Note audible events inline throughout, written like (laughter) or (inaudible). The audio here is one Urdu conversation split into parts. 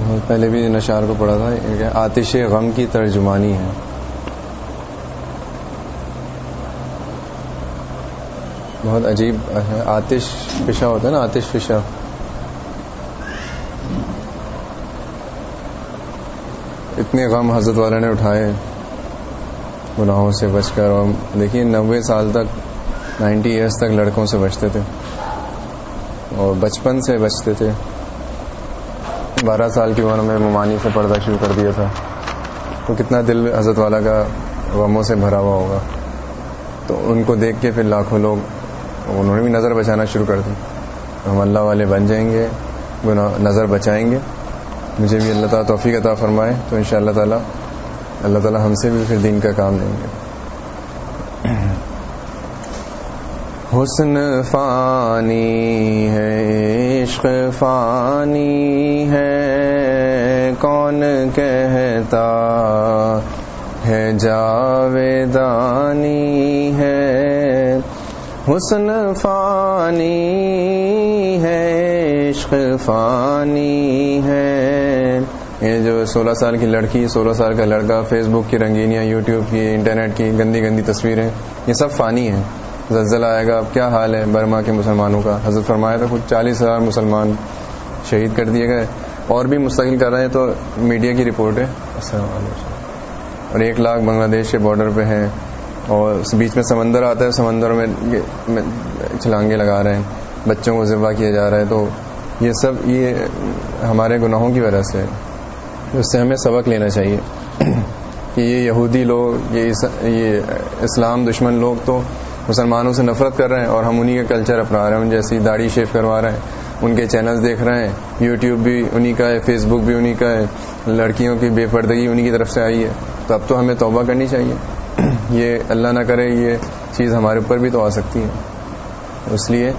بہت پہلے بھی نشار کو پڑھا تھا آتش غم کی ترجمانی ہے۔ بہت عجیب ہے آتش فشا ہوتا ہے نا، آتش فشا۔ اتنے غم حضرت والا نے اٹھائے، گناہوں سے بچ کر۔ اور دیکھیے، نوے سال تک، نائنٹی ایئرس تک لڑکوں سے بچتے تھے۔ اور بچپن سے بچتے تھے۔ بارہ سال کی عمر میں ممانی سے پردہ شروع کر دیا تھا۔ تو کتنا دل حضرت والا کا غموں سے بھرا ہوا ہوگا۔ تو ان کو دیکھ کے پھر لاکھوں لوگ انہوں نے بھی نظر بچانا شروع کر دی۔ ہم اللہ والے بن جائیں گے نظر بچائیں گے۔ مجھے بھی اللہ تعالیٰ توفیق عطا فرمائے تو ان شاء اللہ تعالیٰ اللہ تعالیٰ ہم سے بھی پھر دین کا کام دیں گے۔ حسن فانی ہے، عشق فانی ہے۔ کون کہتا ہے، جاویدانی ہے۔ حسن فانی ہے، عشق فانی ہے۔ یہ جو سولہ سال کی لڑکی، سولہ سال کا لڑکا فیس بک کی رنگینیاں یوٹیوب کی، انٹرنیٹ کی گندی گندی تصویریں، یہ سب فانی ہیں۔ زلزلہ آئے گا اب کیا حال ہے برما کے مسلمانوں کا؟ حضرت فرمایا تھا کچھ چالیس ہزار مسلمان شہید کر دیے گئے۔ اور بھی مستقل کر رہے ہیں تو میڈیا کی رپورٹ ہے۔ السلام علیکم۔ اور ایک لاکھ بنگلہ دیش کے بارڈر پہ ہیں۔ اور بیچ میں سمندر آتا ہے سمندر میں چھلانگے لگا رہے ہیں۔ بچوں کو ذبح کیا جا رہا ہے۔ تو یہ سب یہ ہمارے گناہوں کی وجہ سے اس سے ہمیں سبق لینا چاہیے کہ یہ یہودی لوگ یہ اسلام دشمن لوگ تو مسلمانوں سے نفرت کر رہے ہیں اور ہم انہی کا کلچر اپنا رہے ہیں، ان جیسی داڑھی شیف کروا رہے ہیں، ان کے چینلز دیکھ رہے ہیں۔ یوٹیوب بھی انہی کا ہے فیس بک بھی انہی کا ہے۔ لڑکیوں کی بے پردگی انہی کی طرف سے آئی ہے۔ تو اب تو ہمیں توبہ کرنی چاہیے۔ (clears throat) یہ اللہ نہ کرے، یہ چیز ہمارے اوپر بھی تو آ سکتی ہے۔ اس لیے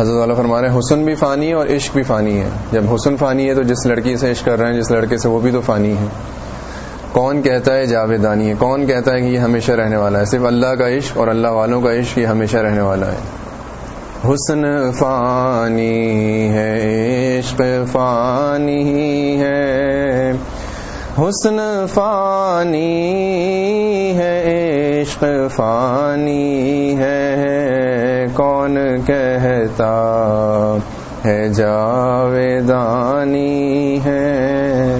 حضرت والا فرما رہے ہیں، حسن بھی فانی ہے اور عشق بھی فانی ہے۔ جب حسن فانی ہے تو جس لڑکی سے عشق کر رہے ہیں، جس لڑکے سے وہ بھی تو فانی ہے۔ کون کہتا ہے جاویدانی ہے؟ کون کہتا ہے کہ یہ ہمیشہ رہنے والا ہے؟ صرف اللہ کا عشق اور اللہ والوں کا عشق یہ ہمیشہ رہنے والا ہے۔ حسن فانی ہے، عشق فانی ہے۔ حسن فانی ہے، عشق فانی ہے۔ کون کہتا ہے جاویدانی ہے؟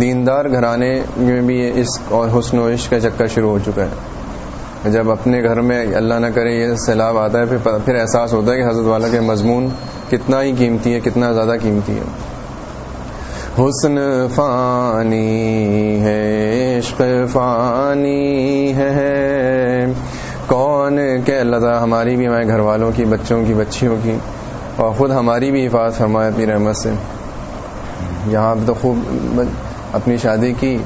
دیندار گھرانے میں بھی عشق اور حسن و عشق کا چکر شروع ہو چکا ہے۔ جب اپنے گھر میں اللہ نہ کرے یہ سیلاب آتا ہے، پھر پھر احساس ہوتا ہے کہ حضرت والا کے مضمون کتنا ہی قیمتی ہے، کتنا زیادہ قیمتی ہے۔ حسن فانی ہے، عشق فانی ہے۔ کون کہ اللہ تعالیٰ ہماری بھی ہمارے گھر والوں کی، بچوں کی، بچیوں کی، اور خود ہماری بھی حفاظت فرمائے اپنی رحمت سے۔ یہاں تو خوب اپنی شادی کی۔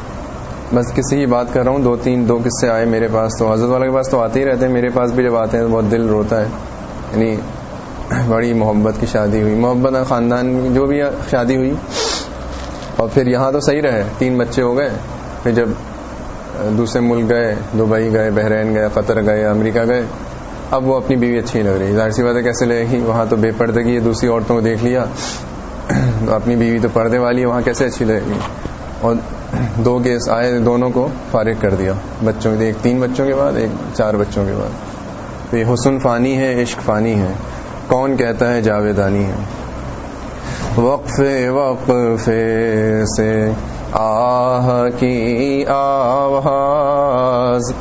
بس کسی کی بات کر رہا ہوں، دو تین، دو قصے آئے میرے پاس تو حضرت والا کے پاس تو آتے ہی رہتے ہیں، میرے پاس بھی جب آتے ہیں تو بہت دل روتا ہے۔ یعنی بڑی محبت کی شادی ہوئی۔ محبت خاندان جو بھی شادی ہوئی، اور پھر یہاں تو صحیح رہے۔ تین بچے ہو گئے، پھر جب دوسرے ملک گئے، دبئی گئے، بحرین گئے، قطر گئے، امریکہ گئے، اب وہ اپنی بیوی اچھی لگ رہی۔ ظاہر سی بات ہے کیسے لگے گی؟ وہاں تو بے پردگی دوسری عورتوں کو دیکھ لیا، تو اپنی بیوی تو پردے والی ہے، وہاں کیسے اچھی لگے گی؟ اور دو کیس آئے دونوں کو فارغ کر دیا۔ بچوں ایک تین بچوں کے بعد، ایک چار بچوں کے بعد۔ تو یہ حسن فانی ہے، عشق فانی ہے۔ کون کہتا ہے جاویدانی ہے؟ وقفے وقفے سے آہ کی آواز۔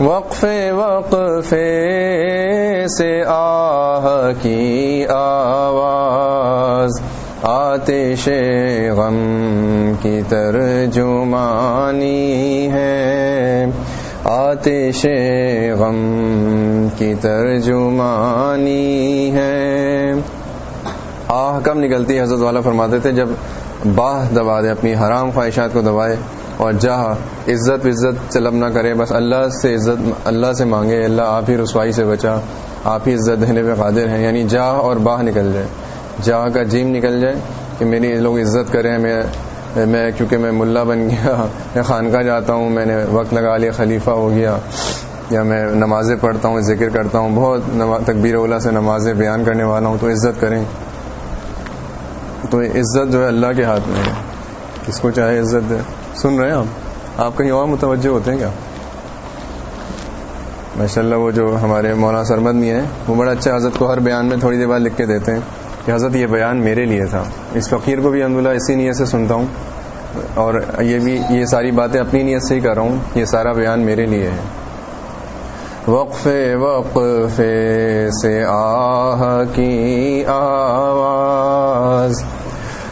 وقفے وقفے سے آہ کی آواز۔ آتش غم کی ترجمانی ہے۔ آتش غم کی ترجمانی ہے۔ آہ کب نکلتی ہے، حضرت والا فرماتے تھے، جب باہ دبا دے، اپنی حرام خواہشات کو دبائے اور جہاں عزت عزت طلب نہ کرے، بس اللہ سے عزت، اللہ سے مانگے، اللہ آپ ہی رسوائی سے بچا، آپ ہی عزت دینے پہ قادر ہیں یعنی جاہ اور باہ نکل جائے۔ جاہ کا جیم نکل جائے کہ میری لوگ عزت کریں، میں میں کیونکہ میں ملا بن گیا، میں خانقاہ جاتا ہوں، میں نے وقت لگا لیا، خلیفہ ہو گیا، یا میں نمازیں پڑھتا ہوں، ذکر کرتا ہوں، بہت تکبیر اولا سے نمازیں بیان کرنے والا ہوں، تو عزت کریں۔ تو عزت جو ہے اللہ کے ہاتھ میں ہے۔ کس کو چاہے عزت دے۔ سن رہے ہیں آپ؟ آپ کہیں اور متوجہ ہوتے ہیں کیا؟ ماشاء اللہ وہ جو ہمارے مولانا سرمد میں ہیں، وہ بڑا اچھا حضرت کو ہر بیان میں تھوڑی دیر بعد لکھ کے دیتے ہیں۔ کہ حضرت یہ بیان میرے لیے تھا۔ اس فقیر کو بھی الحمد اسی نیت سے سنتا ہوں اور یہ بھی یہ ساری باتیں اپنی نیت سے ہی کر رہا ہوں۔ یہ سارا بیان میرے لیے ہے۔ وقفے وقفے سے آہ کی آواز۔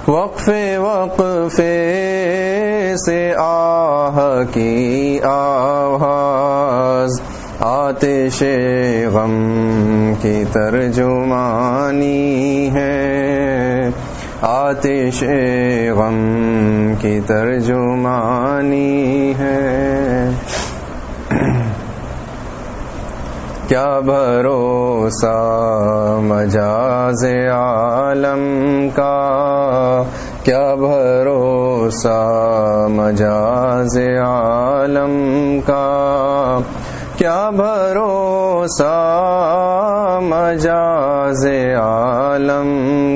وقفے وقفے سے آہ کی آواز۔ آتش غم کی ترجمانی ہے۔ آتش غم کی ترجمانی ہے۔ کیا بھروسہ مجاز عالم کا؟ کیا بھروسہ مجاز عالم کا؟ کیا بھروسہ مجاز عالم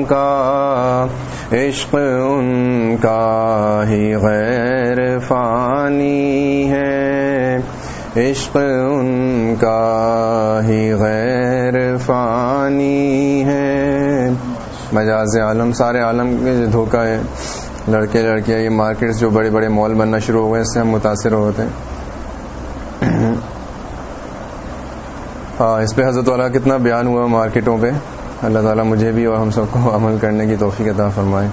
کا؟ عشق ان کا ہی غیر فانی ہے۔ عشق ان کا ہی غیر فانی ہے۔ مجاز عالم، سارے عالم کے جو دھوکہ ہے، لڑکے لڑکیاں، یہ مارکیٹس جو بڑے بڑے مال بننا شروع ہو گئے، اس سے ہم متاثر ہوتے ہیں۔ ہاں اس پہ حضرت والا کتنا بیان ہوا مارکیٹوں پہ۔ اللہ تعالیٰ مجھے بھی اور ہم سب کو عمل کرنے کی توفیق عطا فرمائے۔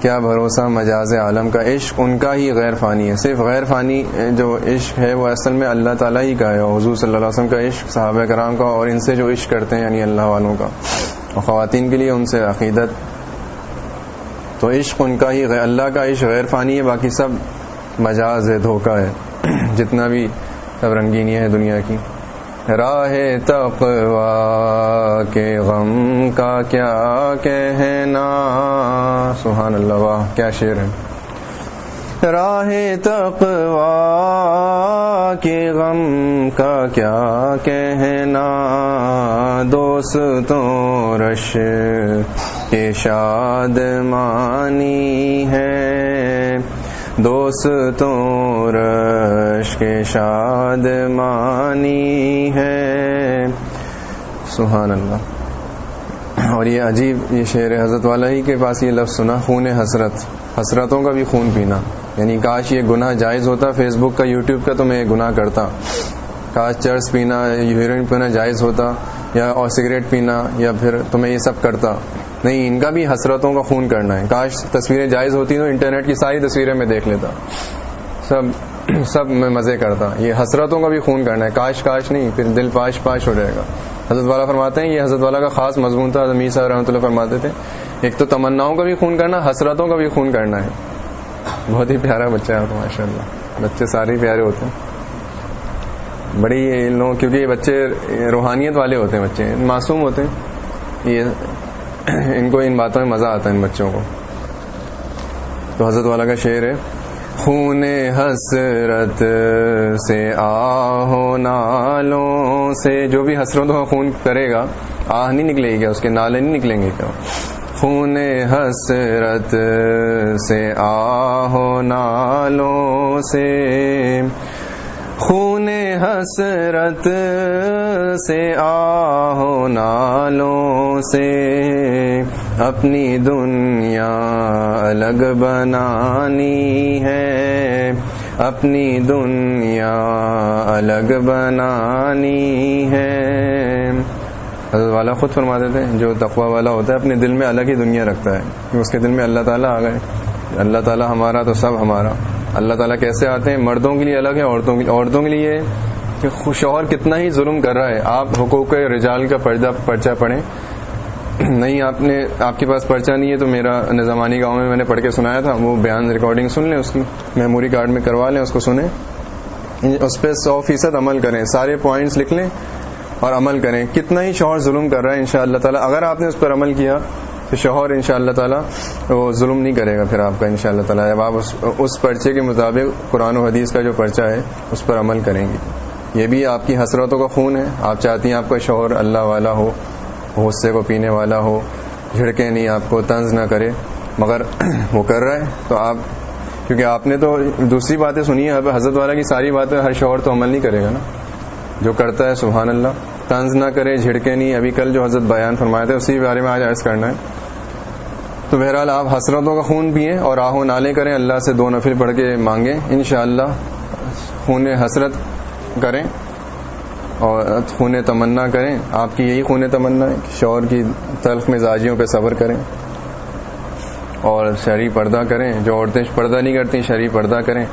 کیا بھروسہ مجاز عالم کا عشق ان کا ہی غیر فانی ہے؟ صرف غیر فانی جو عشق ہے، وہ اصل میں اللہ تعالیٰ ہی کا ہے۔ حضور صلی اللہ علیہ وسلم کا عشق صحابہ کرام کا اور ان سے جو عشق کرتے ہیں یعنی اللہ والوں کا۔ اور خواتین کے لیے ان سے عقیدت۔ تو عشق ان کا ہی غیر، اللہ کا عشق غیر فانی ہے، باقی سب مجاز ہے، دھوکہ ہے۔ جتنا بھی سب رنگینیاں ہیں دنیا کی۔ راہ تقوا کے غم کا کیا کہنا؟ سبحان اللہ، واہ، کیا شعر ہے۔ راہ تقوا کے غم کا کیا کہنا؟ دوستوں، رش کے شاد مانی ہے۔ دوستوں، رش کے شاد مانی ہے۔ سبحان اللہ اور یہ عجیب، یہ شعر حضرت والا ہی کے پاس یہ لفظ سنا، خون حسرت۔ حسرتوں کا بھی خون پینا۔ یعنی کاش یہ گناہ جائز ہوتا، فیس بک کا، یوٹیوب کا تو میں یہ گناہ کرتا۔ کاش چرس پینا، ہیروئن پینا جائز ہوتا، یا اور سگریٹ پینا، یا پھر تمہیں یہ سب کرتا۔ نہیں، ان کا بھی حسرتوں کا خون کرنا ہے۔ کاش تصویریں جائز ہوتی تو انٹرنیٹ کی ساری تصویریں میں دیکھ لیتا۔ سب سب میں مزے کرتا۔ یہ حسرتوں کا بھی خون کرنا ہے۔ کاش کاش نہیں، پھر دل پاش پاش ہو جائے گا۔ حضرت والا فرماتے ہیں، یہ حضرت والا کا خاص مضمون تھا امیر صاحب رحمۃ اللہ فرماتے تھے۔ ایک تو تمناؤں کا بھی خون کرنا، حسرتوں کا بھی خون کرنا ہے۔ بہت ہی پیارا بچہ ہے ماشاء اللہ بچے سارے پیارے ہوتے ہیں۔ بڑی لوگ، کیونکہ یہ بچے روحانیت والے ہوتے ہیں، بچے معصوم ہوتے ہیں۔ یہ ان کو ان باتوں میں مزہ آتا ہے ان بچوں کو۔ تو حضرت والا کا شعر ہے، خون حسرت سے آہو نالوں سے، جو بھی حسرتوں کا خون کرے گا، آہ نہیں نکلے گی اس کے نالے نہیں نکلیں گے کیا؟ خون حسرت سے آہو نالوں سے خون حسرت سے آہو نالوں سے اپنی دنیا الگ بنانی ہے۔ اپنی دنیا الگ بنانی ہے۔ حضرت والا خود فرما دیتے جو تقوی والا ہوتا ہے اپنے دل میں الگ ہی دنیا رکھتا ہے اس کے دل میں اللہ تعالیٰ آ گئے۔ اللہ تعالیٰ ہمارا تو سب ہمارا۔ اللہ تعالیٰ کیسے آتے ہیں؟ مردوں کے لیے الگ ہے عورتوں کے عورتوں کے لیے کہ شوہر کتنا ہی ظلم کر رہا ہے۔ آپ حقوق رجال کا پردہ پرچہ پڑھیں۔ نہیں، آپ نے، آپ کے پاس پرچہ نہیں ہے تو میرا نظامانی گاؤں میں میں نے پڑھ کے سنایا تھا۔ وہ بیان ریکارڈنگ سن لیں، اس کی میموری کارڈ میں کروا لیں، اس کو سنیں۔ اس پہ سو فیصد عمل کریں۔ سارے پوائنٹس لکھ لیں اور عمل کریں۔ کتنا ہی شوہر ظلم کر رہا ہے ان شاء اللہ تعالیٰ۔ اگر آپ نے اس پر عمل کیا تو شوہر ان شاء اللہ تعالیٰ وہ ظلم نہیں کرے گا پھر آپ کا ان شاء اللہ تعالیٰ۔ جب آپ اس پرچے کے مطابق قرآن و حدیث کا جو پرچہ ہے، اس پر عمل کریں گے۔ یہ بھی آپ کی حسرتوں کا خون ہے۔ آپ چاہتی ہیں آپ کا شوہر اللہ والا ہو، غصے کو پینے والا ہو جھڑکے نہیں، آپ کو طنز نہ کرے۔ مگر (clears throat) وہ کر رہا ہے، تو آپ، کیونکہ آپ نے تو دوسری باتیں سنی ہے حضرت والا کی ساری باتیں، ہر شوہر تو عمل نہیں کرے گا نا۔ جو کرتا ہے، سبحان اللہ۔ طنز نہ کرے جھڑکے نہیں۔ ابھی کل جو حضرت بیان فرمایا تھے اسی بارے میں آج عرض کرنا ہے۔ تو بہرحال آپ حسرتوں کا خون پئیں اور آہو نالے کریں، اللہ سے دو نفل پڑھ کے مانگیں۔ انشاءاللہ خون حسرت کریں اور خون تمنا کریں۔ آپ کی یہی خون تمنا ہے شور کی تلخ مزاجیوں پہ صبر کریں اور شرعی پردہ کریں۔ جو عورتیں پردہ نہیں کرتی شرعی پردہ کریں۔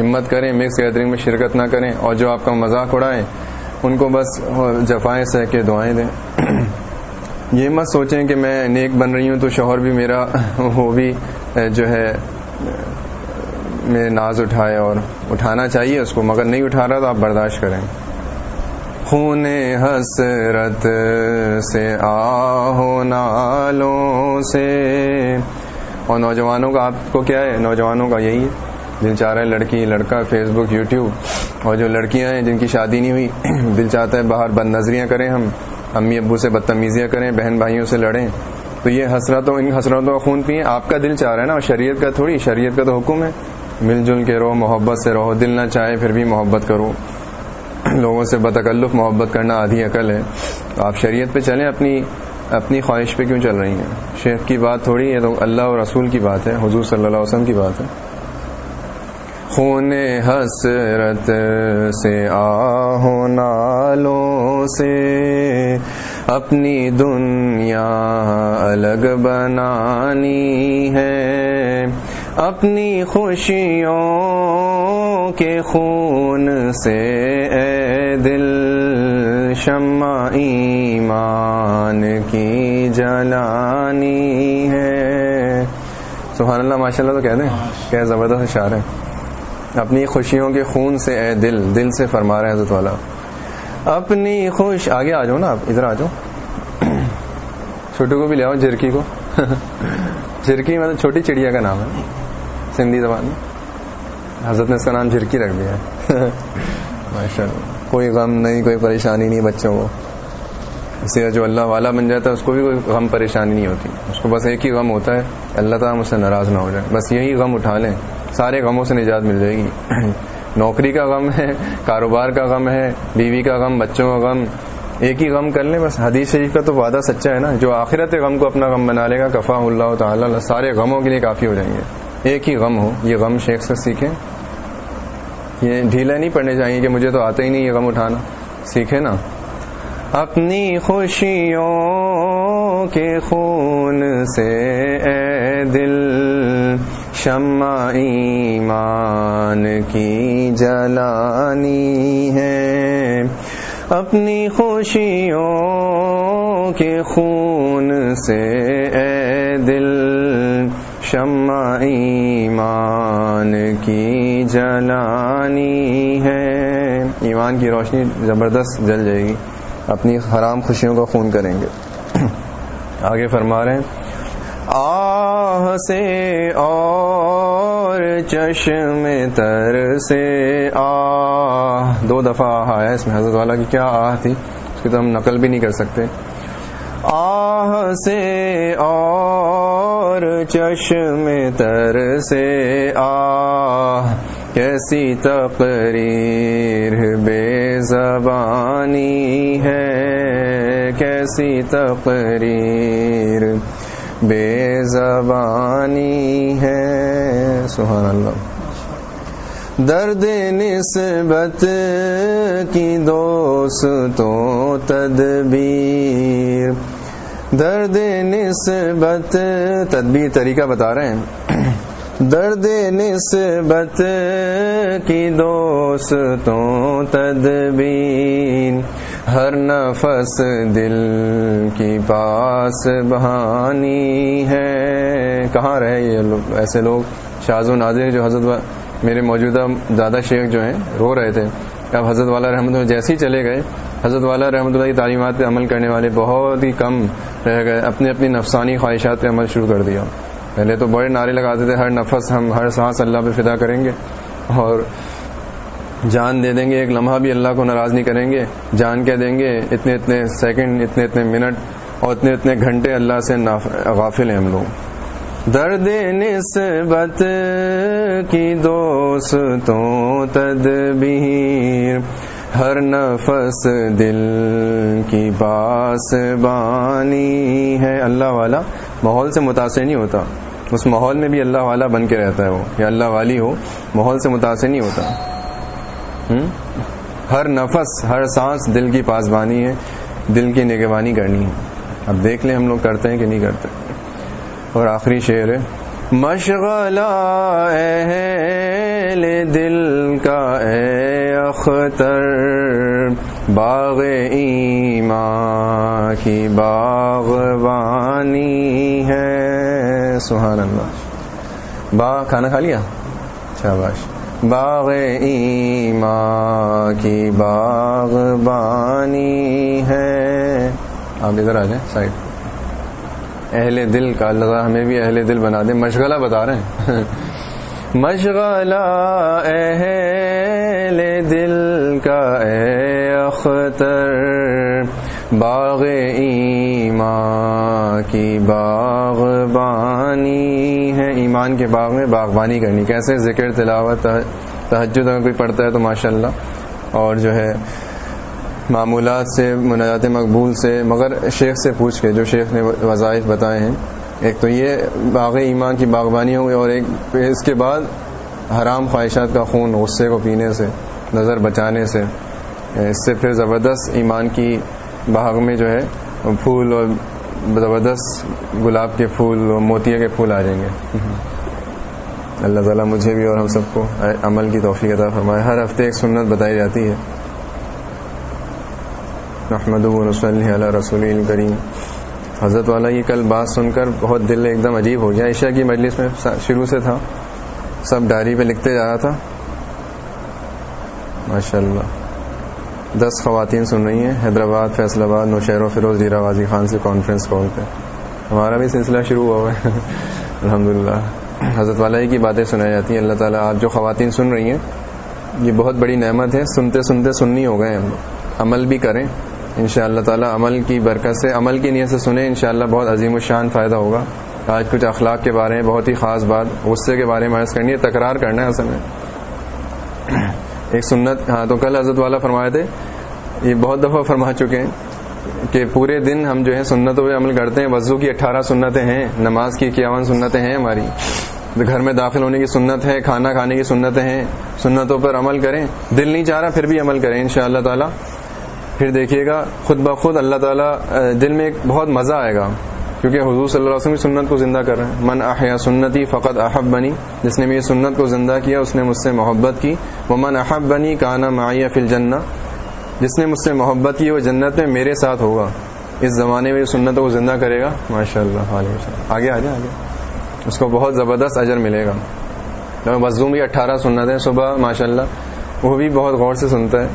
ہمت کریں مکس گیدرنگ میں شرکت نہ کریں۔ اور جو آپ کا مذاق اڑائیں، ان کو بس جفائیں سہ کے دعائیں دیں۔ یہ مت سوچیں کہ میں نیک بن رہی ہوں تو شوہر بھی میرا، وہ بھی جو ہے میرے ناز اٹھائے اور اٹھانا چاہیے اس کو، مگر نہیں اٹھا رہا تو آپ برداشت کریں۔ خون حسرت سے، آہو نالوں سے۔ اور نوجوانوں کا، آپ کو کیا ہے؟ نوجوانوں کا یہی ہے۔ دل چاہ رہا ہے، لڑکی، لڑکا فیس بک یوٹیوب۔ اور جو لڑکیاں ہیں، جن کی شادی نہیں ہوئی، دل چاہتا ہے باہر بد نظریاں کریں ہم۔ امی ابو سے بدتمیزیاں کریں، بہن بھائیوں سے لڑیں۔ تو یہ حسرتوں، ان حسرتوں کا خون پیئیں۔ آپ کا دل چاہ رہا ہے نا اور شریعت کا تھوڑی، شریعت کا تو حکم ہے۔ مل جل کے رہو، محبت سے رہو، دل نہ چاہے پھر بھی محبت کرو۔ لوگوں سے بتکلف، محبت کرنا آدھی عقل ہے۔ تو آپ شریعت پہ چلیں، اپنی اپنی خواہش پہ کیوں چل رہی ہیں؟ شیخ کی بات تھوڑی ہے تو اللہ اور رسول کی بات ہے، حضور صلی اللہ علیہ وسلم کی بات ہے۔ خون حسرت سے آہو نالوں سے اپنی دنیا الگ بنانی ہے۔ اپنی خوشیوں کے خون سے اے دل، شمع ایمان کی جلانی ہے۔ سبحان اللہ ماشاء اللہ تو کہہ دیں، کیا زبردست اشار ہے۔ اپنی خوشیوں کے خون سے اے دل دل سے فرما رہے حضرت والا۔ اپنی خوش، آگے آ جاؤ نا آپ، ادھر آ جاؤ۔ چھوٹو کو بھی لے آؤ، جھرکی کو۔ جھرکی مطلب چھوٹی چڑیا کا نام ہے۔ سندھی زبان۔ میں حضرت نے اس کا نام جھرکی رکھ دیا ہے۔ ماشاء اللہ کوئی غم نہیں، کوئی پریشانی نہیں بچوں کو۔ اسی جو اللہ والا بن جاتا ہے، اس کو بھی کوئی غم پریشانی نہیں ہوتی۔ اس کو بس ایک ہی غم ہوتا ہے، اللہ تعالیٰ مجھ سے ناراض نہ ہو جائے۔ بس یہی غم اٹھا لیں۔ سارے غموں سے نجات مل جائے گی۔ (clears throat) نوکری کا غم ہے، کاروبار کا غم ہے، بیوی کا غم، بچوں کا غم۔ ایک ہی غم کر لیں، بس حدیث شریف کا تو وعدہ سچا ہے نا۔ جو آخرت غم کو اپنا غم بنا لے گا کفا اللہ تعالیٰ سارے غموں کے لیے کافی ہو جائیں گے۔ ایک ہی غم ہو، یہ غم شیخ سے سیکھیں۔ یہ ڈھیلا نہیں پڑنے چاہیے کہ مجھے تو آتا ہی نہیں یہ غم اٹھانا۔ سیکھے نا۔ اپنی خوشیوں کے خون سے اے دل۔ شمع ایمان کی جلانی ہے۔ اپنی خوشیوں کے خون سے اے دل، شمع ایمان کی جلانی ہے۔ ایمان کی روشنی زبردست جل جائے گی۔ اپنی حرام خوشیوں کا خون کریں گے۔ (clears throat) آگے فرما رہے ہیں۔ آہ سے اور چشم تر سے آہ۔ دو دفعہ آیا اس میں حضرت والا کی کیا آہ تھی؟ اس کی تو ہم نقل بھی نہیں کر سکتے۔ آہ سے اور چشم تر سے آہ۔ کیسی تقریر بے زبانی ہے۔ کیسی تقریر بے زبانی ہے۔ سبحان اللہ۔ درد نسبت کی دوستوں تدبیر۔ درد نسبت، تدبیر طریقہ بتا رہے ہیں۔ درد نسبت کی دوستوں تدبیر۔ ہر نفس دل کی پاس بہانی ہے۔ کہاں رہے یہ لوگ؟ ایسے لوگ شاز و ناظر جو حضرت میرے موجودہ دادا شیخ جو ہیں، رو رہے تھے۔ اب حضرت والا رحمۃ اللہ جیسے ہی چلے گئے، حضرت والا رحمۃ اللہ کی تعلیمات پہ عمل کرنے والے بہت ہی کم رہ گئے۔ اپنے اپنی نفسانی خواہشات پہ عمل شروع کر دیا۔ پہلے تو بڑے نعرے لگاتے تھے، ہر نفس ہم ہر سانس اللہ پہ فدا کریں گے۔ اور جان دے دیں گے، ایک لمحہ بھی اللہ کو ناراض نہیں کریں گے، جان کہہ دیں گے، اتنے اتنے سیکنڈ، اتنے اتنے منٹ اور اتنے اتنے گھنٹے اللہ سے غافل ہیں ہم لوگ۔ درد نسبت کی دوستوں، تدبیر، ہر نفس دل کی پاس بانی ہے۔ اللہ والا ماحول سے متاثر نہیں ہوتا۔ اس ماحول میں بھی اللہ والا بن کے رہتا ہے وہ، یا اللہ والی ہو، ماحول سے متاثر نہیں ہوتا۔ ہر نفس، ہر سانس دل کی پاسبانی ہے، دل کی نگوانی کرنی ہے۔ اب دیکھ لیں ہم لوگ کرتے ہیں کہ نہیں کرتے۔ اور آخری شعر ہے، مشغلہ اہل دل کا اے اختر، باغ ایمان کی باغبانی ہے۔ سبحان اللہ۔ باغ، کھانا کھا لیا؟ شاباش۔ باغ ایمان کی باغبانی ہے۔ آپ ادھر آ جائیں، سائڈ۔ اہل دل کا اللہ ہمیں بھی اہل دل بنا دیں۔ مشغلہ بتا رہے ہیں۔ (laughs) مشغلہ اہل دل کا اے اختر۔ باغ ایمان کی باغبانی ہے۔ ایمان کے باغ میں باغبانی کرنی۔ کیسے ذکر تلاوت تحجد اگر کوئی پڑھتا ہے تو ماشاءاللہ۔ اور جو ہے، معمولات سے، مناجات مقبول سے، مگر شیخ سے پوچھ کے، جو شیخ نے وظائف بتائے ہیں۔ ایک تو یہ باغ ایمان کی باغبانی ہوگی اور ایک اس کے بعد حرام خواہشات کا خون غصے کو پینے سے، نظر بچانے سے۔ اس سے پھر زبردست ایمان کی باغ میں جو ہے پھول اور زبردست گلاب کے پھول اور موتیا کے پھول آ جائیں گے۔ اللہ تعالیٰ مجھے بھی اور ہم سب کو عمل کی توفیق عطا فرمائے۔ ہر ہفتے ایک سنت بتائی جاتی ہے۔ محمد علیہ رسول کریم حضرت والا یہ کل بات سن کر بہت دل ایک دم عجیب ہو گیا۔ عشاء کی مجلس میں شروع سے تھا۔ سب ڈائری پہ لکھتے جا رہا تھا۔ ماشاء اللہ دس خواتین سن رہی ہیں، حیدرآباد، فیصل آباد، نوشہر و فیروز جی زیرا غازی خان سے کانفرنس کال پہ۔ ہمارا بھی سلسلہ شروع ہوا ہے۔ (laughs) الحمد للہ حضرت والا کی باتیں سنائی جاتی ہیں۔ اللہ تعالیٰ آپ جو خواتین سن رہی ہیں، یہ بہت بڑی نعمت ہے۔ سنتے سنتے سننی ہو گئے ہم۔ عمل بھی کریں۔ ان شاء اللہ تعالیٰ عمل کی برکت سے، عمل کی نیت سے سنیں۔ ان شاء اللہ بہت عظیم الشان فائدہ ہوگا۔ آج کچھ اخلاق کے بارے میں بہت ہی خاص بات، غصے کے بارے میں عرض کرنی ہے، تکرار کرنا ہے اصل میں۔ ایک سنت ہاں تو کل حضرت والا فرمائے تھے، یہ بہت دفعہ فرما چکے ہیں کہ پورے دن ہم جو ہے سنتوں پہ عمل کرتے ہیں، وضو کی اٹھارہ سنتیں ہیں، نماز کی اکیاون سنتیں ہیں ہماری۔ گھر میں داخل ہونے کی سنت ہے، کھانا کھانے کی سنتیں ہیں، سنتوں پر عمل کریں۔ دل نہیں چاہ رہا پھر بھی عمل کریں ان شاء اللہ تعالیٰ۔ پھر دیکھیے گا، خود بخود اللہ تعالیٰ دل میں ایک بہت مزہ آئے گا۔ کیونکہ حضور صلی اللہ علیہ وسلم سنت کو زندہ کر رہے ہیں۔ من احیا سنتی فقط احب بنی جس نے میری سنت کو زندہ کیا، اس نے مجھ سے محبت کی۔ وہ من احب بنی کانا معیہ فل جنا جس نے مجھ سے محبت کی، وہ جنت میں میرے ساتھ ہوگا۔ اس زمانے میں سنتوں کو زندہ کرے گا۔ ماشاء اللہ آگے آ جائے آگے۔ اس کو بہت زبردست اجر ملے گا۔ وضو بھی اٹھارہ سنت ہے صبح ماشاء اللہ وہ بھی بہت غور سے سنتا ہے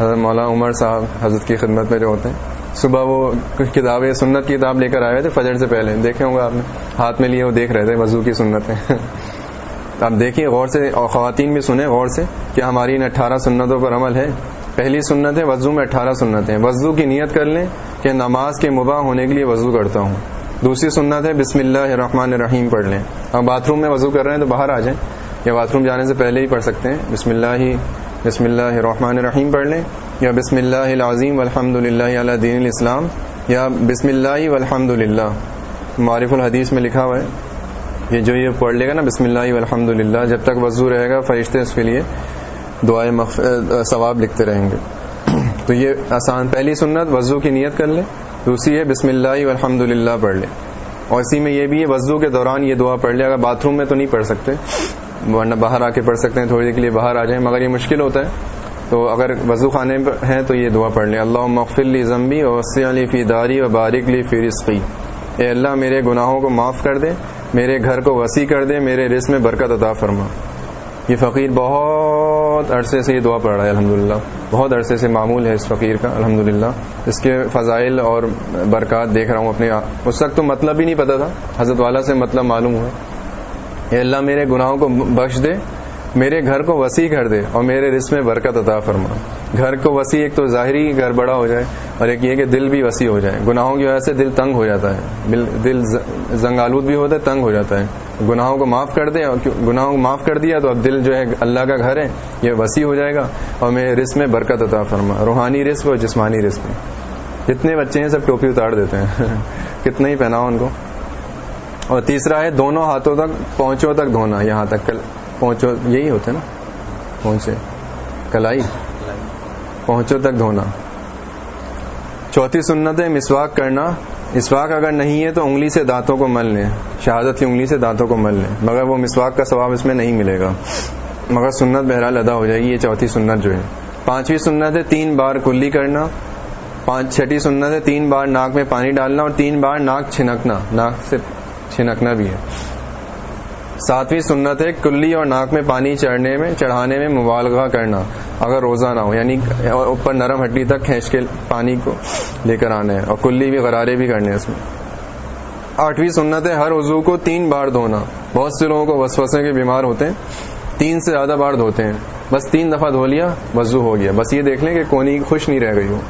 حضرت مولانا عمر صاحب حضرت کی خدمت میں جو ہوتے ہیں۔ صبح وہ کچھ کتابیں سنت کی کتاب لے کر آئے تھے، فجر سے پہلے۔ دیکھے ہوں گے آپ نے، ہاتھ میں لیے وہ دیکھ رہے تھے، وضو کی سنتیں (laughs) آپ دیکھیے، غور سے، اور خواتین بھی سنیں غور سے کہ ہماری ان اٹھارہ سنتوں پر عمل ہے۔ پہلی سنت ہے، وضو میں اٹھارہ سنت ہیں۔ وضو کی نیت کر لیں کہ نماز کے مباح ہونے کے لیے وضو کرتا ہوں۔ دوسری سنت ہے، بسم اللہ الرحمن الرحیم پڑھ لیں۔ اب باتھ روم میں وضو کر رہے ہیں تو باہر آ جائیں۔ یا باتھ روم جانے سے پہلے ہی پڑھ سکتے ہیں۔ بسم اللہ بسم اللہ الرحمن الرحیم پڑھ لیں۔ یا بسم اللہ العظیم الحمد للہ علیہ دین الاسلام، یا بسم اللہ الحمد للہ، معرف الحدیث میں لکھا ہوا ہے۔ یہ جو یہ پڑھ لے گا نا، بسم اللہ الحمد للہ، جب تک وضو رہے گا فرشتے اس کے لیے دعائیں ثواب لکھتے رہیں گے۔ تو یہ آسان، پہلی سنت وضو کی نیت کر لیں دوسری ہے بسم اللہ الحمد للہ پڑھ لیں اور اسی میں یہ بھی ہے، وضو کے دوران یہ دعا پڑھ لیں اگر باتھ روم میں تو نہیں پڑھ سکتے، ورنہ باہر آ کے پڑھ سکتے ہیں، تھوڑی دیر کے لیے باہر آ جائیں، مگر یہ مشکل ہوتا ہے۔ تو اگر وضو خانے ہیں تو یہ دعا پڑھ لیں. اللہ مغفر لی ضمبی اور علی فی داری و بارک لی فی رسقی اے اللہ میرے گناہوں کو معاف کر دے، میرے گھر کو وسیع کر دے، میرے رزق میں برکت عطا فرما. یہ فقیر بہت عرصے سے یہ دعا پڑھ رہا ہے الحمد بہت عرصے سے معمول ہے اس فقیر کا الحمد اس کے فضائل اور برکات دیکھ رہا ہوں اپنے اس وقت تو مطلب ہی نہیں پتا تھا، حضرت والا سے مطلب معلوم ہوا. اے اللہ میرے گناہوں کو بخش دے میرے گھر کو وسیع کر دے اور میرے رزق میں برکت عطا فرما۔ گھر کو وسیع ایک تو ظاہری گھر بڑا ہو جائے اور ایک یہ کہ دل بھی وسیع ہو جائے۔ گناہوں کی وجہ سے دل تنگ ہو جاتا ہے۔ دل زنگ آلود بھی ہوتا ہے، تنگ ہو جاتا ہے۔ گناہوں کو معاف کر دیں اور گناہوں کو معاف کر دیا تو اب دل جو ہے اللہ کا گھر ہے، یہ وسیع ہو جائے گا اور میں رسم میں برکت عطا فرما۔ روحانی رسک اور جسمانی رسک جتنے بچے ہیں سب ٹوپی اتار دیتے ہیں۔ (laughs) کتنا ہی پہناؤ ان کو۔ اور تیسرا ہے، دونوں ہاتھوں تک پہنچوں تک دھونا، یہاں تک پہنچو، یہی ہوتے نا، پہنچے۔ کلائی۔ پہنچو تک دھونا۔ چوتھی سنت ہے، مسواک کرنا۔ مسواک اگر نہیں ہے تو انگلی سے دانتوں کو مل لیں۔ شہادت کی انگلی سے دانتوں کو مل لیں۔ مگر وہ مسواک کا ثواب اس میں نہیں ملے گا۔ مگر سنت بہرحال ادا ہو جائے گی، یہ چوتھی سنت جو ہے۔ پانچویں سنت ہے، تین بار کلی کرنا۔ پانچ، چھٹی سنت ہے، تین بار ناک میں پانی ڈالنا اور تین بار ناک چھنکنا۔ ناک سے چھنکنا بھی ہے۔ ساتویں سنت ہے، کلی اور ناک میں پانی چڑھنے میں، چڑھانے میں مبالغہ کرنا، اگر روزہ نہ ہو یعنی اوپر نرم ہڈی تک کھینچ کے پانی کو لے کر آنا ہے، اور کلی بھی غرارے بھی کرنے اس میں۔ آٹھویں سنت ہے، ہر وضو کو تین بار دھونا۔ بہت سے لوگوں کو وسوسے کے بیمار ہوتے ہیں، تین سے زیادہ بار دھوتے ہیں۔ بس تین دفعہ دھو لیا، وضو ہو گیا۔ بس یہ دیکھ لیں کہ کونی خوش نہیں رہ گئی ہو۔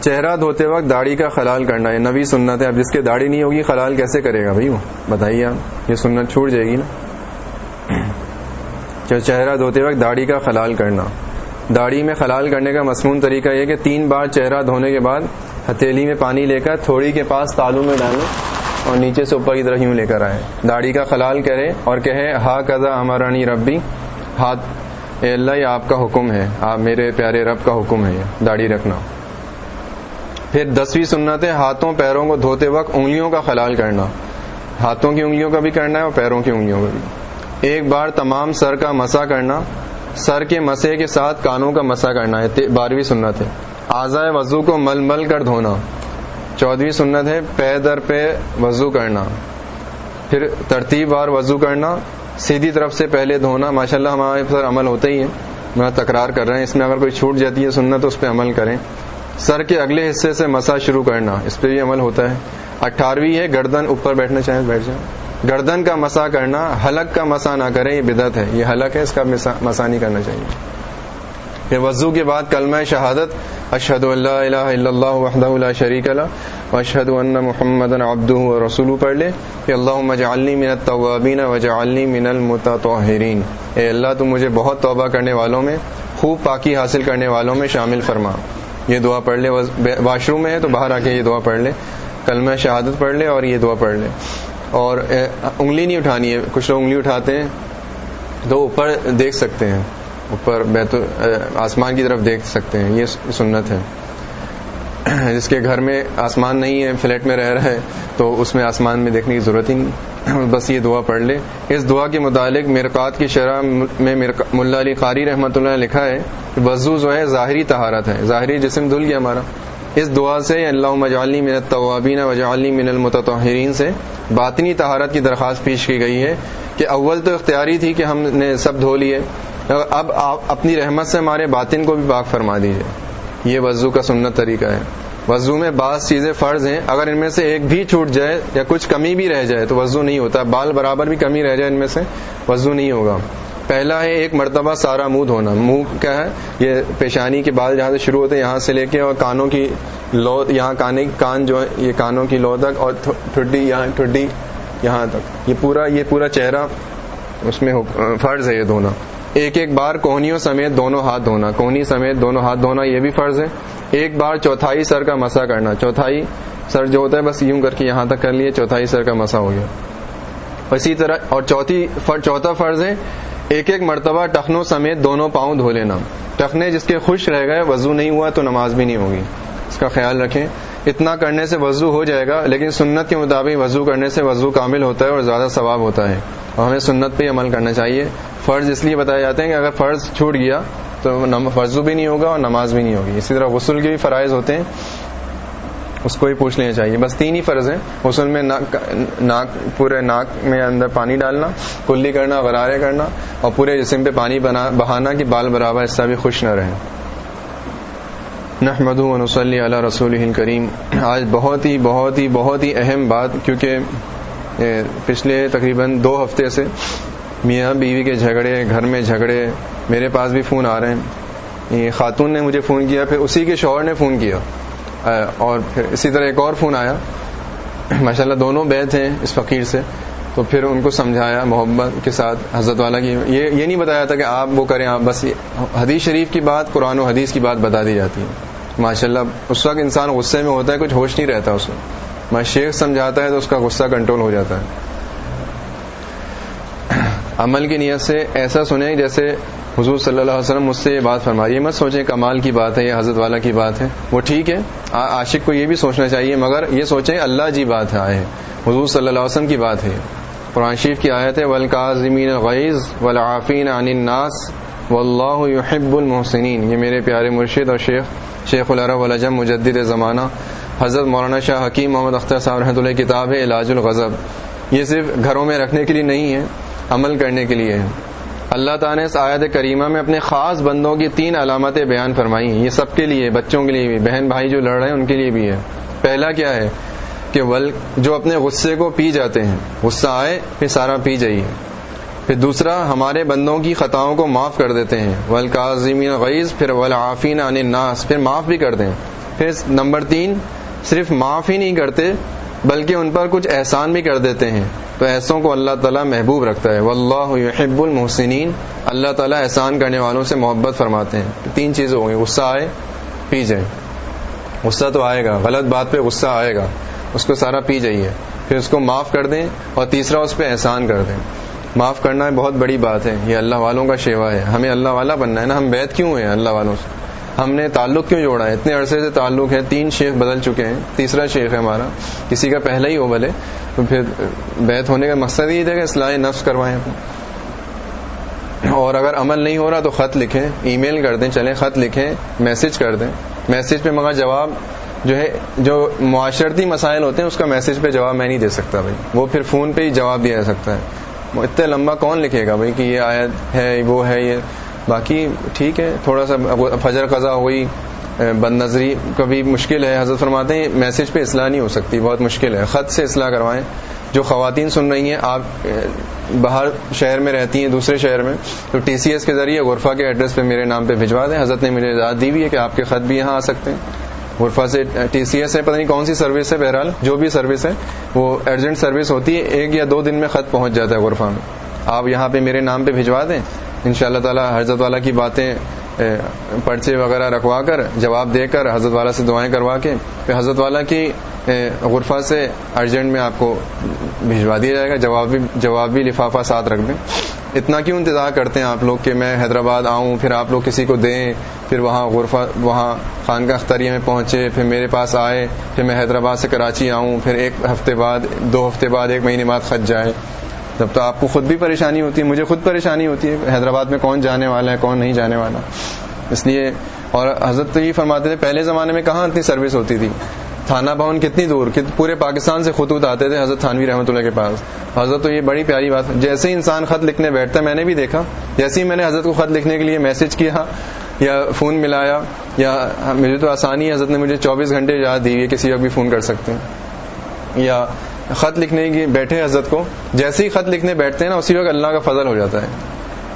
چہرہ دھوتے وقت داڑھی کا خلال کرنا ہے نبی سنت ہے، اب جس کے داڑھی نہیں ہوگی، خلال کیسے کرے گا بھائی؟ وہ بتائیے آپ، یہ سنت چھوٹ جائے گی نا؟ چہرہ دھوتے وقت داڑھی کا خلال کرنا۔ داڑھی میں خلال کرنے کا مصنون طریقہ یہ کہ تین بار چہرہ دھونے کے بعد ہتھیلی میں پانی لے کر تھوڑی کے پاس تالو میں ڈالیں اور نیچے سے اوپر کی طرح یوں لے کر آئے داڑھی کا خلال کرے اور کہے ہا کزا ہمارانی ربی، ہاتھ، اے اللہ، یہ آپ کا حکم ہے، آپ میرے پیارے رب کا حکم ہے داڑھی رکھنا۔ پھر دسویں سنت ہے ہاتھوں، پیروں کو دھوتے وقت انگلیوں کا خلال کرنا۔ ہاتھوں کی انگلیوں کا بھی کرنا ہے اور پیروں کی انگلیوں کا بھی۔ ایک بار تمام سر کا مسا کرنا، سر کے مسے کے ساتھ کانوں کا مسا کرنا ہے بارہویں سنت ہے۔ آزائے وضو کو مل مل کر دھونا۔ چودہویں سنت ہے، پے در پہ وضو کرنا۔ پھر ترتیب وار وضو کرنا۔ سیدھی طرف سے پہلے دھونا۔ ماشاءاللہ ہمارے پر عمل ہوتا ہی ہے۔ میں تکرار کر رہے ہیں اس میں اگر کوئی چھوٹ جاتی ہے سنت تو اس پہ عمل کریں۔ سر کے اگلے حصے سے مسا شروع کرنا، اس پہ بھی عمل ہوتا ہے۔ اٹھارہویں ہے، گردن اوپر بیٹھنا چاہیں بیٹھ جائیں۔ گردن کا مسا کرنا، حلق کا مسا نہ کریں، یہ بدت ہے۔ یہ حلق ہے، اس کا مسا نہیں کرنا چاہیے۔ پھر وضو کے بعد کلمہ شہادت اشہد اللہ الہ الا اللہ وحدہ لا شریک اللہ اشہد ان محمد عبدہ و رسول پڑھ لے کہ اللہ مجعلنی من التوابین وجعلنی من المتطہرین۔ اے اللہ، تو مجھے بہت توبہ کرنے والوں میں، خوب پاکی حاصل کرنے والوں میں شامل فرما۔ یہ دعا پڑھ لے واش روم میں ہے تو باہر آ کے یہ دعا پڑھ لے۔ کل میں شہادت پڑھ لے اور یہ دعا پڑھ لے۔ اور انگلی نہیں اٹھانی ہے۔ کچھ لوگ انگلی اٹھاتے ہیں تو اوپر دیکھ سکتے ہیں۔ اوپر بیت آسمان کی طرف دیکھ سکتے ہیں۔ یہ سنت ہے۔ (coughs) جس کے گھر میں آسمان نہیں ہے، فلیٹ میں رہ رہا ہے، تو اس میں آسمان میں دیکھنے کی ضرورت ہی نہیں۔ (coughs) بس یہ دعا پڑھ لے۔ اس دعا کے متعلق مرکات کی شرح میں ملا علی قاری رحمۃ اللہ نے لکھا ہے کہ وضو جو ہے ظاہری تہارت ہے، ظاہری جسم دھل گیا ہمارا۔ اس دعا سے اللہ مجالی من الطوابین وجالی من المتطہرین سے باطنی تہارت کی درخواست پیش کی گئی ہے کہ اول تو اختیاری تھی کہ ہم نے سب دھو لیے، اب آپ اپنی رحمت سے ہمارے باطن کو بھی پاک فرما دیجیے یہ وضو کا سنت طریقہ ہے۔ وضو میں بعض چیزیں فرض ہیں، اگر ان میں سے ایک بھی چھوٹ جائے یا کچھ کمی بھی رہ جائے تو وضو نہیں ہوتا۔ بال برابر بھی کمی رہ جائے ان میں سے، وضو نہیں ہوگا۔ پہلا ہے ایک مرتبہ سارا منہ دھونا۔ منہ کیا ہے؟ یہ پیشانی کے بال جہاں سے شروع ہوتے ہیں، یہاں سے لے کے اور کانوں کی لو، یہاں کانے، کان جو ہے، یہ کانوں کی لو تک اور ٹھڈی یہاں ٹھڈی یہاں تک۔ یہ پورا یہ پورا چہرہ اس میں فرض ہے یہ دھونا۔ ایک ایک بار کوہنیوں سمیت دونوں ہاتھ دھونا۔ کوہنی سمیت دونوں ہاتھ دھونا یہ بھی فرض ہے۔ ایک بار چوتھائی سر کا مسا کرنا۔ چوتھائی سر جو ہوتا ہے بس یوں کر کے یہاں تک کر لیے، چوتھائی سر کا مسا ہو گیا۔ اسی طرح، اور چوتھی چوتھا فرض ہے، ایک ایک مرتبہ ٹخنوں سمیت دونوں پاؤں دھو لینا۔ ٹخنے جس کے خوش رہ گئے، وضو نہیں ہوا تو نماز بھی نہیں ہوگی۔ اس کا خیال رکھیں۔ اتنا کرنے سے وضو ہو جائے گا، لیکن سنت کے مطابق وضو کرنے سے وضو کامل ہوتا ہے اور زیادہ ثواب ہوتا ہے۔ اور ہمیں سنت پہ عمل کرنا چاہیے۔ فرض اس لیے بتائے جاتے ہیں کہ اگر فرض چھوٹ گیا تو وضو بھی نہیں ہوگا اور نماز بھی نہیں ہوگی۔ اسی طرح غسل کے بھی فرائض ہوتے ہیں۔ اس کو ہی پوچھ لینا چاہیے۔ بس تین ہی فرض ہیں۔ غسل میں ناک پورے ناک میں اندر پانی ڈالنا، کلی کرنا، غرارے کرنا اور پورے جسم پہ پانی بہانا کہ بال برابر اس سے بھی خوش نہ رہیں۔ نحمد نسلی علی رسول کریم آج بہت ہی بہت ہی بہت ہی اہم بات کیونکہ پچھلے تقریباً دو ہفتے سے میاں بیوی کے جھگڑے، گھر میں جھگڑے، میرے پاس بھی فون آ رہے ہیں۔ یہ خاتون نے مجھے فون کیا، پھر اسی کے شوہر نے فون کیا۔ اور پھر اسی طرح ایک اور فون آیا۔ (clears throat) ماشاء اللہ دونوں بیت ہیں اس فقیر سے۔ تو پھر ان کو سمجھایا محبت کے ساتھ، حضرت والا کی۔ یہ یہ نہیں بتایا تھا کہ آپ وہ کریں، آپ بس حدیث شریف کی بات، قرآن و حدیث کی بات بتا دی جاتی ہے۔ ماشاء اللہ اس وقت انسان غصے میں ہوتا ہے، کچھ ہوش نہیں رہتا اس میں۔ میں شیخ سمجھاتا ہے تو اس کا غصہ کنٹرول ہو جاتا ہے۔ عمل کی نیت سے ایسا سنیں جیسے حضور صلی اللہ علیہ وسلم مجھ سے یہ بات فرمائی مت سوچیں کمال کی بات ہے یا حضرت والا کی بات ہے، وہ ٹھیک ہے عاشق کو یہ بھی سوچنا چاہیے، مگر یہ سوچیں اللہ جی بات ہے، آئے، حضور صلی اللہ علیہ وسلم کی بات ہے۔ قرآن شریف کی آیت ہے ولقاظمین غیز ولافین عن الناس و اللہ یحب المحسنین یہ میرے پیارے مرشد اور شیخ شیخ العرب الجم مجدد زمانہ، حضرت مولانا شاہ حکیم محمد اختر صاحب رحمۃ اللہ کتاب ہے، علاج الغضب۔ یہ صرف گھروں میں رکھنے کے لیے نہیں ہے عمل کرنے کے لیے ہے اللہ تعالیٰ نے اس آیت کریمہ میں اپنے خاص بندوں کی تین علامتیں بیان فرمائی یہ سب کے لیے، بچوں کے لیے بھی، بہن بھائی جو لڑ رہے ہیں ان کے لیے بھی ہے۔ پہلا کیا ہے کہ ول، جو اپنے غصے کو پی جاتے ہیں، غصہ آئے، پھر سارا پی جائیے۔ پھر دوسرا، ہمارے بندوں کی خطاؤں کو معاف کر دیتے ہیں۔ ول کاظمین غیز پھر ولافین عن الناس، پھر معاف بھی کر دیں۔ پھر نمبر تین، صرف معاف ہی نہیں کرتے بلکہ ان پر کچھ احسان بھی کر دیتے ہیں۔ تو ایسوں کو اللہ تعالیٰ محبوب رکھتا ہے۔ واللہ یحب المحسنین۔ اللہ تعالیٰ احسان کرنے والوں سے محبت فرماتے ہیں۔ تین چیزیں ہوں گی۔ غصہ آئے، پی جائیں۔ غصہ تو آئے گا۔ غلط بات پہ غصہ آئے گا۔ اس کو سارا پی جائیے۔ پھر اس کو معاف کر دیں اور تیسرا اس پہ احسان کر دیں۔ معاف کرنا بہت بڑی بات ہے۔ یہ اللہ والوں کا شیوا ہے۔ ہمیں اللہ والا بننا ہے نا۔ ہم بیت کیوں ہیں اللہ والوں سے؟ ہم نے تعلق کیوں جوڑا ہے؟ اتنے عرصے سے تعلق ہے، تین شیخ بدل چکے ہیں، تیسرا شیخ ہے ہمارا۔ کسی کا پہلا ہی ہو بھلے تو پھر بیت ہونے کا مقصد یہ تھا کہ اصلاح نفس کروائیں اور اگر عمل نہیں ہو رہا تو خط لکھیں ای میل کر دیں، چلیں خط لکھیں، میسج کر دیں۔ میسج پہ مگر جواب جو ہے، جو معاشرتی مسائل ہوتے ہیں، اس کا میسج پہ جواب میں نہیں دے سکتا بھائی۔ وہ پھر فون پہ ہی جواب دیا جا سکتا ہے۔ اتنے لمبا کون لکھے گا بھائی کہ یہ آیت ہے، وہ ہے، یہ باقی ٹھیک ہے، تھوڑا سا فجر قضا ہوئی بد نظری، کبھی مشکل ہے، حضرت فرماتے ہیں میسج پہ اصلاح نہیں ہو سکتی، بہت مشکل ہے۔ خط سے اصلاح کروائیں۔ جو خواتین سن رہی ہیں، آپ باہر شہر میں رہتی ہیں، دوسرے شہر میں، تو ٹی سی ایس کے ذریعے غرفہ کے ایڈریس پہ میرے نام پہ بھجوا دیں۔ حضرت نے مجھے اجازت دی ہوئی ہے کہ آپ کے خط بھی یہاں آ سکتے ہیں۔ غرفہ سے ٹی سی ایس ہے، پتہ نہیں کون سی سروس ہے بہرحال، جو بھی سروس ہے، وہ ارجنٹ سروس ہوتی ہے، ایک یا دو دن میں خط پہنچ جاتا ہے غرفہ میں۔ آپ یہاں پہ میرے نام پہ بھجوا دیں۔ ان شاء اللہ تعالیٰ حضرت والا کی باتیں پرچے وغیرہ رکھوا کر، جواب دے کر حضرت والا سے دعائیں کروا کے، پھر حضرت والا کی غرفہ سے ارجنٹ میں آپ کو بھجوا دیا جائے گا، جواب بھی جواب بھی لفافہ ساتھ رکھ دیں۔ اتنا کیوں انتظار کرتے ہیں آپ لوگ کہ میں حیدرآباد آؤں، پھر آپ لوگ کسی کو دیں، پھر وہاں غرفہ، وہاں خانقاہ اختریہ میں پہنچے، پھر میرے پاس آئے، پھر میں حیدرآباد سے کراچی آؤں، پھر ایک ہفتے بعد، دو ہفتے بعد، ایک مہینے بعد خط جائے۔ جب تو آپ کو خود بھی پریشانی ہوتی ہے، مجھے خود پریشانی ہوتی ہے، حیدرآباد میں کون جانے والا ہے، کون نہیں جانے والا؟ اس لیے، اور حضرت تو یہ فرماتے تھے، پہلے زمانے میں کہاں اتنی سروس ہوتی تھی؟ تھانہ بھون کتنی دور پورے پاکستان سے خطوط آتے تھے حضرت تھانوی رحمۃ اللہ کے پاس۔ حضرت تو یہ بڑی پیاری بات، جیسے ہی انسان خط لکھنے بیٹھتا ہے، میں نے بھی دیکھا، جیسے ہی میں نے حضرت کو خط لکھنے کے لیے میسج کیا یا فون ملایا یا مجھے تو آسانی ہے، حضرت نے مجھے چوبیس گھنٹے یاد دی ہے کسی وقت بھی فون کر سکتے ہیں۔ یا خط لکھنے کی بیٹھے حضرت کو۔ جیسے ہی خط لکھنے بیٹھتے ہیں نا، اسی وقت اللہ کا فضل ہو جاتا ہے۔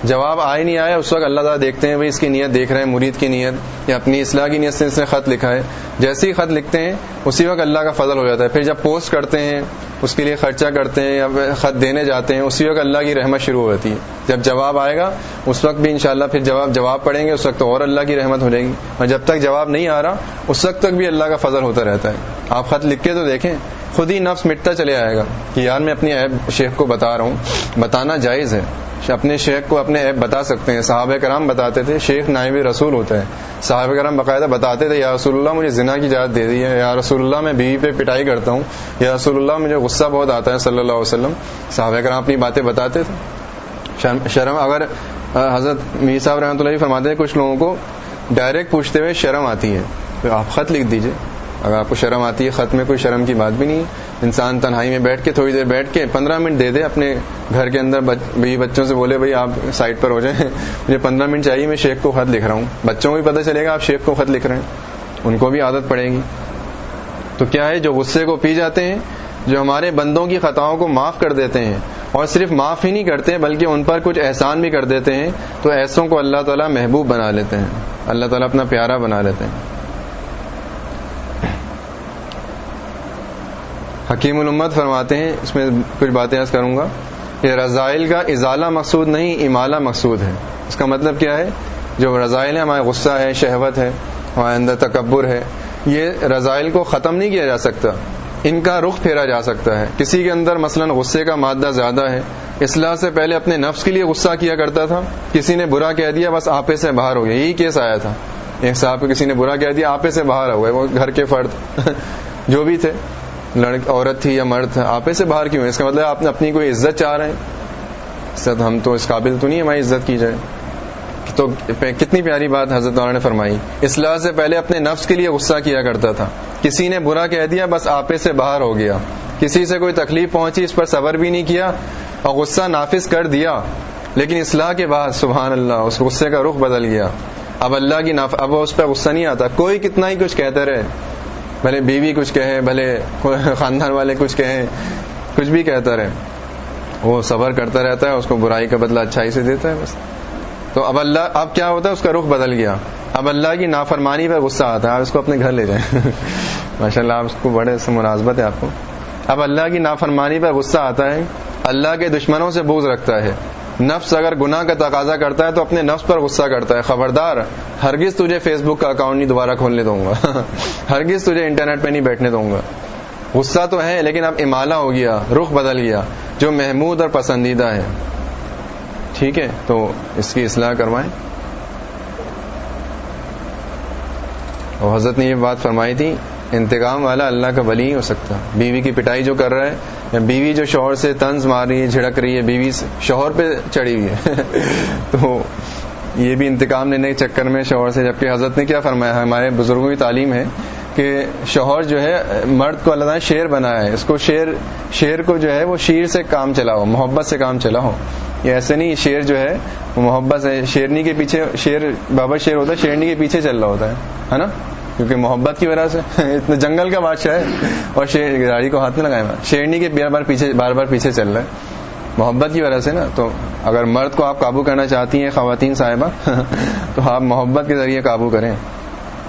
جواب آئے نہیں آیا، اس وقت اللہ تعالیٰ دیکھتے ہیں، بھائی اس کی نیت دیکھ رہے ہیں، مرید کی نیت یا اپنی اصلاح کی نیت سے اس نے خط لکھا ہے۔ جیسے ہی خط لکھتے ہیں، اسی وقت اللہ کا فضل ہو جاتا ہے۔ پھر جب پوسٹ کرتے ہیں، اس کے لیے خرچہ کرتے ہیں یا خط دینے جاتے ہیں، اسی وقت اللہ کی رحمت شروع ہو جاتی ہے۔ جب جواب آئے گا، اس وقت بھی انشاءاللہ پھر جواب جواب پڑیں گے، اس وقت اور اللہ کی رحمت ہو جائے گی۔ اور جب تک جواب نہیں آ رہا، اس وقت تک بھی اللہ کا فضل ہوتا رہتا ہے۔ آپ خط لکھ کے تو دیکھیں خود ہی نفس مٹتا چلے آئے گا۔ کہ یار میں اپنی ایپ شیخ کو بتا رہا ہوں۔ بتانا جائز ہے۔ اپنے شیخ کو اپنے ایپ بتا سکتے ہیں۔ صحابہ کرام بتاتے تھے، شیخ نائب رسول ہوتا ہے۔ صحابہ کرام باقاعدہ بتاتے تھے، یا رسول اللہ مجھے زنا کی اجازت دے دی ہے، یا رسول اللہ میں بیوی پہ پٹائی کرتا ہوں۔ یا رسول اللہ مجھے غصہ بہت آتا ہے صلی اللہ علیہ وسلم۔ صحابہ کرام اپنی باتیں بتاتے تھے۔ شرم اگر حضرت میر صاحب رحمۃ اللہ فرماتے ہیں، کچھ لوگوں کو ڈائریکٹ پوچھتے ہوئے شرم آتی ہے۔ تو آپ خط لکھ دیجیے۔ اگر آپ کو شرم آتی ہے، خط میں کوئی شرم کی بات بھی نہیں ہے۔ انسان تنہائی میں بیٹھ کے، تھوڑی دیر بیٹھ کے پندرہ منٹ دے دے اپنے گھر کے اندر بچوں سے بولے، بھائی آپ سائٹ پر ہو جائیں۔ (laughs) مجھے پندرہ منٹ چاہیے، میں شیخ کو خط لکھ رہا ہوں۔ بچوں کو بھی پتہ چلے گا آپ شیخ کو خط لکھ رہے ہیں۔ ان کو بھی عادت پڑے گی۔ تو کیا ہے، جو غصے کو پی جاتے ہیں، جو ہمارے بندوں کی خطاؤں کو معاف کر دیتے ہیں، اور صرف معاف ہی نہیں کرتے، بلکہ ان پر کچھ احسان بھی کر دیتے ہیں، تو ایسوں کو اللہ تعالیٰ محبوب بنا لیتے ہیں۔ اللہ تعالیٰ اپنا پیارا بنا لیتے ہیں۔ حکیم الامت فرماتے ہیں، اس میں کچھ باتیں عرض کروں گا۔ کہ رضائل کا ازالہ مقصود نہیں امالہ مقصود ہے۔ اس کا مطلب کیا ہے؟ جو رضائل ہے ہمارے غصہ ہے، شہوت ہے، ہمارے اندر تکبر ہے۔ یہ رضائل کو ختم نہیں کیا جا سکتا۔ ان کا رخ پھیرا جا سکتا ہے۔ کسی کے اندر مثلا غصے کا مادہ زیادہ ہے، اصلاح سے پہلے اپنے نفس کے لیے غصہ کیا کرتا تھا۔ کسی نے برا کہہ دیا، بس آپے سے باہر ہو گیا۔ یہی کیس آیا تھا۔ ایک صاحب کو کسی نے برا کہہ دیا، آپے سے باہر ہو گئے، وہ گھر کے فرد (laughs) جو بھی تھے۔ لڑک عورت تھی یا مرد تھا آپے سے باہر کیوں ہے اس کا مطلب آپ نے اپنی کوئی عزت چاہ رہے ہیں؟ ہم تو اس قابل تو نہیں ہماری عزت کی جائے۔ تو کتنی پیاری بات حضرت نے فرمائی۔ اصلاح سے پہلے اپنے نفس کے لیے غصہ کیا کرتا تھا۔ کسی نے برا کہہ دیا، بس آپے سے باہر ہو گیا۔ کسی سے کوئی تکلیف پہنچی، اس پر صبر بھی نہیں کیا اور غصہ نافذ کر دیا۔ لیکن اصلاح کے بعد سبحان اللہ، اس غصے کا رخ بدل گیا۔ اب اللہ کی ناف اب اس پہ غصہ نہیں آتا، کوئی کتنا ہی کچھ کہتے رہے۔ بھلے بیوی کچھ کہے بھلے خاندان والے کچھ کہیں، کچھ بھی کہتا رہے۔ وہ صبر کرتا رہتا ہے، اس کو برائی کا بدلہ اچھائی سے دیتا ہے بس۔ تو اب اللہ، اب کیا ہوتا ہے؟ اس کا رخ بدل گیا۔ اب اللہ کی نافرمانی پہ غصہ آتا ہے، آپ اس کو اپنے گھر لے جائیں۔ (laughs) ماشاء اللہ آپ اس کو بڑے سے مناسبت ہے آپ کو۔ اب اللہ کی نافرمانی پہ غصہ آتا ہے، اللہ کے دشمنوں سے بوجھ رکھتا ہے۔ نفس اگر گناہ کا تقاضا کرتا ہے تو اپنے نفس پر غصہ کرتا ہے۔ خبردار، ہرگز تجھے فیس بک کا اکاؤنٹ نہیں دوبارہ کھولنے دوں گا۔ (laughs) ہرگز تجھے انٹرنیٹ پہ نہیں بیٹھنے دوں گا۔ غصہ تو ہے لیکن اب امالہ ہو گیا، رخ بدل گیا، جو محمود اور پسندیدہ ہے۔ ٹھیک ہے، تو اس کی اصلاح کروائیں۔ اور حضرت نے یہ بات فرمائی تھی انتقام والا اللہ کا ولی ہی ہو سکتا بیوی کی پٹائی جو کر رہا ہے، یا بیوی جو شوہر سے طنز مار رہی ہے، جھڑک رہی ہے، بیوی شوہر پہ چڑھی ہوئی ہے۔ (laughs) تو یہ بھی انتقام لینے کے چکر میں شوہر سے، جبکہ حضرت نے کیا فرمایا ہمارے بزرگوں کی تعلیم ہے کہ شوہر جو ہے، مرد کو اللہ تعالیٰ شیر بنایا ہے۔ اس کو شیر شیر کو جو ہے، وہ شیر سے کام چلاؤ، محبت سے کام چلاؤ۔ یہ ایسے نہیں، شیر جو ہے، وہ محبت سے شیرنی کے پیچھے شیر بابا شیر ہوتا ہے، شیرنی کے پیچھے چل رہا ہوتا ہے نا؟ کیونکہ محبت کی وجہ سے (laughs) اتنے جنگل کا بادشاہ ہے اور شیر گاڑی کو ہاتھ میں لگائے شیرنی کے بار بار پیچھے بار بار پیچھے چل رہا ہے۔ محبت کی وجہ سے نا، تو اگر مرد کو آپ قابو کرنا چاہتی ہیں خواتین صاحبہ، (laughs) تو آپ محبت کے ذریعے قابو کریں۔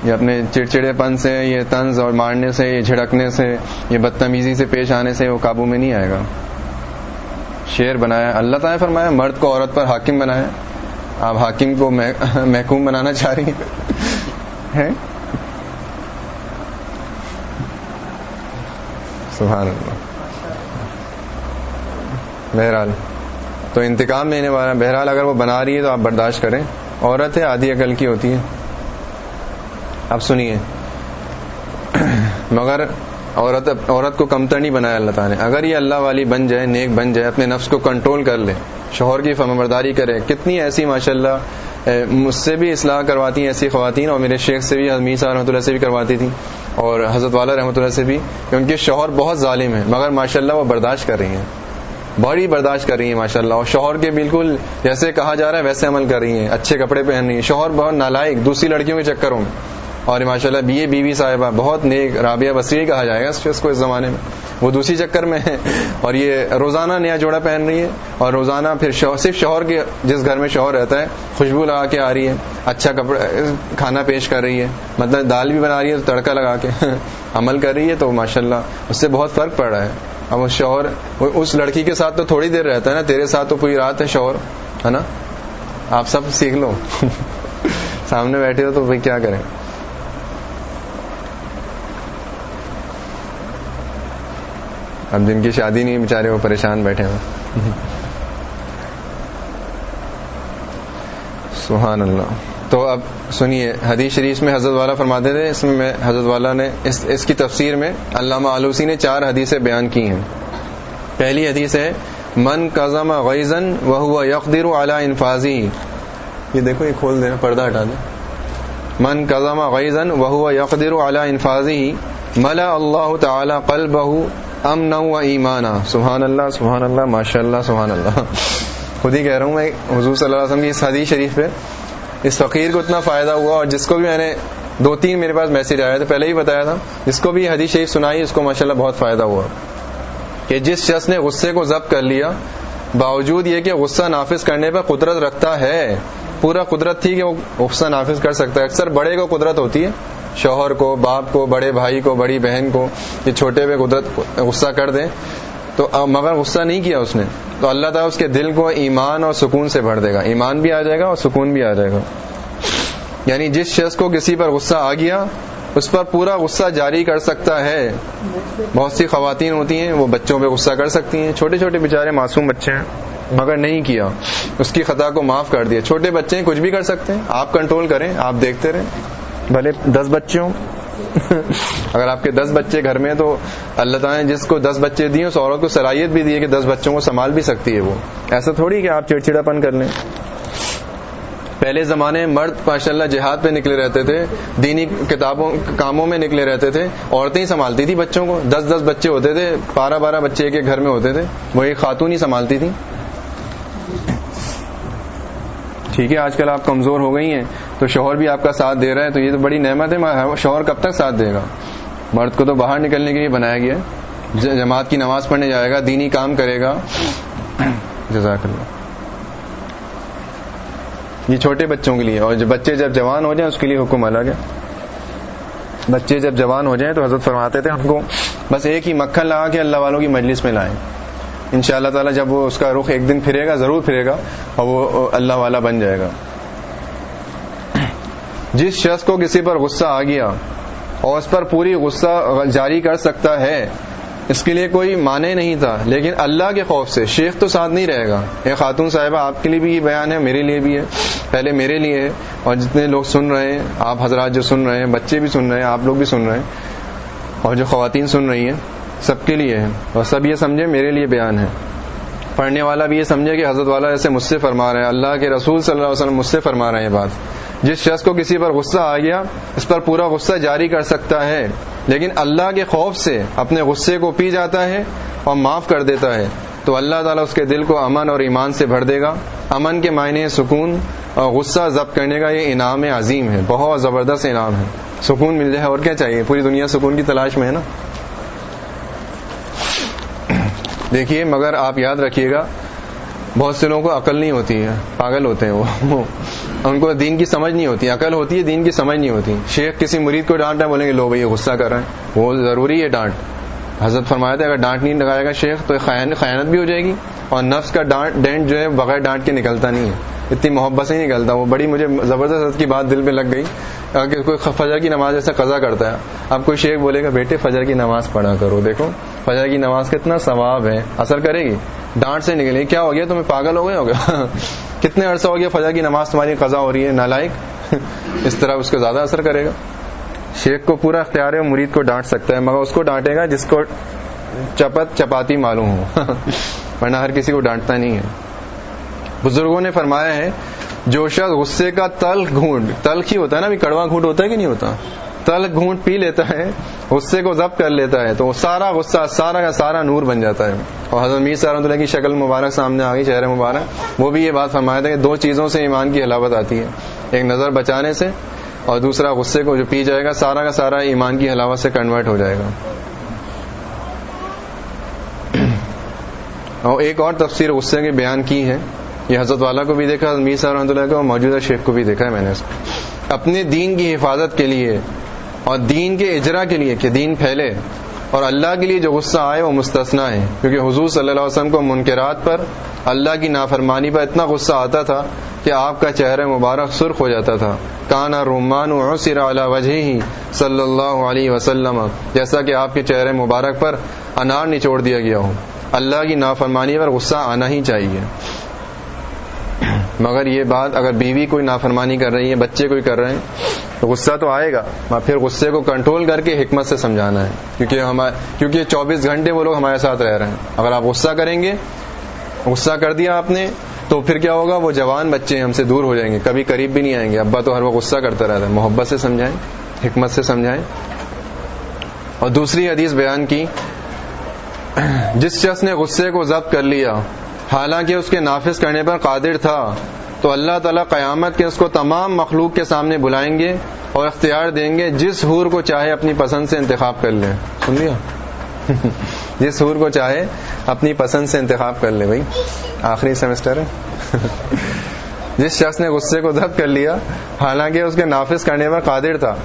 یہ اپنے چڑچڑے پن سے، یہ طنز اور مارنے سے، یہ جھڑکنے سے، یہ بدتمیزی سے پیش آنے سے وہ قابو میں نہیں آئے گا۔ شیر بنایا۔ اللہ تعالیٰ فرمایا، مرد کو عورت پر حاکم بنایا آپ حاکم کو (laughs) محکوم بنانا چاہ رہی ہیں؟ سبحان اللہ۔ بہرحال، تو انتقام لینے والا، بہرحال اگر وہ بنا رہی ہے تو آپ برداشت کریں۔ عورت ہے، آدھی عقل کی ہوتی ہے۔ اب سنیے۔ مگر عورت عورت کو کمتر نہیں بنایا اللہ تعالیٰ نے۔ اگر یہ اللہ والی بن جائے، نیک بن جائے، اپنے نفس کو کنٹرول کر لے، شوہر کی فمبرداری کرے، کتنی ایسی ماشاء اللہ مجھ سے بھی اصلاح کرواتی ہیں ایسی خواتین، اور میرے شیخ سے بھی حمید صاحب رحمۃ اللہ سے بھی کرواتی تھیں، اور حضرت والا رحمۃ اللہ سے بھی کہ ان کے شوہر بہت ظالم ہیں مگر ماشاء اللہ وہ برداشت کر رہی ہیں۔ بڑی برداشت کر رہی ہیں ماشاء اللہ اور شوہر کے بالکل جیسے کہا جا رہا ہے، ویسے عمل کر رہی ہیں، اچھے کپڑے پہن رہی ہیں۔ شوہر بہت نالائق، دوسری لڑکیوں کے چکروں میں۔ اور ماشاء اللہ بی اے بیوی صاحبہ، بہت نیک رابعہ بصری کہا جائے گا اس کو اس زمانے میں۔ وہ دوسری چکر میں ہے اور یہ روزانہ نیا جوڑا پہن رہی ہے اور روزانہ پھر شوہر صرف شوہر کے جس گھر میں شوہر رہتا ہے، خوشبو لگا کے آ رہی ہے اچھا کپڑا، کھانا پیش کر رہی ہے مطلب دال بھی بنا رہی ہے تو تڑکا لگا کے (laughs) عمل کر رہی ہے تو ماشاء اللہ اس سے بہت فرق پڑ رہا ہے۔ اب اس شوہر اس لڑکی کے ساتھ تو تھوڑی دیر رہتا ہے نا، تیرے ساتھ تو پوری رات ہے شوہر، ہے نا؟ آپ سب سیکھ لو۔ (laughs) سامنے بیٹھے ہو تو بھائی کیا کریں؟ اب جن کی شادی نہیں بےچارے وہ پریشان بیٹھے ہوئے۔ سبحان اللہ۔ تو اب سنیے، حدیث شریف میں حضرت والا فرماتے تھے، اس میں حضرت والا نے اس اس کی تفسیر میں علامہ آلوسی نے چار حدیثیں بیان کی ہیں۔ پہلی حدیث ہے، من کزم غیزن وہ ہوا یقدر اعلی انفاظی یہ دیکھو، یہ کھول دینا، پردہ ہٹا دیں۔ من کزم غیزن وہ ہوا یقدر اعلی انفاظی ملا اللہ تعالی قل بہو ام نو ایمانا. سبحان اللہ سبحان اللہ ماشاء اللہ سبحان اللہ خود ہی کہہ رہا ہوں میں، حضور صلی اللہ علیہ وسلم کی اس حدیث شریف پہ اس فقیر کو اتنا فائدہ ہوا اور جس کو بھی میں نے دو تین میرے پاس میسج آیا تھا، پہلے ہی بتایا تھا، جس کو بھی حدیث شریف سنائی، اس کو ماشاء اللہ بہت فائدہ ہوا۔ کہ جس شخص نے غصے کو ضبط کر لیا، باوجود یہ کہ غصہ نافذ کرنے پر قدرت رکھتا ہے پورا قدرت تھی کہ وہ غصہ نافذ کر سکتا ہے۔ اکثر بڑے کو قدرت ہوتی ہے، شوہر کو، باپ کو، بڑے بھائی کو، بڑی بہن کو، یہ چھوٹے پہ قدرت غصہ کر دیں۔ تو مگر غصہ نہیں کیا اس نے، تو اللہ تعالیٰ اس کے دل کو ایمان اور سکون سے بھر دے گا۔ ایمان بھی آ جائے گا اور سکون بھی آ جائے گا۔ یعنی جس شخص کو کسی پر غصہ آ گیا، اس پر پورا غصہ جاری کر سکتا ہے۔ بہت سی خواتین ہوتی ہیں، وہ بچوں پہ غصہ کر سکتی ہیں۔ چھوٹے چھوٹے بےچارے معصوم بچے ہیں۔ مگر نہیں کیا۔ اس کی خطا کو معاف کر دیا۔ چھوٹے بچے کچھ بھی کر سکتے ہیں۔ آپ کنٹرول کریں، آپ دیکھتے رہیں۔ بھلے دس بچے ہوں۔ (laughs) اگر آپ کے دس بچے گھر میں تو اللہ تعالیٰ نے جس کو دس بچے دیے، اس عورت کو صلاحیت بھی دی ہے کہ دس بچوں کو سنبھال بھی سکتی ہے وہ۔ ایسا تھوڑی کہ آپ چڑچڑا پن کر لیں۔ پہلے زمانے مرد ماشاء اللہ جہاد پہ نکلے رہتے تھے، دینی کتابوں، کاموں میں نکلے رہتے تھے۔ عورتیں ہی سنبھالتی تھی بچوں کو۔ دس دس بچے ہوتے تھے، بارہ بارہ بچے ایک گھر میں ہوتے تھے۔ وہ ایک خاتون ہی سنبھالتی تھی ٹھیک ہے، آج کل آپ کمزور ہو گئی ہیں، تو شوہر بھی آپ کا ساتھ دے رہا ہے، تو یہ تو بڑی نعمت ہے شوہر کب تک ساتھ دے گا؟ مرد کو تو باہر نکلنے کے لیے بنایا گیا جماعت کی نماز پڑھنے جائے گا، دینی کام کرے گا۔ جزاک اللہ۔ یہ چھوٹے بچوں کے لیے، اور بچے جب جوان ہو جائیں، اس کے لیے حکم الگ ہے۔ بچے جب جوان ہو جائیں، تو حضرت فرماتے تھے ہم کو، بس ایک ہی مکھن لگا کے اللہ والوں کی مجلس میں لائیں۔ ان شاء اللہ تعالیٰ جب وہ اس کا رخ ایک دن پھرے گا، ضرور پھرے گا اور وہ اللہ والا بن جائے گا۔ جس شخص کو کسی پر غصہ آ گیا اور اس پر پوری غصہ جاری کر سکتا ہے، اس کے لیے کوئی مانے نہیں تھا۔ لیکن اللہ کے خوف سے شیخ تو ساتھ نہیں رہے گا۔ یہ خاتون صاحبہ آپ کے لیے بھی یہ بیان ہے، میرے لیے بھی ہے، پہلے میرے لیے ہے۔ اور جتنے لوگ سن رہے ہیں، آپ حضرات جو سن رہے ہیں، بچے بھی سن رہے ہیں، آپ لوگ بھی سن رہے ہیں۔ اور جو خواتین سن رہی ہیں سب کے لیے ہے اور سب یہ سمجھے میرے لیے بیان ہے۔ پڑھنے والا بھی یہ سمجھے کہ حضرت والا ایسے مجھ سے فرما رہے ہیں۔ اللہ کے رسول صلی اللہ علیہ وسلم مجھ سے فرما رہے ہیں بات۔ جس شخص کو کسی پر غصہ آ گیا، اس پر پورا غصہ جاری کر سکتا ہے۔ لیکن اللہ کے خوف سے اپنے غصے کو پی جاتا ہے اور معاف کر دیتا ہے۔ تو اللہ تعالیٰ اس کے دل کو امن اور ایمان سے بھر دے گا۔ امن کے معنی سکون اور غصہ ضبط کرنے کا یہ انعام عظیم ہے۔ بہت زبردست انعام ہے۔ سکون مل جائے اور کیا چاہیے؟ پوری دنیا سکون کی تلاش میں ہے نا۔ دیکھیے، مگر آپ یاد رکھیے گا، بہت سے لوگوں کو عقل نہیں ہوتی ہے پاگل ہوتے ہیں وہ۔ ان کو دین کی سمجھ نہیں ہوتی، عقل ہوتی ہے، دین کی سمجھ نہیں ہوتی۔ شیخ کسی مرید کو ڈانٹ ہے بولیں گے، لو بھائی غصہ کر رہے ہیں وہ ضروری ہے ڈانٹ۔ حضرت فرمایا تھا، اگر ڈانٹ نہیں لگائے گا شیخ، تو خیانت بھی ہو جائے گی۔ اور نفس کا ڈانٹ ڈینٹ جو ہے، بغیر ڈانٹ کے نکلتا نہیں ہے۔ اتنی محبت سے ہی نکلتا۔ وہ بڑی مجھے زبردست کی بات دل پہ لگ گئی۔ کہ کوئی فجر کی نماز ایسا قضا کرتا ہے۔ اب کوئی شیخ بولے گا، بیٹے، فجر کی نماز پڑھا کرو۔ دیکھو فجر کی نماز کتنا ثواب ہے، اثر کرے گی۔ ڈانٹ سے نکلے کیا ہو گیا؟ تمہیں پاگل ہو گئے ہو گیا (laughs) کتنے عرصہ ہو گیا فجر کی نماز تمہاری قضا ہو رہی ہے نالائک (laughs) اس طرح اس کو زیادہ اثر کرے گا۔ شیخ کو پورا اختیار ہے، مرید کو ڈانٹ سکتا ہے، مگر اس کو ڈانٹے گا جس کو چپت، چپاتی معلوم ہو۔ (laughs) ورنہ ہر کسی کو ڈانٹتا نہیں ہے۔ بزرگوں نے فرمایا ہے جو شخص غصے کا تل گھونٹ تلخ ہی ہوتا ہے نا کڑوا گھونٹ ہوتا ہے کہ نہیں ہوتا؟ تل گھونٹ پی لیتا ہے، غصے کو ضبط کر لیتا ہے، تو وہ سارا غصہ، سارا کا سارا نور بن جاتا ہے۔ اور حضرت میر سارا اللہ کی شکل مبارک سامنے آ گئی چہرے مبارک، وہ بھی یہ بات فرمایا تھا کہ دو چیزوں سے ایمان کی حلاوت آتی ہے۔ ایک نظر بچانے سے اور دوسرا غصے کو جو پی جائے گا، سارا کا سارا ایمان کی حلاوت سے کنورٹ ہو جائے گا۔ (clears throat) اور ایک اور تفسیر غصے کے بیان کی ہے۔ یہ حضرت والا کو بھی دیکھا میر صاحب رحمۃ اللہ کو موجودہ شیخ کو بھی دیکھا ہے میں نے اس کو۔ اپنے دین کی حفاظت کے لیے اور دین کے اجرا کے لیے کہ دین پھیلے اور اللہ کے لیے جو غصہ آئے وہ مستثنا ہے۔ کیونکہ حضور صلی اللہ علیہ وسلم کو منکرات پر اللہ کی نافرمانی پر اتنا غصہ آتا تھا کہ آپ کا چہرہ مبارک سرخ ہو جاتا تھا۔ کانا رومان عصر علی وجہ ہی صلی اللہ علیہ وسلم، جیسا کہ آپ کے چہرے مبارک پر انار نچوڑ دیا گیا ہو۔ اللہ کی نافرمانی پر غصہ آنا ہی چاہیے۔ مگر یہ بات اگر بیوی کوئی نافرمانی کر رہی ہے، بچے کوئی کر رہے ہیں، تو غصہ تو آئے گا پھر غصے کو کنٹرول کر کے حکمت سے سمجھانا ہے۔ کیونکہ ہمارے کیونکہ چوبیس گھنٹے وہ لوگ ہمارے ساتھ رہ رہے ہیں۔ اگر آپ غصہ کریں گے، غصہ کر دیا آپ نے، تو پھر کیا ہوگا؟ وہ جوان بچے ہم سے دور ہو جائیں گے۔ کبھی قریب بھی نہیں آئیں گے۔ ابا تو ہر وہ غصہ کرتا رہتا ہے۔ محبت سے سمجھائیں، حکمت سے سمجھائیں۔ اور دوسری حدیث بیان کی، جس شخص نے غصے کو ضبط کر لیا حالانکہ اس کے نافذ کرنے پر قادر تھا۔ تو اللہ تعالیٰ قیامت کے اس کو تمام مخلوق کے سامنے بلائیں گے اور اختیار دیں گے جس حور کو چاہے اپنی پسند سے انتخاب کر لے سن لیا؟ (laughs) جس حور کو چاہے اپنی پسند سے انتخاب کر لے بھائی، آخری سیمسٹر ہے۔ (laughs) جس شخص نے غصے کو ضبط کر لیا، حالانکہ اس کے نافذ کرنے پر قادر تھا۔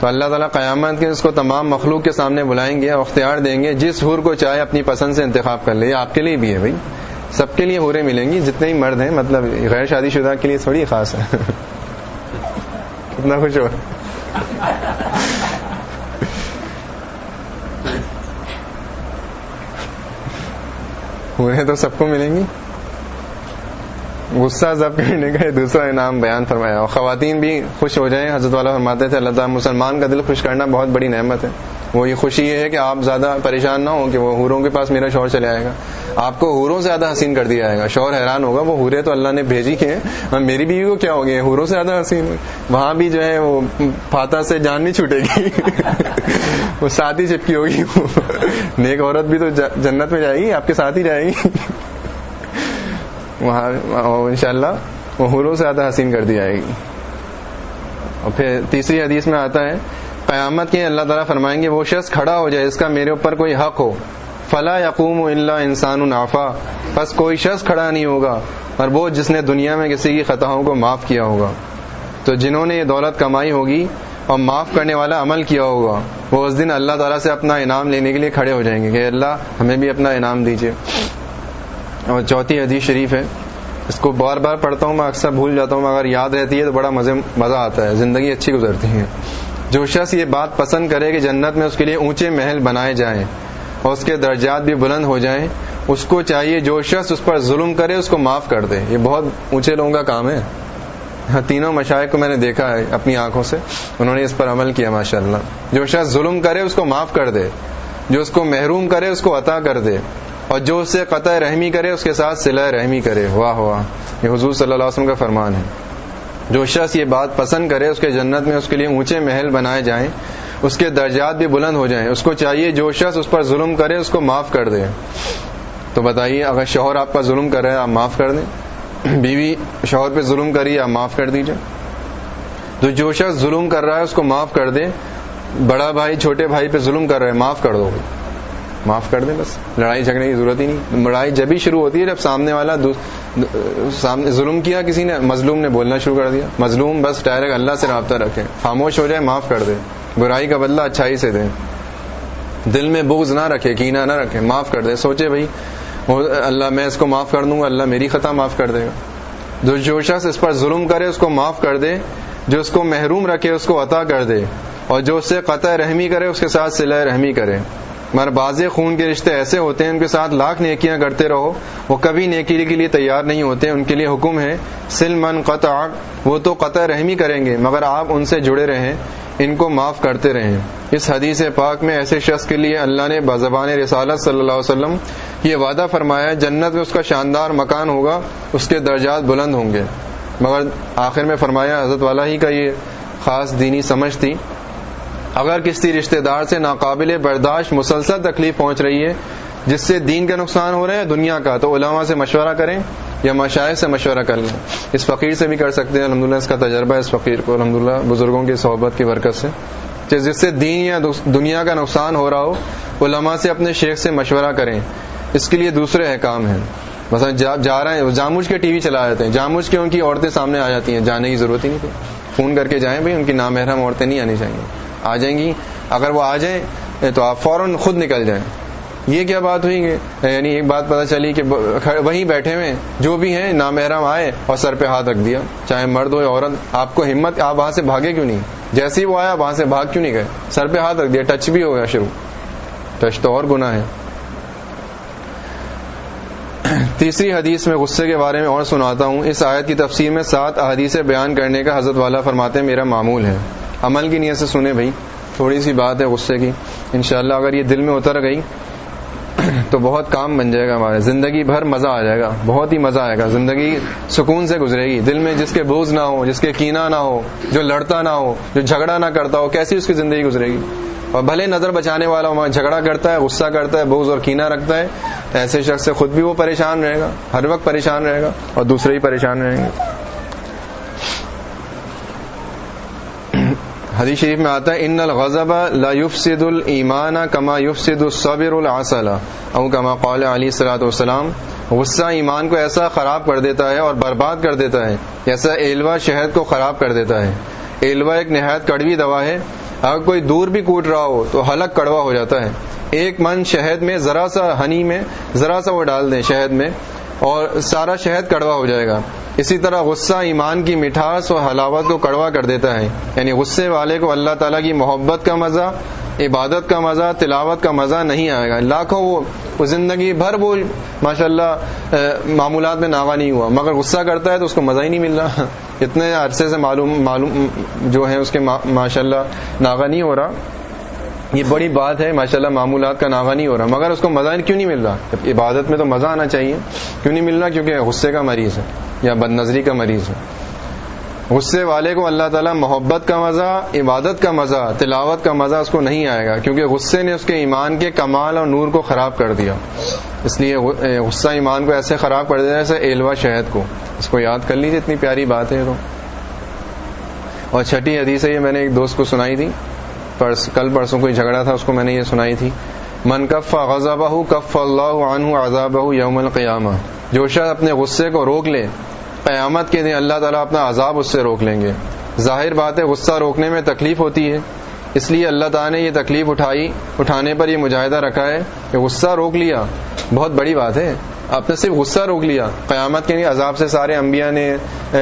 تو اللہ تعالیٰ قیامت کے اس کو تمام مخلوق کے سامنے بلائیں گے اور اختیار دیں گے جس حور کو چاہے اپنی پسند سے انتخاب کر لے۔ یہ آپ کے لیے بھی ہے بھائی۔ سب کے لیے ہورے ملیں گی، جتنے ہی مرد ہیں مطلب غیر شادی شدہ کے لیے تھوڑی خاص ہے۔ کتنا خوش ہو۔ ہورے تو سب کو ملیں گی۔ غصہ ضبط کرنے کا دوسرا انعام بیان فرمایا۔ اور خواتین بھی خوش ہو جائیں، حضرت والا فرماتے تھے، اللہ تعالیٰ مسلمان کا دل خوش کرنا بہت بڑی نعمت ہے۔ وہ یہ خوشی یہ ہے کہ آپ زیادہ پریشان نہ ہوں کہ وہ حوروں کے پاس میرا شوہر چلے آئے گا۔ آپ کو حوروں سے زیادہ حسین کر دیا جائے گا۔ شوہر حیران ہوگا، وہ حورے تو اللہ نے بھیجی کے ہیں میری بیوی کو کیا ہو گیا؟ حوروں سے زیادہ حسین۔ وہاں بھی جو ہے وہ پھاتا سے جان نہیں چھوٹے گی۔ (laughs) وہ ساتھ ہی چپکی ہوگی۔ (laughs) نیک عورت بھی تو جنت میں جائے گی، آپ کے ساتھ ہی جائے گی۔ (laughs) وہاں ان شاء اللہ وہ حوروں سے زیادہ حسین کر دی جائے گی۔ اور پھر تیسری حدیث میں آتا ہے قیامت کے اللہ تعالیٰ فرمائیں گے، وہ شخص کھڑا ہو جائے، اس کا میرے اوپر کوئی حق ہو۔ فلا یقوم اللہ انسان نافا بس کوئی شخص کھڑا نہیں ہوگا، اور وہ جس نے دنیا میں کسی کی خطاؤں کو معاف کیا ہوگا۔ تو جنہوں نے یہ دولت کمائی ہوگی اور معاف کرنے والا عمل کیا ہوگا، وہ اس دن اللہ تعالیٰ سے اپنا انعام لینے کے لیے کھڑے ہو جائیں گے کہ اللہ، ہمیں بھی اپنا انعام دیجیے۔ اور چوتھی حدیث شریف ہے، اس کو بار بار پڑھتا ہوں، میں اکثر بھول جاتا ہوں، مگر یاد رہتی ہے تو بڑا مزے، مزہ آتا ہے، زندگی اچھی گزرتی ہے جو شخص یہ بات پسند کرے کہ جنت میں اس کے لیے اونچے محل بنائے جائیں اور اس کے درجات بھی بلند ہو جائیں، اس کو چاہیے جو شخص اس پر ظلم کرے، اس کو معاف کر دے۔ یہ بہت اونچے لوگوں کا کام ہے۔ ہاں، تینوں مشاہد کو میں نے دیکھا ہے اپنی آنکھوں سے۔ انہوں نے اس پر عمل کیا ماشاء اللہ جو شخص ظلم کرے، اس کو معاف کر دے۔ جو اس کو محروم کرے، اس کو عطا کر دے۔ اور جو اس سے قطع رحمی کرے، اس کے ساتھ سلا رحمی کرے۔ واہ واہ۔ یہ حضور صلی اللہ علیہ وسلم کا فرمان ہے۔ جو شخص یہ بات پسند کرے، اس کے جنت میں اس کے لیے اونچے محل بنائے جائیں، اس کے درجات بھی بلند ہو جائیں، اس کو چاہیے جو شخص اس پر ظلم کرے، اس کو معاف کر دے۔ تو بتائیے، اگر شوہر آپ کا ظلم کر رہے ہیں آپ معاف کر دیں۔ (clears throat) بیوی شوہر پہ ظلم کری، آپ معاف کر دیجیے تو جو شخص ظلم کر رہا ہے، اس کو معاف کر دے بڑا بھائی، چھوٹے بھائی پہ ظلم کر رہے معاف کر دو۔ معاف کر دیں بس۔ لڑائی جھگڑنے کی ضرورت ہی نہیں۔ لڑائی جب ہی شروع ہوتی ہے، جب سامنے والا سامنے ظلم کیا، کسی نے مظلوم نے بولنا شروع کر دیا۔ مظلوم بس ڈائریکٹ اللہ سے رابطہ رکھے خاموش ہو جائے معاف کر دے برائی کا بدلہ اچھائی سے دے دل میں بغض نہ رکھے کینا نہ رکھے معاف کر دے سوچے بھائی اللہ، میں اس کو معاف کر دوں گا، اللہ میری خطا معاف کر دے گا۔ جو شخص اس پر ظلم کرے، اس کو معاف کر دے۔ جو اس کو محروم رکھے، اس کو عطا کر دے۔ اور جو اس سے قطع رحمی کرے، اس کے ساتھ سلح رحمی کرے۔ مگر باز خون کے رشتے ایسے ہوتے ہیں، ان کے ساتھ لاکھ نیکیاں کرتے رہو، وہ کبھی نیکی کے لیے تیار نہیں ہوتے، ان کے لیے حکم ہے، سل من قطع، وہ تو قطع رحمی کریں گے، مگر آپ ان سے جڑے رہیں، ان کو معاف کرتے رہیں۔ اس حدیث پاک میں ایسے شخص کے لیے اللہ نے بزبان رسالت صلی اللہ علیہ وسلم یہ وعدہ فرمایا، جنت میں اس کا شاندار مکان ہوگا، اس کے درجات بلند ہوں گے۔ مگر آخر میں فرمایا، حضرت والا ہی کا یہ خاص دینی سمجھ تھی۔ اگر کسی رشتہ دار سے ناقابل برداشت مسلسل تکلیف پہنچ رہی ہے، جس سے دین کا نقصان ہو رہا ہے دنیا کا، تو علماء سے مشورہ کریں یا مشاعر سے مشورہ کر لیں۔ اس فقیر سے بھی کر سکتے ہیں۔ الحمد اس کا تجربہ ہے اس فقیر کو۔ الحمد بزرگوں کی صحبت کی برکت سے۔ جس سے دین یا دنیا کا نقصان ہو رہا ہو، علماء سے اپنے شیخ سے مشورہ کریں۔ اس کے لیے دوسرے احکام ہیں۔ مثلا جا رہے ہیں جاموج کے ٹی وی چلا جاتے ہیں جاموج کے ان کی عورتیں سامنے آ جاتی ہیں۔ جانے کی ضرورت ہی نہیں تھی۔ فون کر کے جائیں بھائی، ان کی نامحرم عورتیں نہیں آنی چاہیے۔ آ جائیں گی۔ اگر وہ آ جائیں تو آپ فوراً خود نکل جائیں۔ یہ کیا بات ہوئی؟ یعنی ایک بات پتا چلی کہ وہیں بیٹھے ہوئے جو بھی ہیں نامحرم آئے اور سر پہ ہاتھ رکھ دیا۔ چاہے مرد ہو یا عورت، آپ کو ہمت، آپ وہاں سے بھاگے کیوں نہیں؟ جیسے ہی وہ آیا، وہاں سے بھاگ کیوں نہیں گئے؟ سر پہ ہاتھ رکھ دیا، ٹچ بھی ہو گیا شروع۔ ٹچ تو اور گنا ہے۔ تیسری حدیث میں غصے کے بارے میں اور سناتا ہوں۔ اس آیت کی تفسیر میں سات احادیث بیان کرنے کا حضرت والا فرماتے میرا معمول ہے۔ عمل کی نیت سے سنے بھائی، تھوڑی سی بات ہے غصے کی۔ انشاءاللہ اگر یہ دل میں اتر گئی، (clears throat) تو بہت کام بن جائے گا ہمارے۔ زندگی بھر مزہ آ جائے گا۔ بہت ہی مزہ آئے گا۔ زندگی سکون سے گزرے گی۔ دل میں جس کے بوجھ نہ ہو، جس کے کینا نہ ہو، جو لڑتا نہ ہو، جو جھگڑا نہ کرتا ہو، کیسی اس کی زندگی گزرے گی؟ اور بھلے نظر بچانے والا ہو جھگڑا کرتا ہے، غصہ کرتا ہے بوز اور کینا رکھتا ہے ایسے شخص سے خود بھی وہ پریشان رہے گا۔ ہر وقت پریشان رہے گا اور دوسرے ہی پریشان رہیں گے۔ حدیث شریف میں آتا ہے، ان الغضب لا يفسد الایمان کما يفسد الصبر العسل. او کما قال علی صلاۃ والسلام، غصہ ایمان کو ایسا خراب کر دیتا ہے اور برباد کر دیتا ہے، جیسا ایلوا شہد کو خراب کر دیتا ہے۔ ایلوا ایک نہایت کڑوی دوا ہے، اگر کوئی دور بھی کوٹ رہا ہو تو حلق کڑوا ہو جاتا ہے۔ ایک من شہد میں ذرا سا ہنی میں، ذرا سا وہ ڈال دیں شہد میں۔ اور سارا شہد کڑوا ہو جائے گا۔ اسی طرح غصہ ایمان کی مٹھاس اور حلاوت کو کڑوا کر دیتا ہے۔ یعنی غصے والے کو اللہ تعالیٰ کی محبت کا مزہ، عبادت کا مزہ، تلاوت کا مزہ نہیں آئے گا۔ لاکھوں وہ زندگی بھر وہ ماشاء اللہ معمولات میں ناغا نہیں ہوا۔ مگر غصہ کرتا ہے تو اس کو مزہ ہی نہیں مل رہا۔ (laughs) اتنے عرصے سے معلوم معلوم جو ہے اس کے ماشاء اللہ ناغا نہیں ہو رہا۔ یہ بڑی بات ہے ماشاء اللہ معمولات کا ناغا نہیں ہو رہا، مگر اس کو مزہ کیوں نہیں مل رہا؟ عبادت میں تو مزہ آنا چاہیے۔ کیوں نہیں مل رہا؟ کیونکہ غصے کا مریض ہے یا بد نظری کا مریض ہے۔ غصے والے کو اللہ تعالیٰ محبت کا مزہ، عبادت کا مزہ، تلاوت کا مزہ اس کو نہیں آئے گا، کیونکہ غصے نے اس کے ایمان کے کمال اور نور کو خراب کر دیا۔ اس لیے غصہ ایمان کو ایسے خراب کر دیا جیسے ایلوا شہد کو۔ اس کو یاد کر لیجیے اتنی پیاری بات ہے تو۔ اور چھٹی حدیث ہے، یہ میں نے ایک دوست کو سنائی تھی۔ پرس کل پرسوں کوئی جھگڑا تھا، اس کو میں نے یہ سنائی تھی۔ من کف غذبہ کف اللہ عنہ عذاب یوم القیامہ۔ جو شخص اپنے غصے کو روک لے، قیامت کے دن اللہ تعالیٰ اپنا عذاب اس سے روک لیں گے۔ ظاہر بات ہے، غصہ روکنے میں تکلیف ہوتی ہے۔ اس لیے اللہ تعالیٰ نے یہ تکلیف اٹھائی، اٹھانے پر یہ مجاہدہ رکھا ہے کہ غصہ روک لیا۔ بہت بڑی بات ہے۔ آپ نے صرف غصہ روک لیا۔ قیامت کے نہیں عذاب سے سارے انبیاء نے،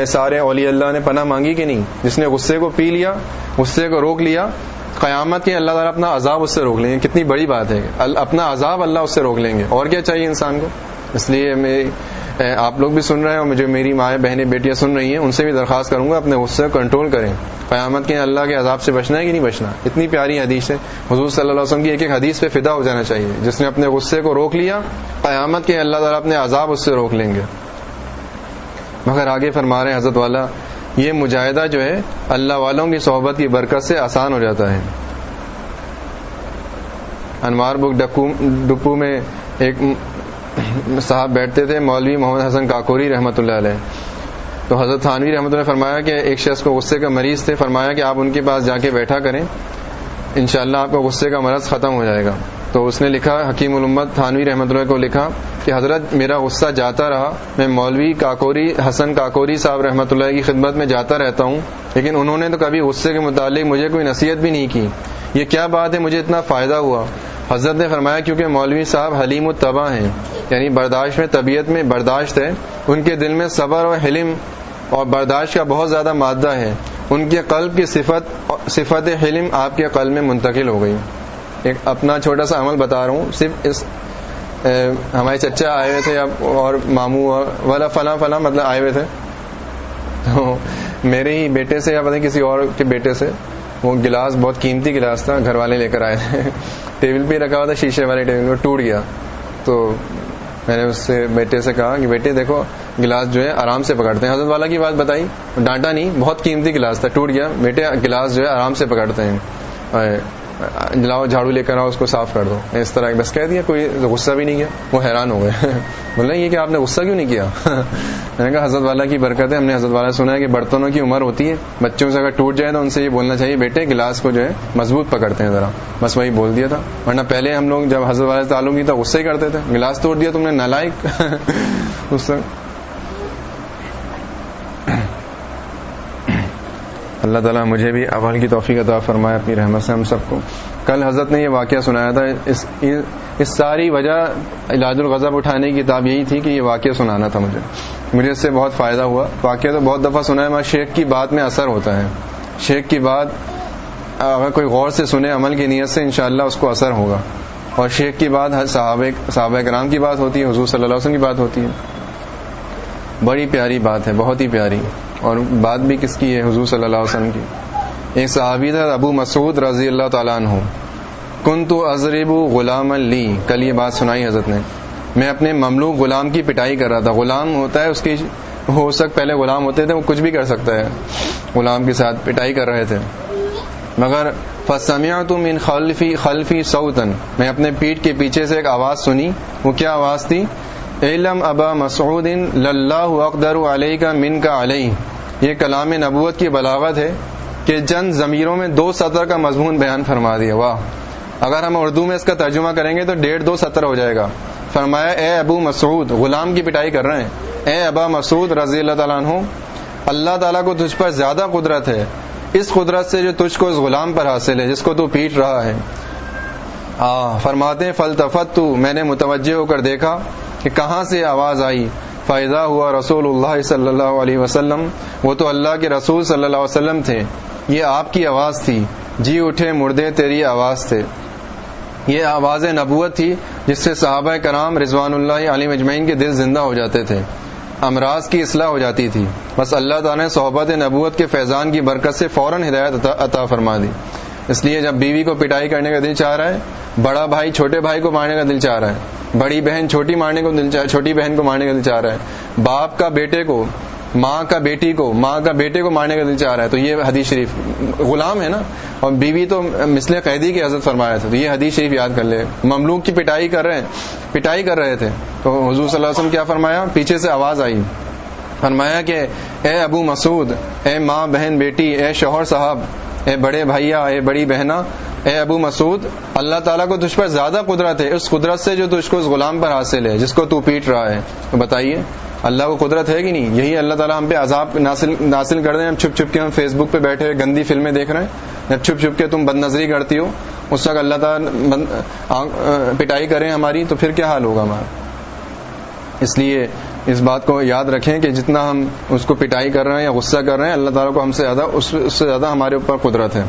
سارے اولیاء اللہ نے پناہ مانگی کہ نہیں؟ جس نے غصے کو پی لیا، غصے کو روک لیا قیامت کے اللہ تعالیٰ اپنا عذاب اس سے روک لیں گے۔ کتنی بڑی بات ہے اپنا عذاب اللہ اس سے روک لیں گے۔ اور کیا چاہیے انسان کو؟ اس لیے میں آپ لوگ بھی سن رہے ہیں اور مجھے میری مائیں، بہنیں، بیٹیاں سن رہی ہیں، ان سے بھی درخواست کروں گا اپنے غصے کو کنٹرول کریں۔ قیامت کے اللہ کے عذاب سے بچنا ہے کہ نہیں بچنا؟ اتنی پیاری حدیث ہے۔ حضور صلی اللہ علیہ وسلم کی ایک ایک حدیث پہ فدا ہو جانا چاہیے۔ جس نے اپنے غصے کو روک لیا، قیامت کے اللہ تعالیٰ اپنے عذاب اس سے روک لیں گے۔ مگر آگے فرما رہے ہیں حضرت والا یہ مجاہدہ جو ہے، اللہ والوں کی صحبت کی برکت سے آسان ہو جاتا ہے۔ انوار بک ڈپو میں ایک صاحب بیٹھتے تھے، مولوی محمد حسن کاکوری رحمۃ اللہ علیہ۔ تو حضرت تھانوی رحمۃ اللہ فرمایا کہ ایک شخص کو غصے کا مریض تھے، فرمایا کہ آپ ان کے پاس جا کے بیٹھا کریں۔ انشاءاللہ اللہ آپ کو غصے کا مرض ختم ہو جائے گا۔ تو اس نے لکھا، حکیم الامت تھانوی رحمۃ اللہ کو لکھا کہ حضرت میرا غصہ جاتا رہا۔ میں مولوی کاکوری، حسن کاکوری صاحب رحمۃ اللہ کی خدمت میں جاتا رہتا ہوں۔ لیکن انہوں نے تو کبھی غصے کے متعلق مجھے کوئی نصیحت بھی نہیں کی۔ یہ کیا بات ہے؟ مجھے اتنا فائدہ ہوا۔ حضرت نے فرمایا، کیونکہ مولوی صاحب حلیم الطبع ہیں یعنی برداشت میں طبیعت میں برداشت ہے، ان کے دل میں صبر اور حلم اور برداشت کا بہت زیادہ مادہ ہے۔ ان کے قلب کی صفت صفت حلم آپ کے قلب میں منتقل ہو گئی۔ ایک اپنا چھوٹا سا عمل بتا رہا ہوں۔ صرف اس ہمارے چچا آئے ہوئے تھے اور ماموں والا فلاں فلاں مطلب آئے ہوئے تھے۔ تو میرے ہی بیٹے سے یا پتہ کسی اور کے بیٹے سے، وہ گلاس، بہت قیمتی گلاس تھا، گھر والے لے کر آئے تھے۔ (laughs) ٹیبل پہ رکھا ہوا تھا، شیشے والے ٹیبل پہ ٹوٹ گیا۔ تو میں نے اس سے بیٹے سے کہا کہ بیٹے دیکھو، گلاس جو ہے آرام سے پکڑتے ہیں۔ حضرت والا کی بات بتائی، ڈانٹا نہیں، بہت قیمتی گلاس تھا، ٹوٹ گیا۔ بیٹے، گلاس جو ہے آرام سے پکڑتے ہیں۔ جلاؤ جھاڑو لے کر آؤ، اس کو صاف کر دو۔ اس طرح بس کہہ دیا، کوئی غصہ بھی نہیں کیا، وہ حیران ہو گئے۔ (laughs) بولے، یہ کہ آپ نے غصہ کیوں نہیں کیا؟ (laughs) میں نے کہا، حضرت والا کی برکت ہے۔ ہم نے حضرت والا سنا ہے کہ برتنوں کی عمر ہوتی ہے۔ بچوں سے اگر ٹوٹ جائے تو ان سے یہ بولنا چاہیے، بیٹے، گلاس کو جو ہے مضبوط پکڑتے ہیں ذرا۔ بس وہی بول دیا تھا۔ ورنہ پہلے ہم لوگ جب حضرت والے تعلق کی تو غصہ ہی کرتے تھے۔ گلاس توڑ دیا تم نے نالائک (laughs) اس اللہ تعالیٰ مجھے بھی اول کی توفیق عطا فرمایا اپنی رحمت سے ہم سب کو۔ کل حضرت نے یہ واقعہ سنایا تھا، اس اس ساری وجہ علاج الغضب اٹھانے کی کتاب یہی تھی کہ یہ واقعہ سنانا تھا مجھے۔ مجھے اس سے بہت فائدہ ہوا۔ واقعہ تو بہت دفعہ سنا ہے، مگر شیخ کی بات میں اثر ہوتا ہے۔ شیخ کی بات اگر کوئی غور سے سنے، عمل کی نیت سے انشاءاللہ اس کو اثر ہوگا۔ اور شیخ کی بات صحابہ کرام کی بات ہوتی ہے، حضور صلی اللہ علیہ وسلم کی بات ہوتی ہے۔ بڑی پیاری بات ہے، بہت ہی پیاری۔ اور بات بھی کس کی ہے، حضور صلی اللہ علیہ وسلم کی۔ ایک صحابی تھا، ابو مسعود رضی اللہ تعالیٰ عنہ۔ کن تو ازریب غلام لی کل یہ بات سنائی حضرت نے۔ میں اپنے مملوک غلام کی پٹائی کر رہا تھا۔ غلام ہوتا ہے، اس کی ہو سک پہلے غلام ہوتے تھے، وہ کچھ بھی کر سکتا ہے۔ غلام کے ساتھ پٹائی کر رہے تھے۔ مگر فسمیا تم ان خلفی خلفی سعودن میں اپنے پیٹ کے پیچھے سے ایک آواز سنی۔ وہ کیا آواز تھی؟ علم ابا مسعود اللہ اقدر علیہ کا من کا علیہ۔ یہ کلام نبوت کی بلاغت ہے کہ چند ضمیروں میں دو سطر کا مضمون بیان فرما دیا۔ واہ۔ اگر ہم اردو میں اس کا ترجمہ کریں گے تو ڈیڑھ دو سطر ہو جائے گا۔ فرمایا، اے ابو مسعود، غلام کی پٹائی کر رہے ہیں۔ اے ابا مسعود رضی اللہ تعالیٰ عنہ، اللہ تعالیٰ کو تجھ پر زیادہ قدرت ہے۔ اس قدرت سے جو تجھ کو اس غلام پر حاصل ہے، جس کو تو پیٹ رہا ہے۔ آ، فرماتے فلتفت تو میں نے متوجہ ہو کر دیکھا کہ کہاں سے آواز آئی۔ فائدہ ہوا رسول اللہ صلی اللہ علیہ وسلم، وہ تو اللہ کے رسول صلی اللہ علیہ وسلم تھے۔ یہ آپ کی آواز تھی۔ جی اٹھے، مردے تیری آواز تھے۔ یہ آواز نبوت تھی، جس سے صحابہ کرام رضوان اللہ علی مجمعین کے دل زندہ ہو جاتے تھے۔ امراض کی اصلاح ہو جاتی تھی۔ بس اللہ تعالیٰ نے صحبت نبوت کے فیضان کی برکت سے فوراً ہدایت عطا فرما دی۔ اس لیے جب بیوی کو پٹائی کرنے کا دل چاہ رہا ہے، بڑا بھائی چھوٹے بھائی کو مارنے کا دل چاہ رہا ہے، بڑی بہن چھوٹی مارنے کو دل چاہ چھوٹی بہن کو مارنے کا دل چاہ رہا ہے، باپ کا بیٹے کو، ماں کا بیٹی کو، ماں کا بیٹے کو مارنے کا دل چاہ رہا ہے، تو یہ حدیث شریف غلام ہے نا؟ اور بیوی تو مثل قیدی کی حضرت فرمایا تھا، تو یہ حدیث شریف یاد کر لے۔ مملوک کی پٹائی کر رہے ہیں، پٹائی کر رہے تھے۔ تو حضور صلی اللہ علیہ وسلم کیا فرمایا؟ پیچھے سے آواز آئی۔ فرمایا کہ اے ابو مسعود، اے ماں، بہن، بیٹی، اے شوہر صاحب اے بڑے بھائیا اے بڑی بہنا اے ابو مسعود، اللہ تعالیٰ کو تجھ پر زیادہ قدرت ہے، اس قدرت سے جو تجھ کو اس غلام پر حاصل ہے، جس کو تو پیٹ رہا ہے۔ تو بتائیے، اللہ کو قدرت ہے کہ نہیں؟ یہی اللہ تعالیٰ ہم پہ عذاب ناصل کر دیں ہم چھپ چھپ کے ہم فیس بک پہ بیٹھے ہوئے گندی فلمیں دیکھ رہے ہیں۔ جب چھپ چھپ کے تم بد نظری کرتی ہو، اس وقت اللہ تعالیٰ پٹائی کریں ہماری، تو پھر کیا حال ہوگا ہمارا؟ اس لیے اس بات کو یاد رکھیں کہ جتنا ہم اس کو پٹائی کر رہے ہیں یا غصہ کر رہے ہیں، اللہ تعالیٰ کو ہم سے زیادہ اس سے زیادہ ہمارے اوپر قدرت ہے۔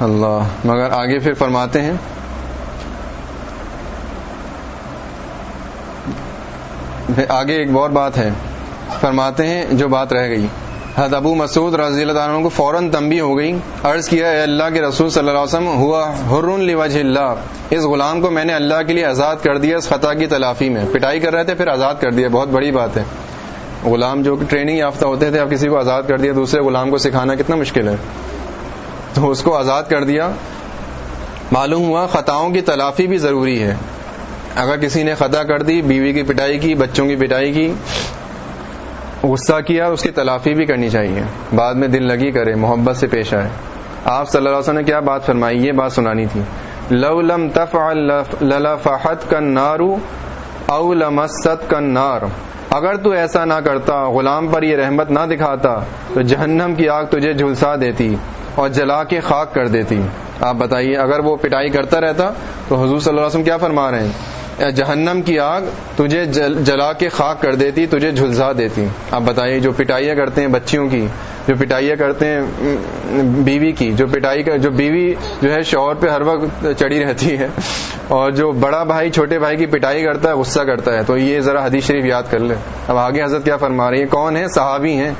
اللہ، مگر آگے پھر فرماتے ہیں۔ آگے ایک اور بات ہے۔ فرماتے ہیں جو بات رہ گئی۔ حد ابو مسعود رضی اللہ عنہ کو فوراً تمبی ہو گئی، عرض کیا، اے اللہ کے رسول صلی اللہ علیہ وسلم، ہوا حر لوجہ اللہ، اس غلام کو میں نے اللہ کے لیے آزاد کر دیا اس خطا کی تلافی میں۔ پٹائی کر رہے تھے، پھر آزاد کر دیا، بہت بڑی بات ہے۔ غلام جو ٹریننگ یافتہ ہوتے تھے، اب کسی کو آزاد کر دیا، دوسرے غلام کو سکھانا کتنا مشکل ہے۔ تو اس کو آزاد کر دیا۔ معلوم ہوا خطاؤں کی تلافی بھی ضروری ہے۔ اگر کسی نے خطا کر دی، بیوی کی پٹائی کی، بچوں کی پٹائی کی غصہ کیا اس کی تلافی بھی کرنی چاہیے۔ بعد میں دل لگی کرے، محبت سے پیش آئے۔ آپ صلی اللہ علیہ وسلم نے کیا بات فرمائی؟ یہ بات سنانی تھی۔ لو لم تف لفحت کا نارو او لمست کا نار اگر تو ایسا نہ کرتا، غلام پر یہ رحمت نہ دکھاتا، تو جہنم کی آگ تجھے جھلسا دیتی اور جلا کے خاک کر دیتی۔ آپ بتائیے، اگر وہ پٹائی کرتا رہتا تو حضور صلی اللہ علیہ وسلم کیا فرما رہے ہیں؟ جہنم کی آگ تجھے جلا کے خاک کر دیتی، تجھے جھلسا دیتی۔ آپ بتائیے، جو پٹائیاں کرتے ہیں بچیوں کی، جو پٹائیاں کرتے ہیں بیوی کی، جو پٹائی کر جو بیوی جو ہے شوہر پہ ہر وقت چڑی رہتی ہے، اور جو بڑا بھائی، چھوٹے بھائی کی پٹائی کرتا ہے، غصہ کرتا ہے، تو یہ ذرا حدیث شریف یاد کر لے اب آگے حضرت کیا فرما رہی ہے کون ہے صحابی ہیں۔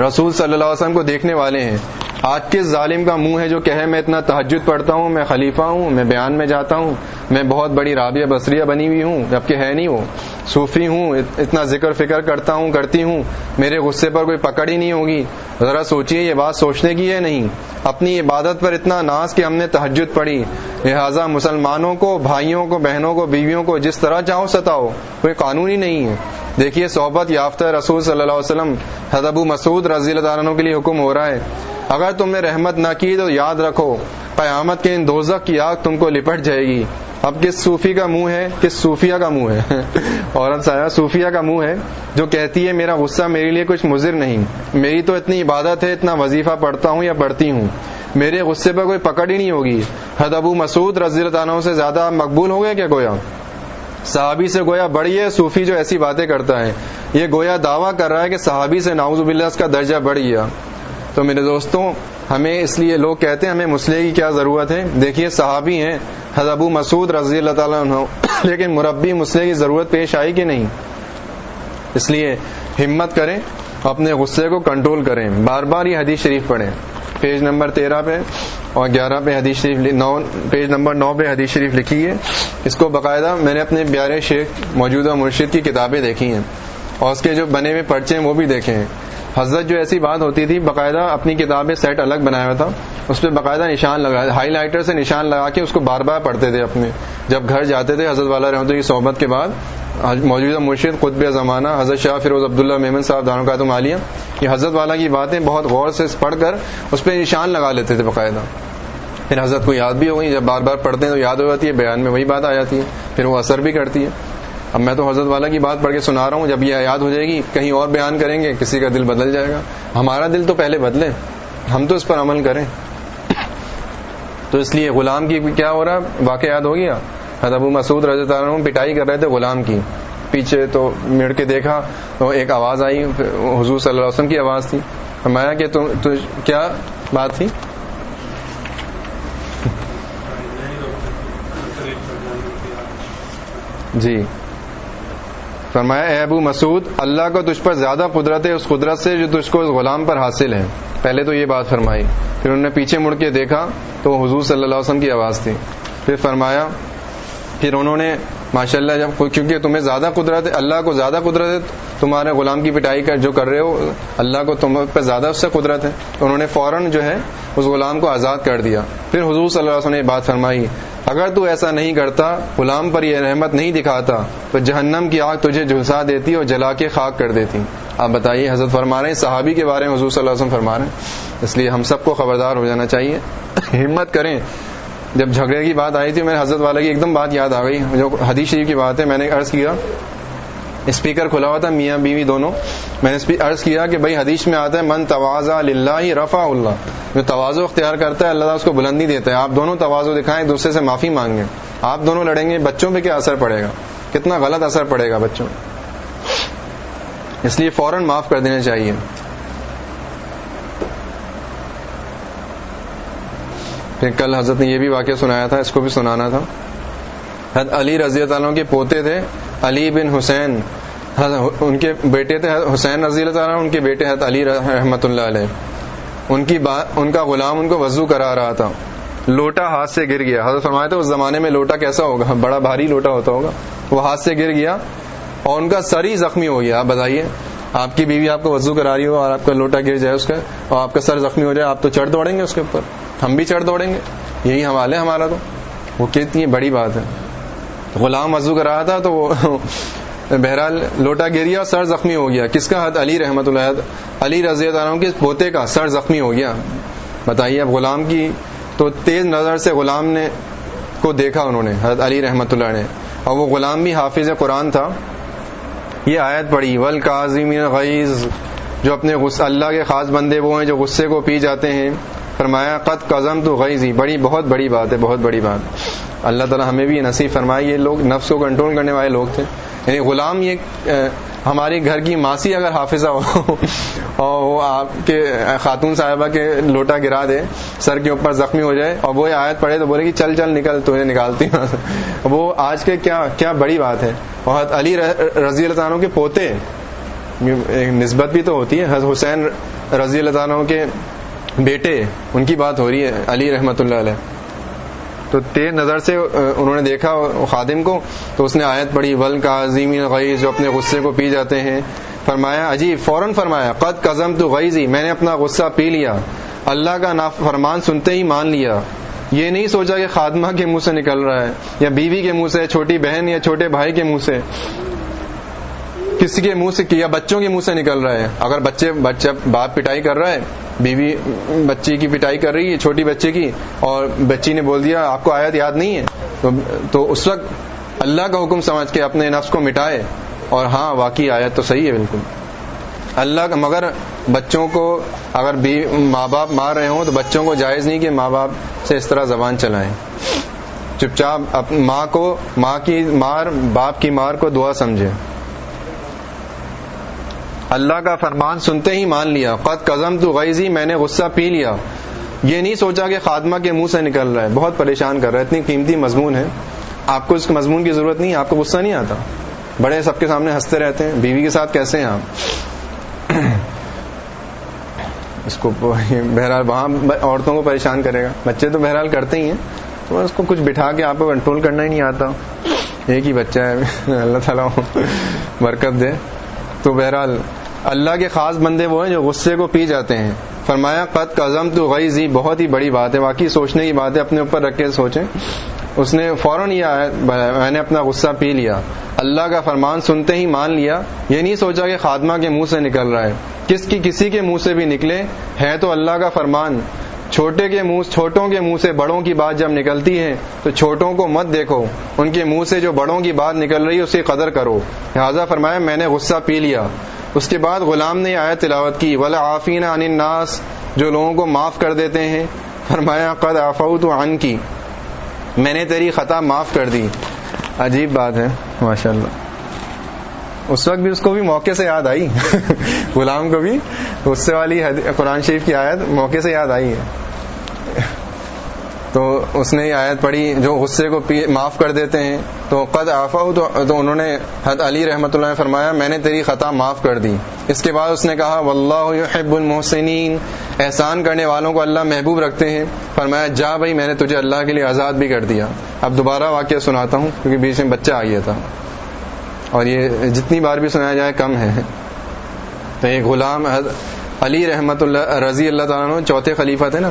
رسول صلی اللہ علیہ وسلم کو دیکھنے والے ہیں۔ آج کس ظالم کا منہ ہے جو کہ میں اتنا تحجد پڑھتا ہوں، میں خلیفہ ہوں، میں بیان میں جاتا ہوں، میں بہت بڑی رابعہ بصریہ بنی ہوئی ہوں جبکہ ہے نہیں وہ۔ صوفی ہوں اتنا ذکر فکر کرتا ہوں، کرتی ہوں، میرے غصے پر کوئی پکڑ ہی نہیں ہوگی۔ ذرا سوچیے یہ بات سوچنے کی ہے نہیں؟ اپنی عبادت پر اتنا ناز کہ ہم نے تحجد پڑھی۔ لہٰذا مسلمانوں کو، بھائیوں کو، بہنوں کو، بیویوں کو جس طرح چاہو ستاؤ، کوئی قانون ہی نہیں ہے۔ دیکھیے صحبت یافتہ رسول صلی اللہ علیہ وسلم حضب مسعود رضی اللہ عنہ کے لیے حکم ہو رہا ہے۔ اگر تم نے رحمت نہ کی تو یاد رکھو، قیامت کے ان دوزک کی آگ تم کو لپٹ جائے گی۔ اب کس صوفی کا منہ ہے، کس صوفیہ کا منہ ہے؟ (laughs) عورت سایہ صوفیہ کا منہ ہے، جو کہتی ہے، میرا غصہ میرے لیے کچھ مضر نہیں۔ میری تو اتنی عبادت ہے، اتنا وظیفہ پڑھتا ہوں یا پڑھتی ہوں۔ میرے غصے پر کوئی پکڑ ہی نہیں ہوگی۔ حد ابو مسعود رضی اللہ عنہ سے زیادہ مقبول ہو گیا کیا گویا؟ صحابی سے گویا بڑی ہے، صوفی جو ایسی باتیں کرتا ہے۔ یہ گویا دعویٰ کر رہا ہے کہ صحابی سے ناؤز باللہ اس کا درجہ بڑھ گیا۔ تو میرے دوستوں، ہمیں اس لیے لوگ کہتے ہیں، ہمیں مسئلے کی کیا ضرورت ہے؟ دیکھیے، صحابی ہیں حضبو مسعود رضی اللہ تعالیٰ عنہ، (coughs) لیکن مربی مسئلے کی ضرورت پیش آئی کہ نہیں؟ اس لیے ہمت کریں، اپنے غصے کو کنٹرول کریں۔ بار بار یہ حدیث شریف پڑھیں۔ پیج نمبر تیرہ پہ اور گیارہ پہ حدیث شریف نو پیج نمبر نو پہ حدیث شریف لکھی ہے۔ اس کو باقاعدہ میں نے اپنے پیارے شیخ موجودہ مرشد کی کتابیں دیکھی ہیں۔ اور اس کے جو بنے ہوئے پرچے ہیں، وہ بھی دیکھے ہیں۔ حضرت جو ایسی بات ہوتی تھی، باقاعدہ اپنی کتابیں سیٹ الگ بنایا ہوا تھا۔ اس پہ باقاعدہ نشان لگا ہائی لائٹر سے نشان لگا کے اس کو بار بار پڑھتے تھے اپنے۔ جب گھر جاتے تھے، حضرت والا رحمتوں کی صحبت کے بعد، موجودہ مرشد قطب زمانہ، حضرت شاہ فیروز عبداللہ میمن صاحب دانو عالیہ یہ حضرت والا کی باتیں بہت غور سے پڑھ کر اس پہ نشان لگا لیتے تھے باقاعدہ۔ پھر حضرت کو یاد بھی ہو گئی، جب بار بار پڑھتے ہیں تو یاد ہو جاتی ہے، بیان میں وہی بات آ جاتی ہے، پھر وہ اثر بھی کرتی ہے۔ اب میں تو حضرت والا کی بات پڑھ کے سنا رہا ہوں، جب یہ یاد ہو جائے گی، کہیں اور بیان کریں گے، کسی کا دل بدل جائے گا۔ ہمارا دل تو پہلے بدلے، ہم تو اس پر عمل کریں۔ تو اس لیے غلام کی کیا ہو رہا؟ واقع یاد ہو گیا؟ ابو مسعود رضی اللہ عنہ پٹائی کر رہے تھے غلام کی۔ پیچھے تو مڑ کے دیکھا، تو ایک آواز آئی، حضور صلی اللہ علیہ وسلم کی آواز تھی۔ فرمایا کہ تم کیا بات تھی؟ جی۔ فرمایا، اے ابو مسعود، اللہ کو تجھ پر زیادہ قدرت ہے، اس قدرت سے جو تجھ کو اس غلام پر حاصل ہے۔ پہلے تو یہ بات فرمائی، پھر انہوں نے پیچھے مڑ کے دیکھا تو وہ حضور صلی اللہ علیہ وسلم کی آواز تھی۔ پھر فرمایا، پھر انہوں نے ماشاء اللہ جب کیونکہ تمہیں زیادہ قدرت ہے، اللہ کو زیادہ قدرت ہے، تمہارے غلام کی پٹائی کا جو کر رہے ہو، اللہ کو تم پہ زیادہ اس سے قدرت ہے۔ تو انہوں نے فوراً جو ہے، اس غلام کو آزاد کر دیا۔ پھر حضور صلی اللہ علیہ وسلم نے یہ بات فرمائی اگر تو ایسا نہیں کرتا، غلام پر یہ رحمت نہیں دکھاتا، تو جہنم کی آگ تجھے جھلسا دیتی اور جلا کے خاک کر دیتی۔ آپ بتائیے، حضرت فرما رہے ہیں، صحابی کے بارے میں حضور صلی اللہ علیہ وسلم فرما رہے ہیں؟ اس لیے ہم سب کو خبردار ہو جانا چاہیے۔ ہمت کریں۔ جب جھگڑے کی بات آئی تھی، میرے حضرت والا کی ایک دم بات یاد آ گئی۔ جو حدیث شریف کی بات ہے، میں نے عرض کیا اسپیکر کھلا ہوا تھا، میاں بیوی دونوں۔ میں نے عرض کیا کہ بھائی حدیث میں آتا ہے، من توازا اللہ رفا اللہ۔ جو توازو اختیار کرتا ہے، اللہ اس کو بلندی دیتا ہے۔ آپ دونوں توازو دکھائیں، دوسرے سے معافی مانگیں۔ آپ دونوں لڑیں گے، بچوں پہ کیا اثر پڑے گا؟ کتنا غلط اثر پڑے گا بچوں اس لیے فوراً معاف کر دینا چاہیے۔ پھر کل حضرت نے یہ بھی واقعہ سنایا تھا، اس کو بھی سنانا تھا۔ حضرت علی رضی اللہ عنہ کے پوتے تھے، علی بن حسین ان کے بیٹے تھے حسین رضی اللہ تعالیٰ ان کے بیٹے حضرت علی رحمۃ اللہ علیہ۔ ان کی ان کا غلام ان کو وضو کرا رہا تھا۔ لوٹا ہاتھ سے گر گیا۔ حضرت فرمایا تھے، اس زمانے میں لوٹا کیسا ہوگا؟ بڑا بھاری لوٹا ہوتا ہوگا۔ وہ ہاتھ سے گر گیا اور ان کا سر ہی زخمی ہو گیا۔ آپ بتائیے، آپ کی بیوی آپ کو وضو کرا رہی ہو اور آپ کا لوٹا گر جائے اس کا اور آپ کا سر زخمی ہو جائے، آپ تو چڑھ دوڑیں گے اس کے اوپر۔ ہم بھی چڑھ دوڑیں گے۔ یہی حوالے ہمارا تو۔ وہ کتنی بڑی بات ہے۔ غلام وضو کر رہا تھا تو وہ (laughs) بہرحال لوٹا گریا سر زخمی ہو گیا۔ کس کا حد؟ علی رحمت اللہ علی رضی اللہ عنہ کے پوتے کا سر زخمی ہو گیا۔ بتائیے اب غلام کی تو تیز نظر سے غلام نے کو دیکھا انہوں نے، حضرت علی رحمت اللہ نے اور وہ غلام بھی حافظ قرآن تھا۔ یہ آیت پڑی ول کاظم غیز جو اپنے غصہ، اللہ کے خاص بندے وہ ہیں جو غصے کو پی جاتے ہیں۔ فرمایا، قد قزم تو غیزی بڑی، بہت بڑی بات ہے، بہت بڑی بات۔ اللہ تعالیٰ ہمیں بھی نصیب فرمائے، یہ لوگ نفس کو کنٹرول کرنے والے لوگ تھے۔ یعنی غلام یہ ہماری گھر کی ماسی اگر حافظہ ہو، اور وہ آپ کے خاتون صاحبہ کے لوٹا گرا دے، سر کے اوپر زخمی ہو جائے، اور وہ آیت پڑے تو بولے کہ چل چل، نکل تجھے نکالتی ہوں۔ (laughs) وہ آج کے کیا کیا بڑی بات ہے۔ اور علی رضی اللہ عنہ کے پوتے نسبت بھی تو ہوتی ہے۔ حسین رضی اللہ عنہ کے بیٹے، ان کی بات ہو رہی ہے، علی رحمت اللہ علیہ۔ تو تیز نظر سے انہوں نے دیکھا خادم کو، تو اس نے آیت پڑھی، ول کا عظیم غیز جو اپنے غصے کو پی جاتے ہیں۔ فرمایا عجیب فوراً فرمایا، قد قزم تو غیزی میں نے اپنا غصہ پی لیا، اللہ کا فرمان سنتے ہی مان لیا۔ یہ نہیں سوچا کہ خادمہ کے منہ سے نکل رہا ہے، یا بیوی کے منہ سے، چھوٹی بہن یا چھوٹے بھائی کے منہ سے۔ کسی کے منہ سے یا بچوں کے منہ سے نکل رہا ہے۔ اگر بچے بچہ باپ پٹائی کر رہا ہے، بیوی بچی کی پٹائی کر رہی ہے، چھوٹی بچے کی، اور بچی نے بول دیا، آپ کو آیت یاد نہیں ہے؟ تو اس وقت اللہ کا حکم سمجھ کے اپنے نفس کو مٹائے، اور ہاں واقعی آیت تو صحیح ہے بالکل۔ اللہ کا مگر بچوں کو اگر ماں باپ مار رہے ہوں، تو بچوں کو جائز نہیں کہ ماں باپ سے اس طرح زبان چلائیں۔ چپ چاپ ماں کو ماں کی مار، باپ کی مار کو دعا سمجھے اللہ کا فرمان سنتے ہی مان لیا۔ قد قزم تو غیزی میں نے غصہ پی لیا۔ یہ نہیں سوچا کہ خاتمہ کے منہ سے نکل رہا ہے۔ بہت پریشان کر رہا ہے۔ اتنی قیمتی مضمون ہے۔ آپ کو اس مضمون کی ضرورت نہیں، آپ کو غصہ نہیں آتا۔ بڑے سب کے سامنے ہنستے رہتے ہیں۔ بیوی کے ساتھ کیسے ہیں آپ؟ (coughs) اس کو (laughs) بہرحال وہاں عورتوں کو پریشان کرے گا۔ بچے تو بہرحال کرتے ہی ہیں۔ تو اس کو کچھ بٹھا کے آپ کو کنٹرول کرنا ہی نہیں آتا۔ ایک ہی بچہ ہے۔ (laughs) اللہ تعالیٰ برکت دے۔ تو بہرحال اللہ کے خاص بندے وہ ہیں جو غصے کو پی جاتے ہیں۔ فرمایا، قد قزم تو غیزی بہت ہی بڑی بات ہے، واقعی سوچنے کی بات ہے، اپنے اوپر رکھ کے سوچیں۔ اس نے فوراً یہ میں نے اپنا غصہ پی لیا۔ اللہ کا فرمان سنتے ہی مان لیا۔ یہ نہیں سوچا کہ خاتمہ کے منہ سے نکل رہا ہے۔ کس کی، کسی کے منہ سے بھی نکلے، ہے تو اللہ کا فرمان۔ چھوٹے کے منہ، چھوٹوں کے منہ سے بڑوں کی بات جب نکلتی ہے، تو چھوٹوں کو مت دیکھو۔ ان کے منہ سے جو بڑوں کی بات نکل رہی ہے اس کی قدر کرو۔ لہٰذا فرمایا، میں نے غصہ پی لیا۔ اس کے بعد غلام نے آیت تلاوت کی ولا آفین عن الناس، جو لوگوں کو معاف کر دیتے ہیں۔ فرمایا، قد آفوت عن کی میں نے تیری خطا معاف کر دی۔ عجیب بات ہے ماشاء اللہ اس وقت بھی اس کو بھی موقع سے یاد آئی۔ (laughs) غلام کو بھی غصے والی قرآن شریف کی آیت موقع سے یاد آئی ہے۔ تو اس نے یہ آیت پڑھی، جو غصے کو معاف کر دیتے ہیں، تو قد آفا تو انہوں نے حد علی رحمۃ اللہ نے فرمایا، میں نے تیری خطا معاف کر دی۔ اس کے بعد اس نے کہا، واللہ يحب المحسنین۔ احسان کرنے والوں کو اللہ محبوب رکھتے ہیں۔ فرمایا، جا بھائی، میں نے تجھے اللہ کے لیے آزاد بھی کر دیا۔ اب دوبارہ واقعہ سناتا ہوں، کیونکہ بیچ میں بچہ آ گیا تھا۔ اور یہ جتنی بار بھی سنایا جائے، کم ہے۔ تو ایک غلام علی رحمت اللہ رضی اللہ تعالیٰ چوتھے خلیفہ تھے نا۔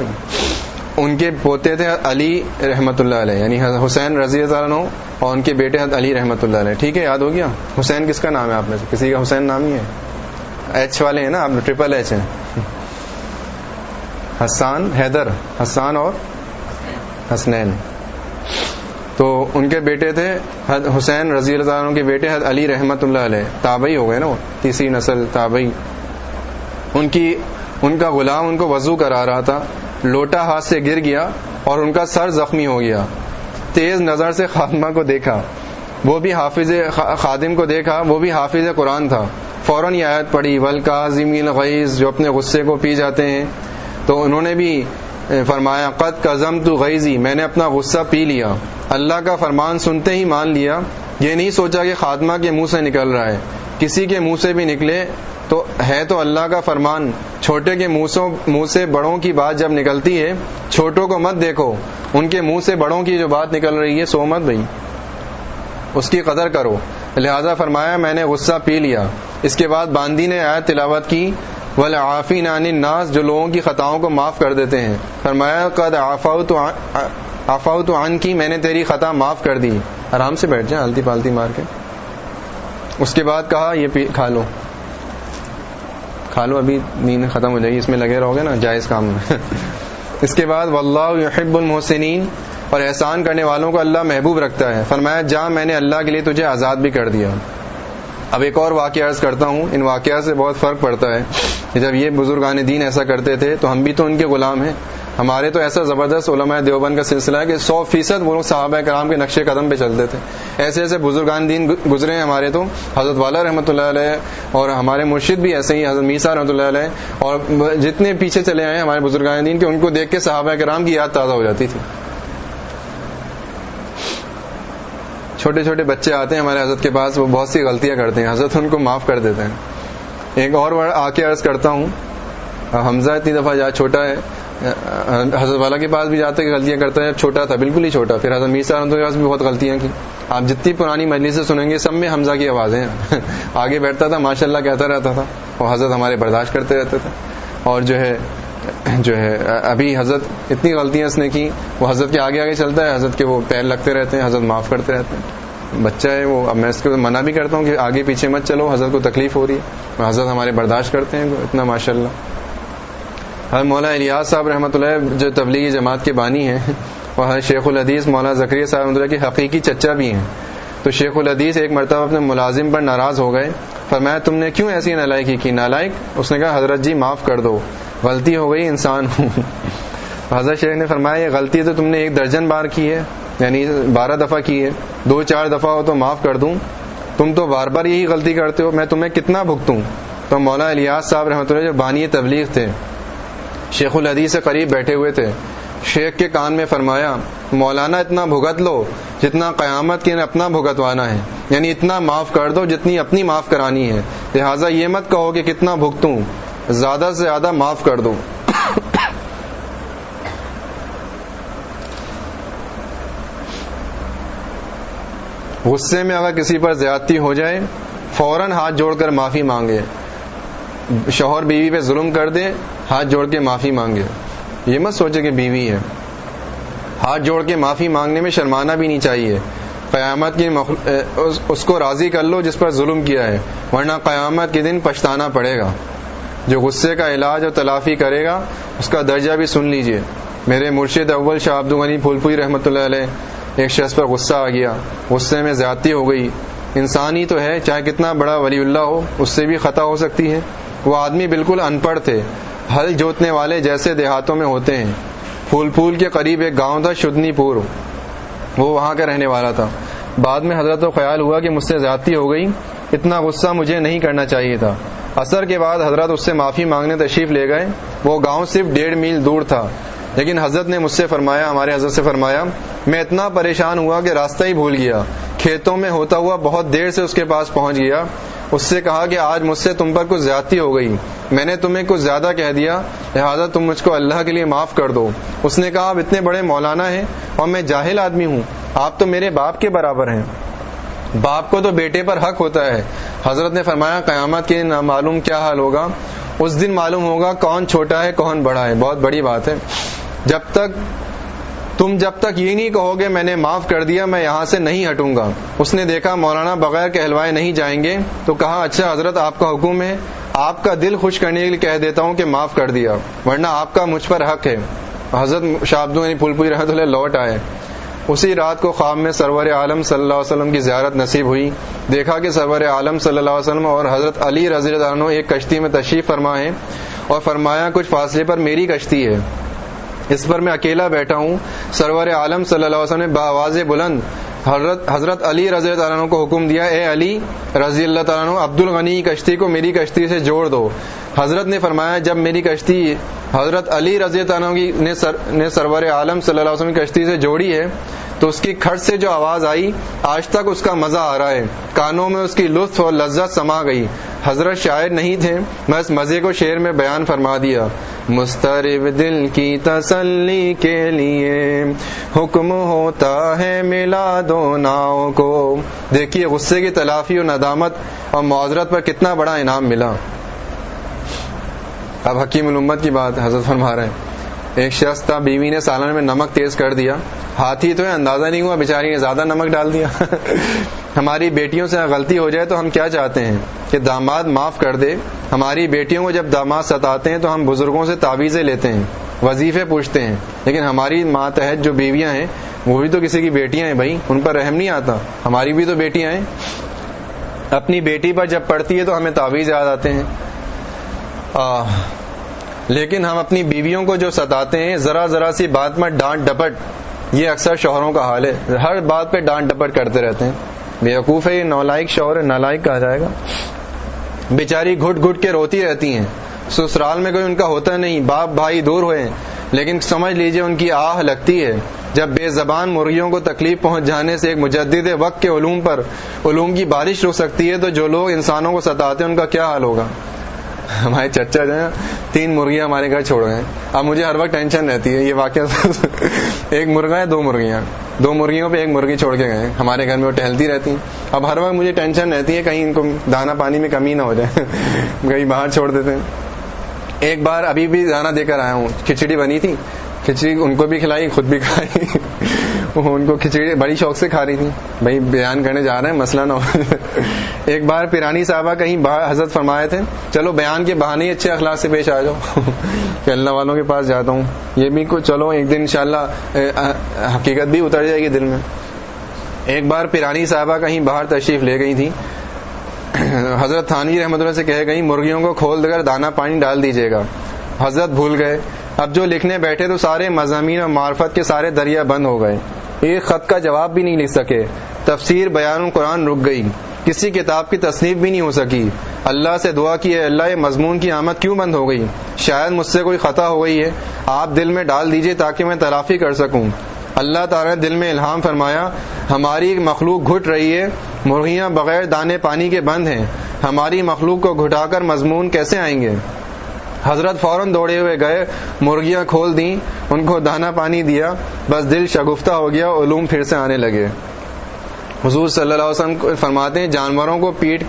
ان کے پوتے تھے علی رحمت اللہ علیہ یعنی حسین رضی اللہ عنہ اور ان کے بیٹے علی رحمت اللہ علیہ۔ ٹھیک ہے، یاد ہو گیا؟ حسین کس کا نام ہے آپ میں سے؟ کسی کا حسین نام ہی ہے؟ ایچ والے ہیں نا، آپ ٹریپل ایچ ہیں۔ حسان حیدر، حسان اور حسنین۔ تو ان کے بیٹے تھے حسین رضی اللہ عنہ کے بیٹے علی رحمت اللہ علیہ۔ تابعی ہو گئے نا وہ، تیسری نسل تابعی۔ ان کی، ان کا غلام ان کو وضو کرا رہا تھا۔ لوٹا ہاتھ سے گر گیا اور ان کا سر زخمی ہو گیا۔ تیز نظر سے خاتمہ کو دیکھا۔ وہ بھی حافظ خادم کو دیکھا۔ وہ بھی حافظ قرآن تھا۔ فوراً یہ آیت پڑی ولکا ضمی الغیز جو اپنے غصے کو پی جاتے ہیں۔ تو انہوں نے بھی فرمایا، قد کزم تو غیزی میں نے اپنا غصہ پی لیا۔ اللہ کا فرمان سنتے ہی مان لیا۔ یہ نہیں سوچا کہ خاتمہ کے منہ سے نکل رہا ہے۔ کسی کے منہ سے بھی نکلے تو ہے تو اللہ کا فرمان، چھوٹے کے منہ سے بڑوں کی بات جب نکلتی ہے، چھوٹوں کو مت دیکھو، ان کے منہ سے بڑوں کی جو بات نکل رہی ہے، سو مت بھائی۔ اس کی قدر کرو۔ لہذا فرمایا، میں نے غصہ پی لیا۔ اس کے بعد باندی نے آیت تلاوت کی ول آفی نانی ناس جو لوگوں کی خطاؤں کو معاف کر دیتے ہیں۔ فرمایا، قد آفاؤ تو عن کی میں نے تیری خطا معاف کر دی۔ آرام سے بیٹھ جائیں ہلتی پالتی مار کے۔ اس کے بعد کہا، یہ کھا لو۔ کھا لو، ابھی نیند ختم ہو جائے گی، اس میں لگے رہو گے نا، جائز کام۔ میں (laughs) اس کے بعد، واللہ یحب المحسنین۔ اور احسان کرنے والوں کو اللہ محبوب رکھتا ہے۔ فرمایا جا میں نے اللہ کے لیے تجھے آزاد بھی کر دیا۔ اب ایک اور واقعہ عرض کرتا ہوں۔ ان واقعات سے بہت فرق پڑتا ہے کہ جب یہ بزرگان دین ایسا کرتے تھے، تو ہم بھی تو ان کے غلام ہیں۔ ہمارے تو ایسا زبردست علماء دیوبند کا سلسلہ ہے کہ سو فیصد وہ لوگ صحابہ کرام کے نقشے قدم پہ چلتے تھے۔ ایسے ایسے بزرگان دین گزرے ہیں ہمارے تو۔ حضرت والا رحمۃ اللہ علیہ اور ہمارے مرشد بھی ایسے ہی حضرت میسا رحمۃ اللہ علیہ۔ اور جتنے پیچھے چلے آئے ہمارے بزرگان دین کے، ان کو دیکھ کے صحابہ کرام کی یاد تازہ ہو جاتی تھی۔ چھوٹے چھوٹے بچے آتے ہیں ہمارے حضرت کے پاس، وہ بہت سی غلطیاں کرتے ہیں۔ حضرت ان کو معاف کر دیتے ہیں۔ ایک اور آ کے عرض کرتا ہوں۔ حمزہ اتنی دفعہ جا چھوٹا ہے۔ حضرت والا کے پاس بھی جاتے کہ غلطیاں کرتا ہے چھوٹا تھا، بالکل ہی چھوٹا۔ پھر حضرت میسا کے پاس بھی بہت غلطیاں کی۔ آپ جتنی پرانی مجلس سے سنیں گے، سب میں حمزہ کی آوازیں ہیں۔ (laughs) آگے بیٹھتا تھا ماشاء اللہ کہتا رہتا تھا۔ اور حضرت ہمارے برداشت کرتے رہتے تھے۔ اور جو ہے جو ہے، ابھی حضرت اتنی غلطیاں اس نے کی۔ وہ حضرت کے آگے آگے چلتا ہے۔ حضرت کے وہ پیر لگتے رہتے ہیں، حضرت معاف کرتے رہتے ہیں۔ بچہ ہے وہ۔ اب میں اس کو منع بھی کرتا ہوں کہ آگے پیچھے مت چلو، حضرت کو تکلیف ہو رہی ہے۔ حضرت ہمارے برداشت کرتے ہیں، اتنا ماشاء اللہ ہر مولا الیاس صاحب رحمۃ اللہ جو تبلیغی جماعت کے بانی ہیں، اور ہر شیخ الحدیث مولانا ذکری صاحب رحمۃ اللہ کے حقیقی چچا بھی ہیں۔ تو شیخ الحدیث ایک مرتبہ اپنے ملازم پر ناراض ہو گئے، فرمایا تم نے کیوں ایسی نالائکی کی؟ نالائک؟ اس نے کہا، حضرت جی معاف کر دو، غلطی ہو گئی، انسان ہوں۔ حضرت شیخ نے فرمایا، یہ غلطی تو تم نے ایک درجن بار کی ہے یعنی بارہ دفعہ کی ہے، دو چار دفعہ ہو تو معاف کر دوں۔ تم تو بار بار یہی غلطی کرتے ہو، میں تمہیں کتنا بھگتوں؟ تو مولانا الیاس صاحب رحمۃ اللہ جو بانی تبلیغ تھے شیخ الحدیث سے قریب بیٹھے ہوئے تھے۔ شیخ کے کان میں فرمایا، مولانا اتنا بھگت لو جتنا قیامت کے اپنا بھگتوانا ہے۔ یعنی اتنا معاف کر دو جتنی اپنی معاف کرانی ہے۔ لہٰذا یہ مت کہو کہ کتنا بھگتوں زیادہ سے زیادہ معاف کر دو۔ غصے میں اگر کسی پر زیادتی ہو جائے، فوراً ہاتھ جوڑ کر معافی مانگے۔ شوہر بیوی پہ ظلم کر دے، ہاتھ جوڑ کے معافی مانگے۔ یہ مت سوچے کہ بیوی ہے۔ ہاتھ جوڑ کے معافی مانگنے میں شرمانا بھی نہیں چاہیے۔ قیامت کی اس کو راضی کر لو جس پر ظلم کیا ہے، ورنہ قیامت کے دن پچھتانا پڑے گا۔ جو غصے کا علاج اور تلافی کرے گا، اس کا درجہ بھی سن لیجیے۔ میرے مرشد اول شاہ عبد الغنی پھولپوئی رحمۃ اللہ علیہ ایک شخص پر غصہ آ گیا۔ غصے میں زیادتی ہو گئی۔ انسان ہی تو ہے، چاہے کتنا بڑا ولی اللہ ہو، اس سے بھی خطا ہو سکتی ہے۔ وہ آدمی بالکل ان پڑھ تھے، ہل جوتنے والے جیسے دیہاتوں میں ہوتے ہیں۔ پھول پھول کے قریب ایک گاؤں تھا، شدنی پور۔ وہ وہاں کا رہنے والا تھا۔ بعد میں حضرت کو خیال ہوا کہ مجھ سے زیادتی ہو گئی، اتنا غصہ مجھے نہیں کرنا چاہیے تھا۔ اثر کے بعد حضرت اس سے معافی مانگنے تشریف لے گئے۔ وہ گاؤں صرف ڈیڑھ میل دور تھا۔ لیکن حضرت نے مجھ سے فرمایا، ہمارے حضرت سے فرمایا، میں اتنا پریشان ہوا کہ راستہ ہی بھول گیا۔ کھیتوں میں ہوتا ہوا بہت دیر سے اس کے پاس پہنچ گیا۔ اس سے کہا کہ آج مجھ سے تم پر کچھ زیادتی ہو گئی۔ میں نے تمہیں کچھ زیادہ کہہ دیا۔ لہٰذا تم مجھ کو اللہ کے لیے معاف کر دو۔ اس نے کہا، آپ اتنے بڑے مولانا ہیں اور میں جاہل آدمی ہوں۔ آپ تو میرے باپ کے برابر ہیں۔ باپ کو تو بیٹے پر حق ہوتا ہے۔ حضرت نے فرمایا، قیامت کے معلوم کیا حال ہوگا۔ اس دن معلوم ہوگا کون چھوٹا ہے، کون بڑا ہے۔ بہت بڑی بات ہے۔ جب تک تم جب تک یہ نہیں کہو گے میں نے معاف کر دیا، میں یہاں سے نہیں ہٹوں گا۔ اس نے دیکھا مولانا بغیر کہلوائے نہیں جائیں گے، تو کہا اچھا حضرت، آپ کا حکم ہے۔ آپ کا دل خوش کرنے کے لیے کہہ دیتا ہوں کہ معاف کر دیا، ورنہ آپ کا مجھ پر حق ہے۔ حضرت شابدوں یعنی پھول پوری رحمت اللہ لوٹ آئے۔ اسی رات کو خواب میں سرور عالم صلی اللہ علیہ وسلم کی زیارت نصیب ہوئی۔ دیکھا کہ سرور عالم صلی اللہ علیہ وسلم اور حضرت علی رضی اللہ عنہ ایک کشتی میں تشریف فرما ہے اور فرمایا، کچھ فاصلے پر میری کشتی ہے۔ اس پر میں اکیلا بیٹھا ہوں۔ سرور عالم صلی اللہ علیہ وسلم نے باواز بلند حضرت حضرت علی رضی اللہ عنہ کو حکم دیا، اے علی رضی اللہ تعالیٰ عبد الغنی کشتی کو میری کشتی سے جوڑ دو۔ حضرت نے فرمایا، جب میری کشتی حضرت علی رضی اللہ عنہ نے سرور عالم صلی اللہ علیہ وسلم کی کشتی سے جوڑی ہے، تو اس کی کھٹ سے جو آواز آئی، آج تک اس کا مزہ آ رہا ہے۔ کانوں میں اس کی لطف اور لذت سما گئی۔ حضرت شاعر نہیں تھے، میں اس مزے کو شعر میں بیان فرما دیا۔ مسترب دل کی تسلی کے لیے حکم ہوتا ہے ملا دو ناؤ کو۔ دیکھیے، غصے کی تلافی اور ندامت اور معذرت پر کتنا بڑا انعام ملا۔ اب حکیم الامت کی بات حضرت فرما رہے ہیں۔ ایک شخص تھا، بیوی نے سالن میں نمک تیز کر دیا۔ ہاتھی تو ہے، اندازہ نہیں ہوا، بیچاری نے زیادہ نمک ڈال دیا۔ (laughs) ہماری بیٹیوں سے غلطی ہو جائے تو ہم کیا چاہتے ہیں؟ کہ داماد معاف کر دے۔ ہماری بیٹیوں کو جب داماد ستاتے ہیں تو ہم بزرگوں سے تعویذیں لیتے ہیں، وظیفے پوچھتے ہیں۔ لیکن ہماری ماتحت جو بیویاں ہیں، وہ بھی تو کسی کی بیٹیاں ہیں بھائی، ان پر رحم نہیں آتا۔ ہماری بھی تو بیٹیاں ہیں۔ اپنی بیٹی پر جب پڑتی ہے تو ہمیں تعویذ یاد آتے ہیں۔ لیکن ہم اپنی بیویوں کو جو ستاتے ہیں، ذرا ذرا سی بات میں ڈانٹ ڈپٹ، یہ اکثر شوہروں کا حال ہے۔ ہر بات پہ ڈانٹ ڈپٹ کرتے رہتے ہیں۔ بیوقوف ہے، یہ نولائک شوہر ہے نالائک کہا جائے گا۔ بیچاری گھٹ گھٹ کے روتی رہتی ہیں۔ سسرال میں کوئی ان کا ہوتا نہیں، باپ بھائی دور ہوئے لیکن سمجھ لیجیے، ان کی آہ لگتی ہے۔ جب بے زبان مرغیوں کو تکلیف پہنچ جانے سے ایک مجدد وقت کے علوم پر، علوم کی بارش رک سکتی ہے، تو جو لوگ انسانوں کو ستاتے ہیں، ان کا کیا حال ہوگا؟ ہمارے چچا جو ہیں، تین مرغیاں ہمارے گھر چھوڑ گئے اب مجھے ہر وقت ٹینشن رہتی ہے، یہ واقعہ (laughs) ایک مرغا ہے، دو مرغیاں۔ دو مرغیوں پہ ایک مرغی چھوڑ کے گئے ہمارے گھر میں وہ ٹہلتی رہتی اب ہر وقت مجھے ٹینشن رہتی ہے، کہیں ان کو دانا پانی میں کمی نہ ہو جائے، (laughs) کہیں باہر چھوڑ دیتے ہیں۔ ایک بار ابھی بھی دانا دے کر آیا ہوں، کھچڑی بنی تھی، کھچڑی ان کو بھی کھلائی، خود بھی کھائی (laughs) ان کو کھچڑی بڑی شوق سے کھا رہی تھی بھائی، بیان کرنے جا رہے ہیں، مسئلہ نہ ہو۔ (laughs) ایک بار پیرانی صاحبہ کہیں حضرت فرمائے تھے، چلو بیان کے بہانے ہی اچھے اخلاق سے پیش آ جاؤ۔ (laughs) کہ اللہ والوں کے پاس جاتا ہوں۔ یہ بھی چلو، ایک دن انشاءاللہ حقیقت بھی اتر جائے گی دل میں۔ ایک بار پیرانی صاحبہ کہیں باہر تشریف لے گئی تھی (clears throat) حضرت تھانی رحمت اللہ سے کہے گئی مرغیوں کو کھول دے کر دانا پانی ڈال دیجیے گا۔ حضرت بھول گئے۔ اب جو لکھنے بیٹھے تو سارے مضامین اور معرفت کے سارے دریا بند ہو گئے۔ ایک خط کا جواب بھی نہیں لکھ سکے۔ تفسیر بیان قرآن رک گئی۔ کسی کتاب کی تصنیف بھی نہیں ہو سکی۔ اللہ سے دعا کی ہے، اللہ مضمون کی آمد کیوں بند ہو گئی؟ شاید مجھ سے کوئی خطا ہو گئی ہے۔ آپ دل میں ڈال دیجیے تاکہ میں تلافی کر سکوں۔ اللہ تعالیٰ نے دل میں الہام فرمایا، ہماری مخلوق گھٹ رہی ہے۔ مرغیاں بغیر دانے پانی کے بند ہیں۔ ہماری مخلوق کو گھٹا کر مضمون کیسے آئیں گے؟ حضرت فوراً دوڑے ہوئے گئے، مرغیاں کھول دیں، ان کو دانا پانی دیا، بس دل شگفتہ ہو گیا، علوم پھر سے آنے لگے۔ حضور صلی اللہ علیہ وسلم فرماتے ہیں، جانوروں کو پیٹ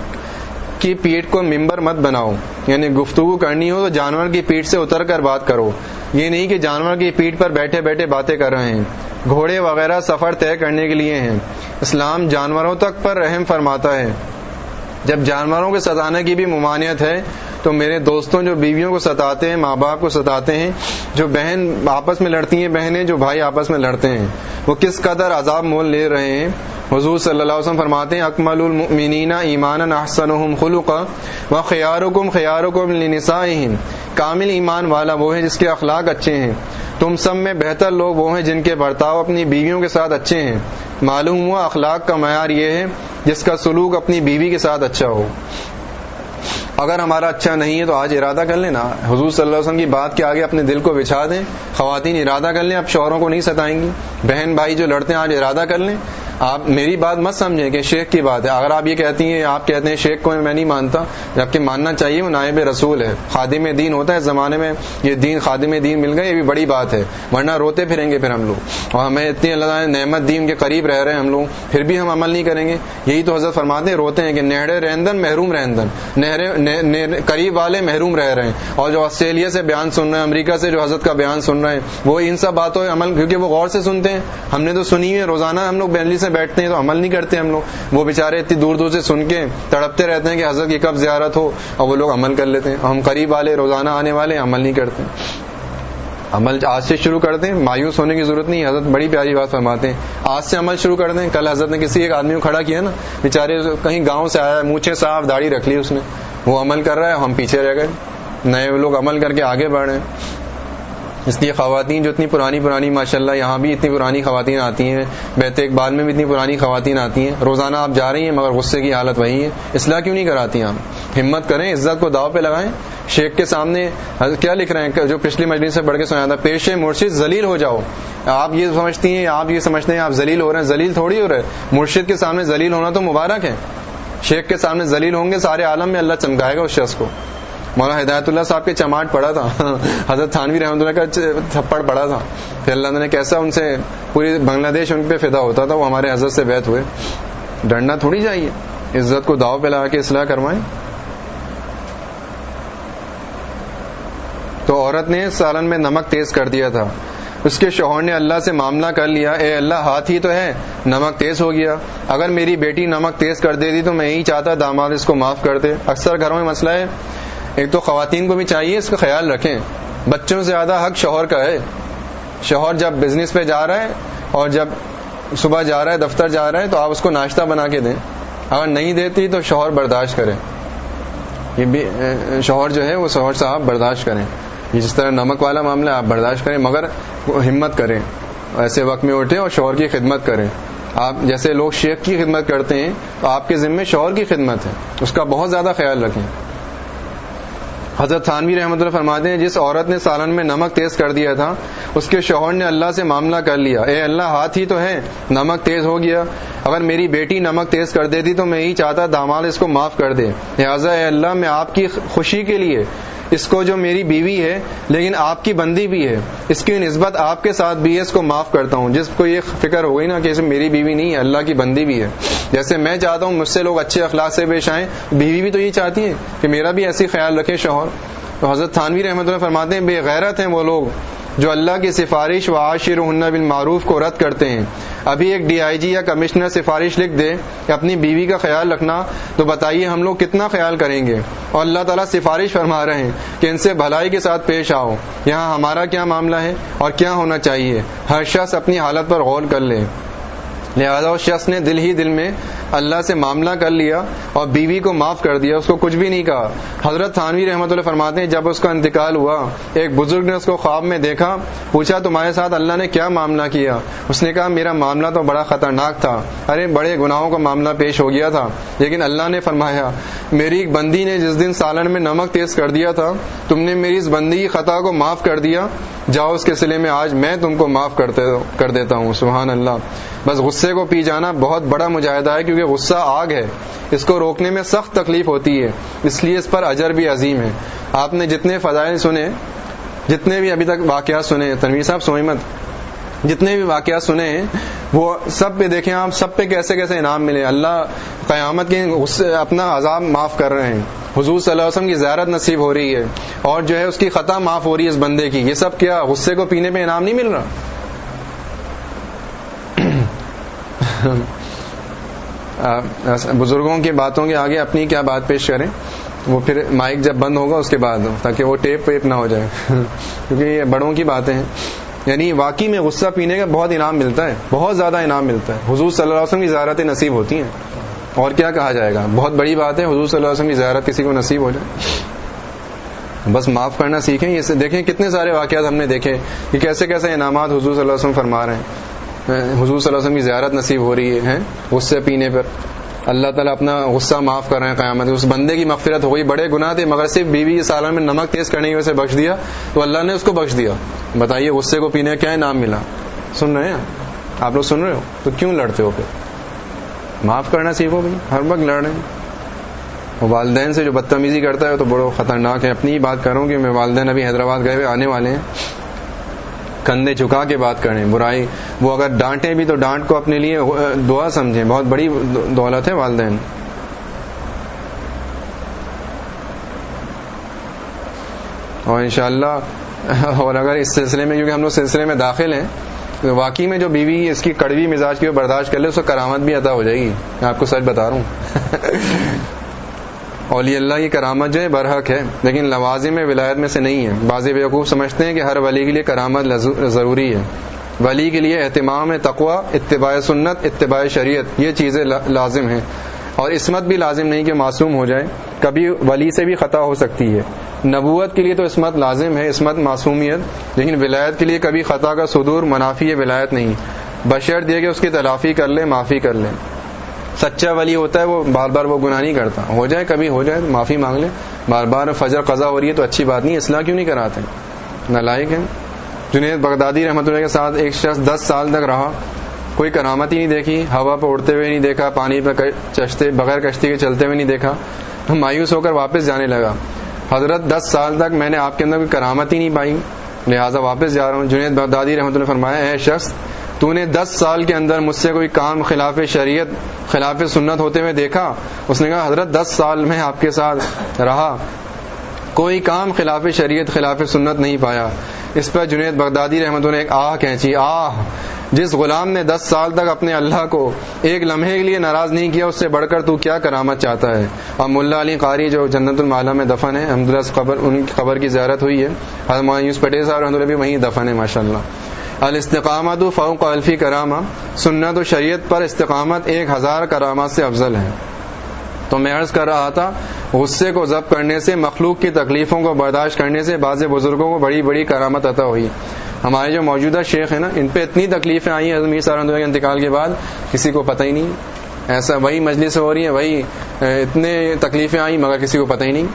پیٹ کو ممبر مت بناؤ۔ یعنی گفتگو کرنی ہو تو جانور کی پیٹ سے اتر کر بات کرو۔ یہ نہیں کہ جانور کی پیٹ پر بیٹھے بیٹھے باتیں کر رہے ہیں۔ گھوڑے وغیرہ سفر طے کرنے کے لیے ہیں۔ اسلام جانوروں تک پر رحم فرماتا ہے۔ جب جانوروں کے ستانے کی بھی ممانعت ہے، تو میرے دوستوں جو بیویوں کو ستاتے ہیں، ماں باپ کو ستاتے ہیں، جو بہن آپس میں لڑتی ہیں، بہنیں جو بھائی آپس میں لڑتے ہیں، وہ کس قدر عذاب مول لے رہے ہیں؟ حضور صلی اللہ علیہ وسلم فرماتے ہیں اکمل المؤمنین ایمان احسنهم خلقا و خیارکم خیارکم لنسائهم کامل ایمان والا وہ ہے جس کے اخلاق اچھے ہیں۔ تم سب میں بہتر لوگ وہ ہیں جن کے برتاؤ اپنی بیویوں کے ساتھ اچھے ہیں۔ معلوم ہوا اخلاق کا معیار یہ ہے جس کا سلوک اپنی بیوی کے ساتھ اچھا ہو۔ اگر ہمارا اچھا نہیں ہے تو آج ارادہ کر لیں نا حضور صلی اللہ علیہ وسلم کی بات کے آگے اپنے دل کو بچھا دیں۔ خواتین ارادہ کر لیں، اب شوہروں کو نہیں ستائیں گی۔ بہن بھائی جو لڑتے ہیں، آج ارادہ کر لیں۔ آپ میری بات مت سمجھیں کہ شیخ کی بات ہے۔ اگر آپ یہ کہتی ہیں، آپ کہتے ہیں شیخ کو میں نہیں مانتا، جبکہ ماننا چاہیے، وہ نائب رسول ہے۔ خادم دین ہوتا ہے۔ اس زمانے میں یہ دین، خادم دین مل گئے، یہ بھی بڑی بات ہے۔ ورنہ روتے پھریں گے پھر ہم لوگ۔ اور ہمیں اتنی اللہ تعالیٰ نعمت دین کے قریب رہ رہے ہیں ہم لوگ۔ پھر بھی ہم عمل نہیں کریں گے۔ یہی تو حضرت فرماتے ہیں، روتے ہیں کہ نہرے رہندن، محروم رہندن۔ نہرے قریب والے محروم رہ رہے ہیں اور جو آسٹریلیا سے بیان سن رہے ہیں، امریکہ سے جو حضرت کا بیان سن رہے ہیں، وہ ان سب باتوں عمل، کیونکہ وہ غور سے سنتے ہیں۔ ہم نے تو سنی ہے، روزانہ ہم لوگ بینلی سے بیٹھتے ہیں تو عمل نہیں کرتے ہم لوگ۔ وہ بےچارے اتنی دور دور سے سن کے تڑپتے رہتے ہیں کہ حضرت کی کب زیارت ہو، اور وہ لوگ عمل کر لیتے ہیں۔ ہم قریب والے، روزانہ آنے والے عمل نہیں کرتے۔ عمل آج سے شروع کر دیں، مایوس ہونے کی ضرورت نہیں، حضرت بڑی پیاری بات فرماتے ہیں۔ آج سے عمل شروع کر دیں۔ کل حضرت نے کسی ایک آدمی کو کھڑا کیا نا بےچارے کہیں گاؤں سے آیا مونچھے صاف داڑھی رکھ لی اس نے۔ وہ عمل کر رہا ہے، ہم پیچھے رہ گئے۔ نئے لوگ عمل کر کے آگے بڑھ رہے ہیں۔ اس لیے خواتین جو اتنی پرانی پرانی ماشاء اللہ یہاں بھی اتنی پرانی خواتین آتی ہیں۔ بیت اقبال میں بھی اتنی پرانی خواتین آتی ہیں۔ روزانہ آپ جا رہی ہیں، مگر غصے کی حالت وہی ہے۔ اصلاح کیوں نہیں کراتی آپ؟ ہمت کریں، عزت کو داؤ پہ لگائیں۔ شیخ کے سامنے کیا لکھ رہے ہیں؟ جو پچھلی مجلس سے پڑھ کے سنا تھا، پیش مرشد ذلیل ہو جاؤ۔ آپ یہ سمجھتی ہیں، آپ یہ سمجھتے ہیں، آپ ذلیل ہو رہے ہیں، ذلیل تھوڑی ہو رہے مرشد کے سامنے ذلیل ہونا تو مبارک ہے۔ شیخ کے سامنے ذلیل ہوں گے، سارے عالم میں اللہ چمکائے گا اس شخص کو۔ مولانا ہدایت اللہ صاحب کے چماٹ پڑا تھا۔ (laughs) حضرت تھانوی رحمۃ اللہ کا تھپڑ پڑا تھا۔ پھر اللہ نے کیسا ان سے پوری بنگلہ دیش ان پہ فدا ہوتا تھا، وہ ہمارے حضرت سے بیت ہوئے۔ ڈرنا تھوڑی چاہیے۔ عزت کو داؤ پہ لگا کے اصلاح کروائیں۔ تو عورت نے سالن میں نمک تیز کر دیا تھا۔ اس کے شوہر نے اللہ سے معاملہ کر لیا، اے اللہ ہاتھ ہی تو ہے، نمک تیز ہو گیا۔ اگر میری بیٹی نمک تیز کر دیتی تو میں یہی چاہتا داماد اس کو معاف کر دے۔ اکثر گھروں میں مسئلہ ہے، ایک تو خواتین کو بھی چاہیے اس کا خیال رکھیں۔ بچوں سے زیادہ حق شوہر کا ہے۔ شوہر جب بزنس پہ جا رہا ہے اور جب صبح جا رہا ہے، دفتر جا رہا ہے، تو آپ اس کو ناشتہ بنا کے دیں۔ اگر نہیں دیتی تو شوہر برداشت کرے یہ بھی، شوہر جو ہے، وہ شوہر صاحب برداشت کریں۔ یہ جس طرح نمک والا معاملہ آپ برداشت کریں، مگر ہمت کریں، ایسے وقت میں اٹھیں اور شوہر کی خدمت کریں۔ آپ جیسے لوگ شیخ کی خدمت کرتے ہیں، تو آپ کے ذمے شوہر کی خدمت ہے۔ اس کا بہت زیادہ خیال رکھیں۔ حضرت تھانوی رحمۃ اللہ فرماتے ہیں، جس عورت نے سالن میں نمک تیز کر دیا تھا، اس کے شوہر نے اللہ سے معاملہ کر لیا۔ اے اللہ، ہاتھ ہی تو ہے نمک تیز ہو گیا۔ اگر میری بیٹی نمک تیز کر دیتی تو میں یہی چاہتا داماد اس کو معاف کر دے۔ لہٰذا اے اللہ، میں آپ کی خوشی کے لیے اس کو جو میری بیوی ہے، لیکن آپ کی بندی بھی ہے۔ اس کی نسبت آپ کے ساتھ بھی ہے، اس کو معاف کرتا ہوں۔ جس کو یہ فکر ہو گئی نا کہ میری بیوی نہیں ہے، اللہ کی بندی بھی ہے۔ جیسے میں چاہتا ہوں مجھ سے لوگ اچھے اخلاق سے پیش آئیں، بیوی بھی تو یہ چاہتی ہے کہ میرا بھی ایسی خیال رکھے شوہر۔ تو حضرت تھانوی رحمۃ اللہ فرماتے ہیں، بے غیرت ہیں وہ لوگ۔ جو اللہ کی سفارش و عاشر ہن بالمعروف کو رد کرتے ہیں۔ ابھی ایک ڈی آئی جی یا کمشنر سفارش لکھ دے کہ اپنی بیوی کا خیال رکھنا، تو بتائیے ہم لوگ کتنا خیال کریں گے؟ اور اللہ تعالیٰ سفارش فرما رہے ہیں کہ ان سے بھلائی کے ساتھ پیش آؤ۔ یہاں ہمارا کیا معاملہ ہے اور کیا ہونا چاہیے؟ ہر شخص اپنی حالت پر غور کر لے۔ لہذا اس شخص نے دل ہی دل میں اللہ سے معاملہ کر لیا اور بیوی کو معاف کر دیا، اس کو کچھ بھی نہیں کہا۔ حضرت تھانوی رحمۃ اللہ فرماتے ہیں، جب اس کا انتقال ہوا، ایک بزرگ نے اس کو خواب میں دیکھا، پوچھا، تمہارے ساتھ اللہ نے کیا معاملہ کیا؟ اس نے کہا، میرا معاملہ تو بڑا خطرناک تھا۔ ارے، بڑے گناہوں کا معاملہ پیش ہو گیا تھا۔ لیکن اللہ نے فرمایا، میری ایک بندی نے جس دن سالن میں نمک تیز کر دیا تھا، تم نے میری اس بندی کی خطا کو معاف کر دیا۔ جاؤ اس کے سلے میں، آج میں تم کو معاف کر دیتا ہوں۔ سبحان اللہ۔ بس غصے کو پی جانا بہت بڑا مجاہدہ ہے کیونکہ غصہ آگ ہے۔ اس کو روکنے میں سخت تکلیف ہوتی ہے۔ اس لیے اس پر اجر بھی عظیم ہے۔ آپ نے جتنے فضائل سنے، جتنے بھی ابھی تک واقعات سنے، تنویر صاحب سوئی مت۔ جتنے بھی واقعات سنے ہیں وہ سب پہ دیکھیں آپ، سب پہ کیسے کیسے انعام ملے۔ اللہ قیامت کے اپنا عذاب معاف کر رہے ہیں۔ حضور صلی اللہ علیہ وسلم کی زیارت نصیب ہو رہی ہے اور جو ہے اس کی خطا معاف ہو رہی ہے اس بندے کی۔ یہ سب کیا غصے کو پینے پہ انعام نہیں مل رہا؟ بزرگوں کی باتوں کے آگے اپنی کیا بات پیش کریں؟ وہ پھر مائک جب بند ہوگا اس کے بعد تاکہ وہ ٹیپ ویپ نہ ہو جائے۔ (laughs) کیونکہ یہ بڑوں کی باتیں ہیں۔ یعنی واقعی میں غصہ پینے کا بہت انعام ملتا ہے، بہت زیادہ انعام ملتا ہے۔ حضور صلی اللہ علیہ وسلم کی زیارتیں نصیب ہوتی ہیں۔ اور کیا کہا جائے گا؟ بہت بڑی بات ہے، حضور صلی اللہ علیہ وسلم کی زیارت کسی کو نصیب ہو جائے۔ بس معاف کرنا سیکھیں، یہ دیکھیں کتنے سارے واقعات ہم نے دیکھے کہ کیسے کیسے انعامات حضور صلی اللہ علیہ وسلم فرما رہے ہیں۔ حضور صلی اللہ علیہ وسلم کی زیارت نصیب ہو رہی ہے غصے پینے پر۔ اللہ تعالیٰ اپنا غصہ معاف کر رہے ہیں قیامت اس بندے کی مغفرت ہو گئی، بڑے گناہ تھے، مگر صرف بیوی سالہ میں نمک تیز کرنے کی وجہ سے بخش دیا۔ تو اللہ نے اس کو بخش دیا۔ بتائیے، غصے کو پینے کا کیا نام ملا؟ سن رہے ہیں؟ آپ لوگ سن رہے ہو؟ تو کیوں لڑتے ہو پھر؟ معاف کرنا سیکھو بھائی ہر وقت لڑ رہے ہیں۔ والدین سے جو بدتمیزی کرتا ہے تو بڑا خطرناک ہے اپنی ہی بات کروں کہ میں والدین ابھی حیدرآباد گئے ہوئے آنے والے ہیں۔ کندھے جھکا کے بات کریں برائی، وہ اگر ڈانٹیں بھی تو ڈانٹ کو اپنے لیے دعا سمجھیں۔ بہت بڑی دولت ہے والدین۔ اور انشاءاللہ، اور اگر اس سلسلے میں، کیونکہ ہم لوگ سلسلے میں داخل ہیں، تو واقعی میں جو بیوی اس کی کڑوی مزاج کی برداشت کر لے، اس کو کرامت بھی عطا ہو جائے گی۔ میں آپ کو سچ بتا رہا ہوں۔ (laughs) اولی اللہ کی کرامت جو ہے برحق ہے، لیکن لوازم ولایت میں سے نہیں ہے۔ بعض بیوقوف سمجھتے ہیں کہ ہر ولی کے لیے کرامت ضروری ہے۔ ولی کے لیے اہتمام تقوا اتباع سنت، اتباع شریعت، یہ چیزیں لازم ہیں۔ اور عصمت بھی لازم نہیں کہ معصوم ہو جائے۔ کبھی ولی سے بھی خطا ہو سکتی ہے۔ نبوت کے لیے تو عصمت لازم ہے، عصمت معصومیت، لیکن ولایت کے لیے کبھی خطا کا صدور، منافی ولایت نہیں۔ بشر دے کہ اس کی تلافی کر لے، معافی کر لے۔ سچا ولی ہوتا ہے، وہ بار بار وہ گناہ نہیں کرتا۔ ہو جائے، کبھی ہو جائے، معافی مانگ لے۔ بار بار فجر قضا ہو رہی ہے تو اچھی بات نہیں، اصلاح کیوں نہیں کراتے؟ نالائق ہیں۔ جنید بغدادی رحمۃ اللہ کے ساتھ ایک شخص دس سال تک رہا، کوئی کرامت ہی نہیں دیکھی، ہوا پہ اڑتے ہوئے نہیں دیکھا، پانی پہ چشتے، بغیر کشتی کے چلتے ہوئے نہیں دیکھا مایوس ہو کر واپس جانے لگا۔ حضرت دس سال تک میں نے آپ کے اندر کوئی کرامت ہی نہیں پائی، لہٰذا واپس جا رہا ہوں۔ جنید بغدادی رحمۃ اللہ فرمایا، اے شخص تو نے دس سال کے اندر مجھ سے کوئی کام خلاف شریعت، خلاف سنت ہوتے ہوئے دیکھا؟ اس نے کہا، حضرت، دس سال میں آپ کے ساتھ رہا۔ کوئی کام خلاف شریعت، خلاف سنت نہیں پایا۔ اس پر جنید بغدادی رحمت نے ایک آہ کہنچی آہ! جس غلام نے دس سال تک اپنے اللہ کو ایک لمحے کے لیے ناراض نہیں کیا، اس سے بڑھ کر تو کیا کرامت چاہتا ہے؟ اور ملا علی قاری جو جنت المالا میں دفن ہے احمد اللہ ان کی خبر کی زیارت ہوئی ہے۔ حضرت پٹیل صاحب رحمۃ اللہ بھی وہیں دفن ہے ماشاء اللہ الاستقامت فوق الفی کرامہ۔ سنت و شریعت پر استقامت ایک ہزار کرامات سے افضل ہے۔ تو میں عرض کر رہا تھا، غصے کو ضبط کرنے سے، مخلوق کی تکلیفوں کو برداشت کرنے سے بعض بزرگوں کو بڑی بڑی کرامت عطا ہوئی۔ ہمارے جو موجودہ شیخ ہیں نا، ان پہ اتنی تکلیفیں آئی ہیں میر سارا کے انتقال کے بعد، کسی کو پتہ ہی نہیں۔ ایسا وہی مجلس ہو رہی ہے وہی اتنے تکلیفیں آئیں، مگر کسی کو پتہ ہی نہیں۔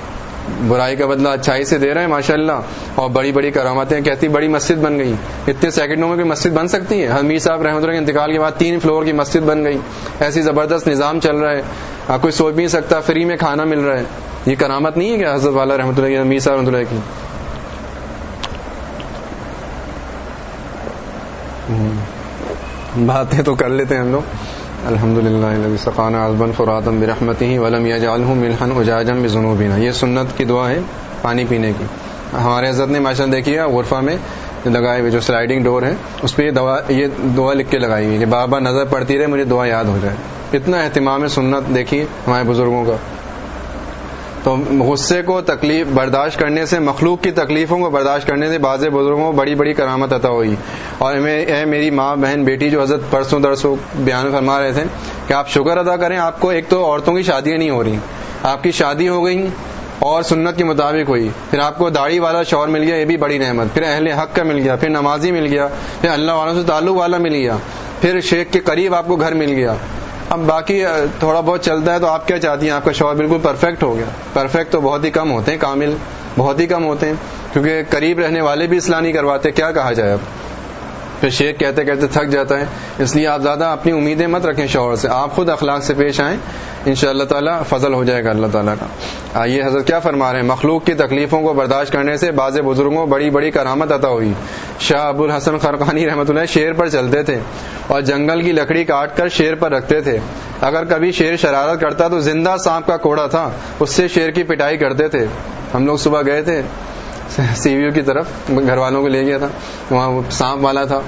برائی کا بدلہ اچھائی سے دے رہے ہیں ماشاء اللہ اور بڑی بڑی کرامتیں کہتی بڑی مسجد بن گئی۔ اتنے سیکنڈوں میں کوئی مسجد بن سکتی ہے؟ حمید صاحب رحمۃ اللہ کے انتقال کے بعد تین فلور کی مسجد بن گئی۔ ایسی زبردست نظام چل رہا ہے۔ کوئی سوچ بھی نہیں سکتا، فری میں کھانا مل رہا ہے۔ یہ کرامت نہیں ہے کہ حضرت والا رحمۃ اللہ حمید صاحب رحمۃ اللہ کی؟ باتیں تو کر لیتے ہیں ہم لوگ۔ الحمد للہ سقان ازبن فراتم برحمتی ولم یا جالحم ملحن اجاجم بنوبینا یہ سنت کی دعا ہے پانی پینے کی۔ ہمارے حضرت نے ماشاء دیکھی ہے غرفہ میں لگائے ہوئے جو سلائڈنگ ڈور ہے، اس پہ دعا، یہ دعا لکھ کے لگائی ہوئی کہ بابا نظر پڑتی رہے، مجھے دعا یاد ہو جائے۔ اتنا اہتمام سنت، دیکھیے ہمارے بزرگوں کا۔ تو غصے کو تکلیف برداشت کرنے سے مخلوق کی تکلیفوں کو برداشت کرنے سے بعض بزرگوں کو بڑی بڑی کرامت عطا ہوئی۔ اور اے میری ماں، بہن، بیٹی جو حضرت پرسوں درسوں بیان فرما رہے تھے کہ آپ شکر ادا کریں، آپ کو ایک تو عورتوں کی شادیاں نہیں ہو رہی۔ آپ کی شادی ہو گئی اور سنت کے مطابق ہوئی۔ پھر آپ کو داڑھی والا شور مل گیا، یہ بھی بڑی نعمت۔ پھر اہل حق کا مل گیا، پھر نمازی مل گیا، پھر اللہ والوں سے تعلق والا مل گیا۔ پھر شیخ کے قریب آپ کو گھر مل گیا۔ اب باقی تھوڑا بہت چلتا ہے تو آپ کیا چاہتی ہیں؟ آپ کا شوہر بالکل پرفیکٹ ہو گیا۔ پرفیکٹ تو بہت ہی کم ہوتے ہیں، کامل بہت ہی کم ہوتے ہیں۔ کیونکہ قریب رہنے والے بھی اصلاح نہیں کرواتے، کیا کہا جائے اب؟ پھر شیخ کہتے کہتے تھک جاتا ہے۔ اس لیے آپ زیادہ اپنی امیدیں مت رکھیں شوہر سے۔ آپ خود اخلاق سے پیش آئیں۔ ان شاء اللہ تعالیٰ فضل ہو جائے گا اللہ تعالیٰ کا۔ آئیے حضرت کیا فرما رہے ہیں؟ مخلوق کی تکلیفوں کو برداشت کرنے سے بعض بزرگوں بڑی بڑی کرامت عطا ہوئی۔ شاہ ابو الحسن خرقانی رحمۃ اللہ شیر پر چلتے تھے اور جنگل کی لکڑی کاٹ کر شیر پر رکھتے تھے۔ اگر کبھی شیر شرارت کرتا تو زندہ سانپ کا کوڑا تھا، اس سے شیر کی پٹائی کرتے تھے۔ ہم لوگ صبح گئے تھے۔ سیویو کی طرف گھر والوں کو لے گیا تھا۔ وہاں وہ سانپ والا تھا۔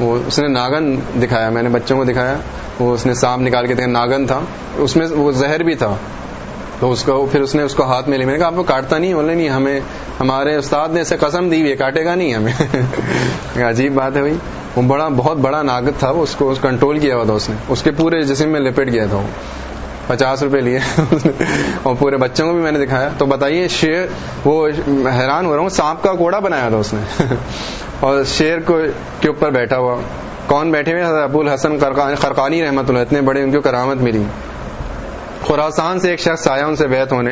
وہ اس نے ناگن دکھایا، میں نے بچوں کو دکھایا۔ وہ اس نے سانپ نکال کے ناگن تھا۔ اس میں وہ زہر بھی تھا۔ تو اس کو، پھر اس نے اس کو ہاتھ میں لی میں نے کہا، آپ کو کاٹتا نہیں، بولے نہیں، ہمیں، ہمارے استاد نے اسے قسم دی ہوئی کاٹے گا نہیں ہمیں۔ (laughs) عجیب بات ہے بھائی۔ وہ بڑا، بہت بڑا ناگت تھا، اس کو کنٹرول کیا ہوا تھا اس نے۔ اس کے پورے جسم میں لپٹ گیا تھا وہ۔ پچاس روپے لیے۔ اور پورے بچوں کو بھی میں نے دکھایا۔ تو بتائیے، شیر، وہ حیران ہو رہا ہوں، سانپ کا کوڑا بنایا تھا اس نے۔ اور شیر کو کے اوپر بیٹھا ہوا۔ کون بیٹھے ہوئے ابو الحسن خرقانی رحمت اللہ، اتنے بڑے ان کو کرامت ملی خوراسان سے ایک شخص آیا، ان سے بیت ہونے۔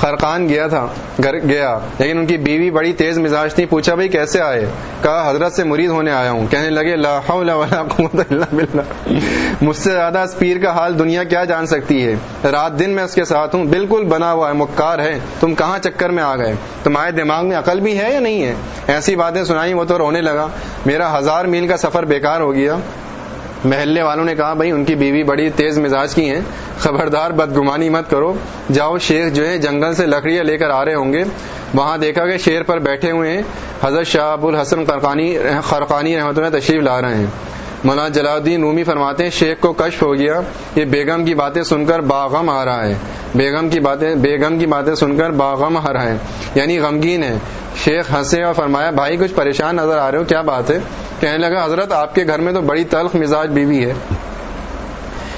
خرقان گیا تھا، گھر گیا، لیکن ان کی بیوی بڑی تیز مزاج تھی۔ پوچھا، بھائی، کیسے آئے؟ کہا، حضرت سے مرید ہونے آیا ہوں۔ کہنے لگے، لا حول ولا قوت الا باللہ۔ مجھ سے زیادہ اس پیر کا حال دنیا کیا جان سکتی ہے؟ رات دن میں اس کے ساتھ ہوں۔ بالکل بنا ہوا ہے، مکار ہے۔ تم کہاں چکر میں آ گئے؟ تمہارے دماغ میں عقل بھی ہے یا نہیں ہے؟ ایسی باتیں سنائی، وہ تو رونے لگا۔ میرا ہزار میل کا سفر بیکار ہو گیا۔ محلے والوں نے کہا، بھائی، ان کی بیوی بڑی تیز مزاج کی ہیں، خبردار بدگمانی مت کرو۔ جاؤ، شیر جو ہے، جنگل سے لکڑیاں لے کر آ رہے ہوں گے۔ وہاں دیکھا کہ شیر پر بیٹھے ہوئے ہیں۔ حضرت شاہ ابو الحسن خرقانی رحمۃ اللہ تشریف لا رہے ہیں۔ مولانا جلال الدین رومی فرماتے ہیں، شیخ کو کشف ہو گیا۔ یہ بیگم کی باتیں سن کر باغم آ رہا ہے۔ بیگم کی باتیں بیگم کی باتیں سن کر باغم آ رہا ہے یعنی غمگین ہے شیخ ہنسے اور فرمایا، بھائی، کچھ پریشان نظر آ رہے ہو؟ کیا بات ہے؟ کہنے لگا، حضرت، آپ کے گھر میں تو بڑی تلخ مزاج بیوی ہے۔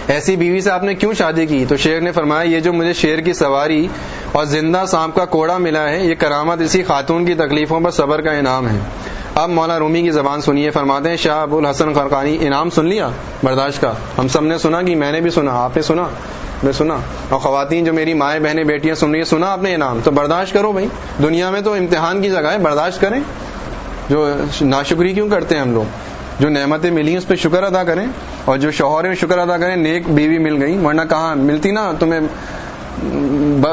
ایسی بیوی سے آپ نے کیوں شادی کی؟ تو شیخ نے فرمایا، یہ جو مجھے شیر کی سواری اور زندہ سانپ کا کوڑا ملا ہے، یہ کرامت اسی خاتون کی تکلیفوں پر صبر کا انعام ہے۔ اب مولا رومی کی زبان سنیے، فرماتے ہیں، شاہ ابو الحسن خرقانی، انعام سن لیا برداشت کا۔ ہم سب نے سنا کہ میں نے بھی سنا، آپ نے سنا، میں سنا۔ اور خواتین جو میری مائیں بہنیں بیٹیاں سن رہی ہیں، سنا آپ نے انعام۔ تو برداشت کرو بھائی، دنیا میں تو امتحان کی جگہ ہے، برداشت کریں۔ جو ناشکری کیوں کرتے ہیں ہم لوگ؟ جو نعمتیں ملی اس پہ شکر ادا کریں، اور جو شوہر میں شکر ادا کریں، نیک بیوی مل گئی ورنہ کہاں ملتی نا تمہیں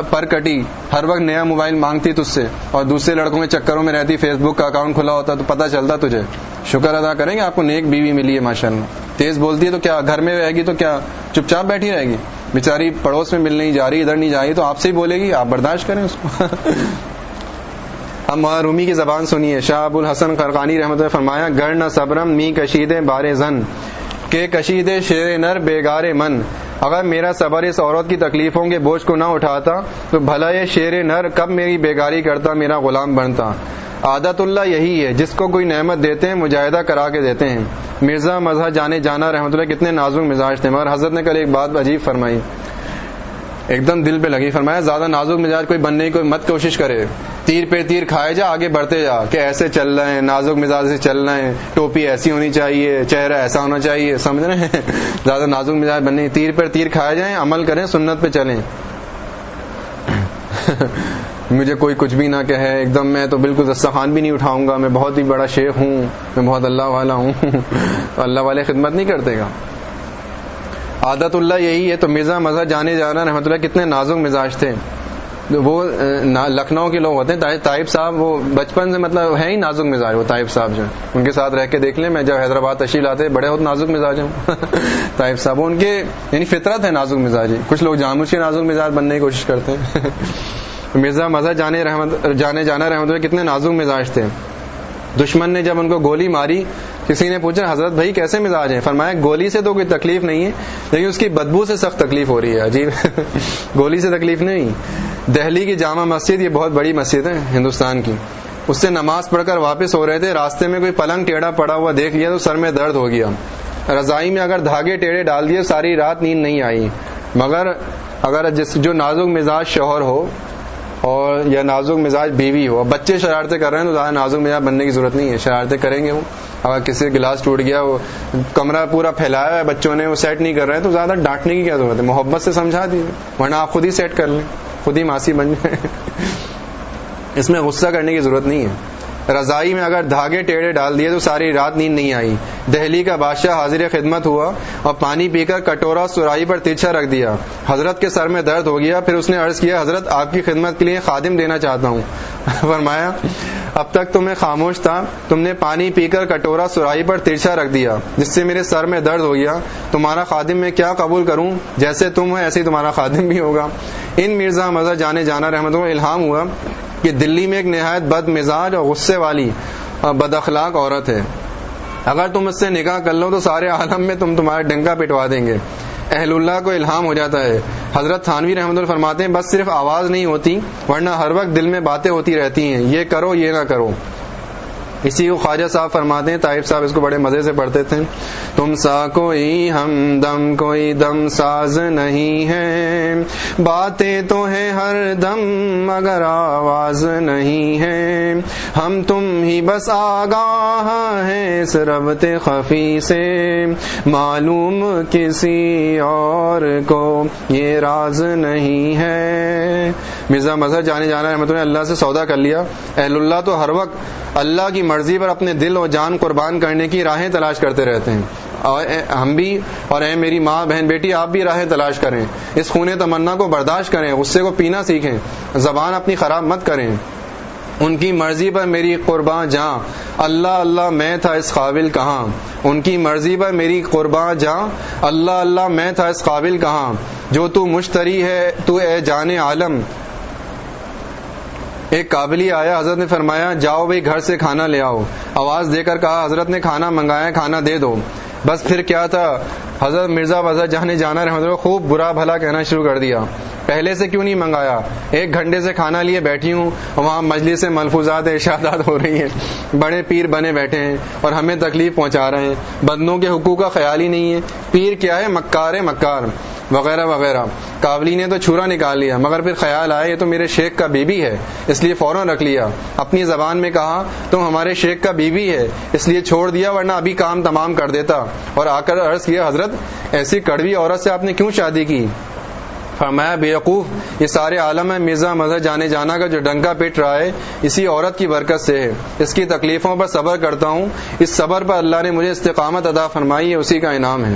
پر کٹی۔ ہر وقت نیا موبائل مانگتی تجھ سے۔ اور دوسرے لڑکوں کے چکروں میں رہتی فیس بک کا اکاؤنٹ کھلا ہوتا تو پتا چلتا تجھے۔ شکر ادا کریں گے آپ کو نیک بیوی ملی ہے ماشاء اللہ تیز بولتی ہے تو کیا گھر میں رہے گی تو کیا چپ چاپ بیٹھی رہے گی؟ بیچاری پڑوس میں مل نہیں جا رہی، ادھر نہیں جا رہی تو آپ سے ہی بولے گی؟ آپ برداشت کریں اس کو۔ (laughs) ہم رومی کی زبان سنیے۔ شاہ ابو الحسن خرقانی رحمت فرمایا گر نہ صبرم می کشید بار زن۔ کہ کشید شیر نر بیگار من، اگر میرا صبر اس عورت کی تکلیفوں کے بوجھ کو نہ اٹھاتا، تو بھلا یہ شیر نر کب میری بیگاری کرتا، میرا غلام بنتا؟ عادت اللہ یہی ہے، جس کو کوئی نعمت دیتے ہیں، مجاہدہ کرا کے دیتے ہیں۔ مرزا مزہ جانے جانا رحمۃ اللہ، کتنے نازک مزاج تھے، مگر حضرت نے کل ایک بات عجیب فرمائی۔ ایک دم دل پہ لگی، فرمایا، زیادہ نازک مزاج کوئی بننے کی کوئی مت کوشش کرے۔ تیر پہ تیر کھائے جا، آگے بڑھتے جا، کہ ایسے چل رہے ہیں، نازک مزاج سے چل رہے ہیں، ٹوپی ایسی ہونی چاہیے، چہرہ ایسا ہونا چاہیے، سمجھ رہے ہیں؟ (laughs) زیادہ نازک مزاج بننے تیر پر تیر کھائے جائیں، عمل کریں، سنت پہ چلیں۔ (laughs) مجھے کوئی کچھ بھی نہ کہے، ایک دم میں تو بالکل دستخان بھی نہیں اٹھاؤں گا، میں بہت ہی بڑا شیخ ہوں، میں بہت اللہ والا ہوں، (laughs) اللہ والے خدمت نہیں کرتے گا۔ عادت اللہ یہی ہے، تو مرزا مزہ جانے جانا رحمۃ اللہ، کتنے نازک مزاج تھے۔ وہ لکھنؤ کے لوگ ہوتے ہیں طائب صاحب، وہ بچپن سے مطلب ہے ہی نازک مزاج، وہ طائب صاحب جو ان کے ساتھ رہ کے دیکھ لیں، میں جب حیدرآباد تشیل آتے بڑے بہت نازک مزاج ہیں۔ (laughs) طائب صاحب ان کے یعنی فطرت ہے نازک مزاج۔ کچھ لوگ جاموش کے نازک مزاج بننے کی کوشش کرتے ہیں۔ (laughs) مرزا مزہ جانے، رحمت، جانے جانا، رحمت اللہ، کتنے نازک مزاج تھے۔ دشمن نے جب ان کو گولی ماری، کسی نے پوچھا، حضرت بھائی، کیسے مزاج ہیں؟ فرمایا، گولی سے تو کوئی تکلیف نہیں ہے، لیکن اس کی بدبو سے سخت تکلیف ہو رہی ہے، عجیب۔ (laughs) گولی سے تکلیف نہیں۔ دہلی کی جامع مسجد، یہ بہت بڑی مسجد ہے ہندوستان کی۔ اس سے نماز پڑھ کر واپس ہو رہے تھے، راستے میں کوئی پلنگ ٹیڑھا پڑا ہوا دیکھ لیا تو سر میں درد ہو گیا۔ رضائی میں اگر دھاگے ٹیڑھے ڈال دیے، ساری رات نیند نہیں آئی۔ مگر اگر جس جو نازک مزاج شوہر ہو اور یا نازک مزاج بیوی ہو۔ بچے شرارتیں کر رہے ہیں تو زیادہ نازک مزاج بننے کی ضرورت نہیں ہے، شرارتیں کریں گے وہ۔ اگر کسی گلاس ٹوٹ گیا، وہ کمرہ پورا پھیلایا ہے، بچوں نے وہ سیٹ نہیں کر رہے تو زیادہ ڈانٹنے کی کیا ضرورت ہے؟ محبت سے سمجھا دیجیے ورنہ آپ خود ہی سیٹ کر لیں۔ خود ہی ماسی بن جائیں۔ اس میں غصہ کرنے کی ضرورت نہیں ہے۔ رضائی میں اگر دھاگے ٹیڑے ڈال دیے تو ساری رات نیند نہیں آئی۔ دہلی کا بادشاہ حاضر خدمت ہوا اور پانی پی کر کٹورا سرائی پر ترچھا رکھ دیا۔ حضرت کے سر میں درد ہو گیا، پھر اس نے عرض کیا، حضرت، آپ کی خدمت کے لیے خادم دینا چاہتا ہوں۔ (laughs) فرمایا، اب تک تمہیں خاموش تھا، تم نے پانی پی کر کٹورا سرائی پر ترچھا رکھ دیا، جس سے میرے سر میں درد ہو گیا۔ تمہارا خادم میں کیا قبول کروں؟ جیسے تم ہو ایسے تمہارا خادم بھی ہوگا۔ ان مرزا مزہ جانے جانا رحمت کو الہام ہوا۔ کہ دلی میں ایک نہایت بد مزاج اور غصے والی بد اخلاق عورت ہے۔ اگر تم اس سے نکاح کر لو تو سارے عالم میں تم تمہارا ڈنکا پٹوا دیں گے۔ اہل اللہ کو الہام ہو جاتا ہے۔ حضرت تھانوی رحمت اللہ فرماتے ہیں، بس صرف آواز نہیں ہوتی، ورنہ ہر وقت دل میں باتیں ہوتی رہتی ہیں۔ یہ کرو، یہ نہ کرو۔ اسی کو خواجہ صاحب فرماتے ہیں طائف صاحب اس کو بڑے مزے سے پڑھتے تھے۔ تم سا کوئی ہم دم، کوئی دم ساز نہیں ہے۔ باتیں تو ہیں ہر دم، مگر آواز نہیں ہے۔ ہم تم ہی بس آگاہ ہیں اس ربط خفی سے۔ معلوم کسی اور کو یہ راز نہیں ہے۔ مرزا مظہر جانے جانا ہے نے اللہ سے سودا کر لیا۔ اہل اللہ تو ہر وقت اللہ کی مرضی پر اپنے دل اور جان قربان کرنے کی راہیں تلاش کرتے رہتے ہیں۔ اور ہم بھی اور اے میری ماں، بہن، بیٹی، آپ بھی راہیں تلاش کریں۔ اس خون تمنا کو برداشت کریں غصے کو پینا سیکھیں۔ زبان اپنی خراب مت کریں۔ ان کی مرضی پر میری قربان جاں۔ اللہ اللہ، میں تھا اس قابل کہاں۔ ان کی مرضی پر میری قربان جاں۔ اللہ اللہ، میں تھا اس قابل کہاں۔ جو تو مشتری ہے، تو اے جان عالم۔ ایک قابلی آیا، حضرت نے فرمایا، جاؤ بھائی گھر سے کھانا لے آؤ۔ آواز دے کر کہا، حضرت نے کھانا منگایا، کھانا دے دو۔ بس پھر کیا تھا؟ حضرت مرزا وزر جہاں نے جانا رہے خوب برا بھلا کہنا شروع کر دیا۔ پہلے سے کیوں نہیں منگایا؟ ایک گھنٹے سے کھانا لیے بیٹھی ہوں وہاں مجلس سے ملفوظات، ارشادات ہو رہی ہیں۔ بڑے پیر بنے بیٹھے ہیں اور ہمیں تکلیف پہنچا رہے ہیں۔ بندوں کے حقوق کا خیال ہی نہیں ہے۔ پیر کیا ہے؟ مکار مکار۔ وغیرہ وغیرہ۔ کابلی نے تو چھرا نکال لیا، مگر پھر خیال آیا، یہ تو میرے شیخ کا بیوی ہے، اس لیے فوراً رکھ لیا۔ اپنی زبان میں کہا، تم ہمارے شیخ کا بیوی ہے، اس لیے چھوڑ دیا، ورنہ ابھی کام تمام کر دیتا۔ اور آ کر عرض کیا، حضرت، ایسی کڑوی عورت سے آپ نے کیوں شادی کی؟ فرمایا بیوقوف یہ سارے عالم میں مرزا مذہب جانے جانا کا جو ڈنکا پیٹ رہا ہے، اسی عورت کی برکت سے ہے۔ اس کی تکلیفوں پر صبر کرتا ہوں، اس صبر پر اللہ نے مجھے استقامت ادا فرمائی ہے اسی کا انعام ہے۔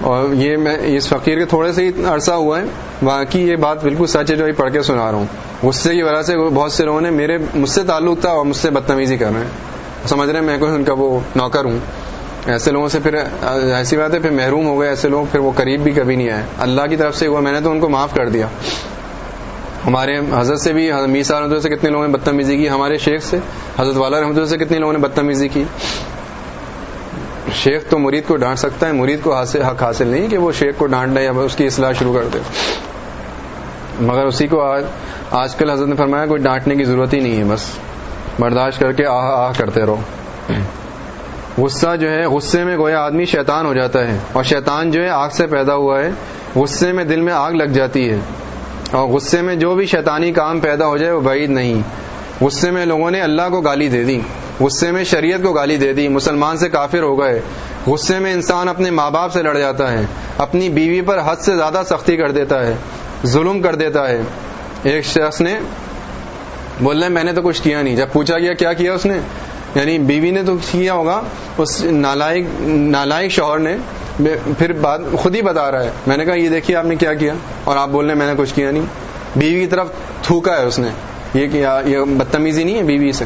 اور یہ میں اس فقیر کے تھوڑے سے ہی عرصہ ہوا ہے۔ باقی یہ بات بالکل سچ ہے جو پڑھ کے سنا رہا ہوں۔ غصے کی وجہ سے بہت سے لوگوں نے میرے مجھ سے تعلق تھا اور مجھ سے بدتمیزی کر رہے ہیں۔ سمجھ رہے ہیں میں کوئی ان کا وہ نوکر ہوں۔ ایسے لوگوں سے پھر ایسی بات ہے، پھر محروم ہو گئے ایسے لوگ، پھر وہ قریب بھی کبھی نہیں آئے۔ اللہ کی طرف سے ہوا، میں نے تو ان کو معاف کر دیا۔ ہمارے حضرت سے بھی میسا رحمۃ سے کتنے لوگوں نے بدتمیزی کی، ہمارے شیخ سے، حضرت والا رحمۃ سے کتنے لوگوں نے بدتمیزی کی۔ شیخ تو مرید کو ڈانٹ سکتا ہے، مرید کو حق حاصل نہیں کہ وہ شیخ کو ڈانٹ دے یا اس کی اصلاح شروع کر دے۔ مگر اسی کو آج آج کل حضرت نے فرمایا کوئی ڈانٹنے کی ضرورت ہی نہیں ہے، بس برداشت کر کے آہ آہ کرتے رہو۔ غصہ جو ہے، غصے میں گویا آدمی شیطان ہو جاتا ہے اور شیطان جو ہے آگ سے پیدا ہوا ہے۔ غصے میں دل میں آگ لگ جاتی ہے۔ اور غصے میں جو بھی شیطانی کام پیدا ہو جائے وہ بعید نہیں۔ غصے میں لوگوں نے اللہ کو گالی دے دی۔ غصے میں شریعت کو گالی دے دی، مسلمان سے کافر ہو گئے۔ غصے میں انسان اپنے ماں باپ سے لڑ جاتا ہے، اپنی بیوی پر حد سے زیادہ سختی کر دیتا ہے، ظلم کر دیتا ہے۔ ایک شخص نے بول رہے میں نے تو کچھ کیا نہیں۔ جب پوچھا گیا، کیا کیا اس نے؟ یعنی بیوی نے تو کیا ہوگا؟ اس نالائک نالائک شوہر نے پھر بات خود ہی بتا رہا ہے۔ میں نے کہا، یہ دیکھیے آپ نے کیا کیا؟ اور آپ بول رہے میں نے کچھ کیا نہیں۔ بیوی کی طرف تھوکا ہے اس نے۔ یہ کیا، یہ بدتمیزی نہیں ہے بیوی سے؟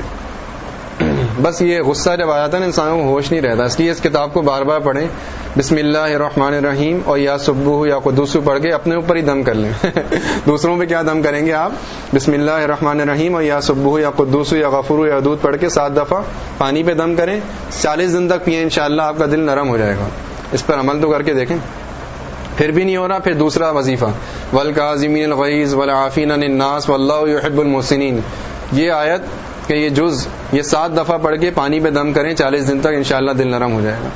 بس یہ غصہ جب آ جاتا ہے نا انسانوں کو ہوش نہیں رہتا، اس لیے اس کتاب کو بار بار پڑھیں۔ بسم اللہ الرحمن الرحیم، اور یا سبو یا قدوسو پڑھ کے اپنے اوپر ہی دم کر لیں۔ (laughs) دوسروں پہ کیا دم کریں گے آپ؟ بسم اللہ الرحمن الرحیم، اور یا سبو یا قدوسو یا غفور یا دودھ پڑھ کے سات دفعہ پانی پہ دم کریں۔ چالیس دن تک پیئیں، انشاءاللہ آپ کا دل نرم ہو جائے گا۔ اس پر عمل تو کر کے دیکھیں۔ پھر بھی نہیں ہو رہا، پھر دوسرا وظیفہ۔ ول کاظمین الغیز ولافین الناس و اللہ یحب المحسنین یہ آیت کہ یہ جز، یہ سات دفعہ پڑھ کے پانی پہ دم کریں، چالیس دن تک انشاءاللہ دل نرم ہو جائے گا۔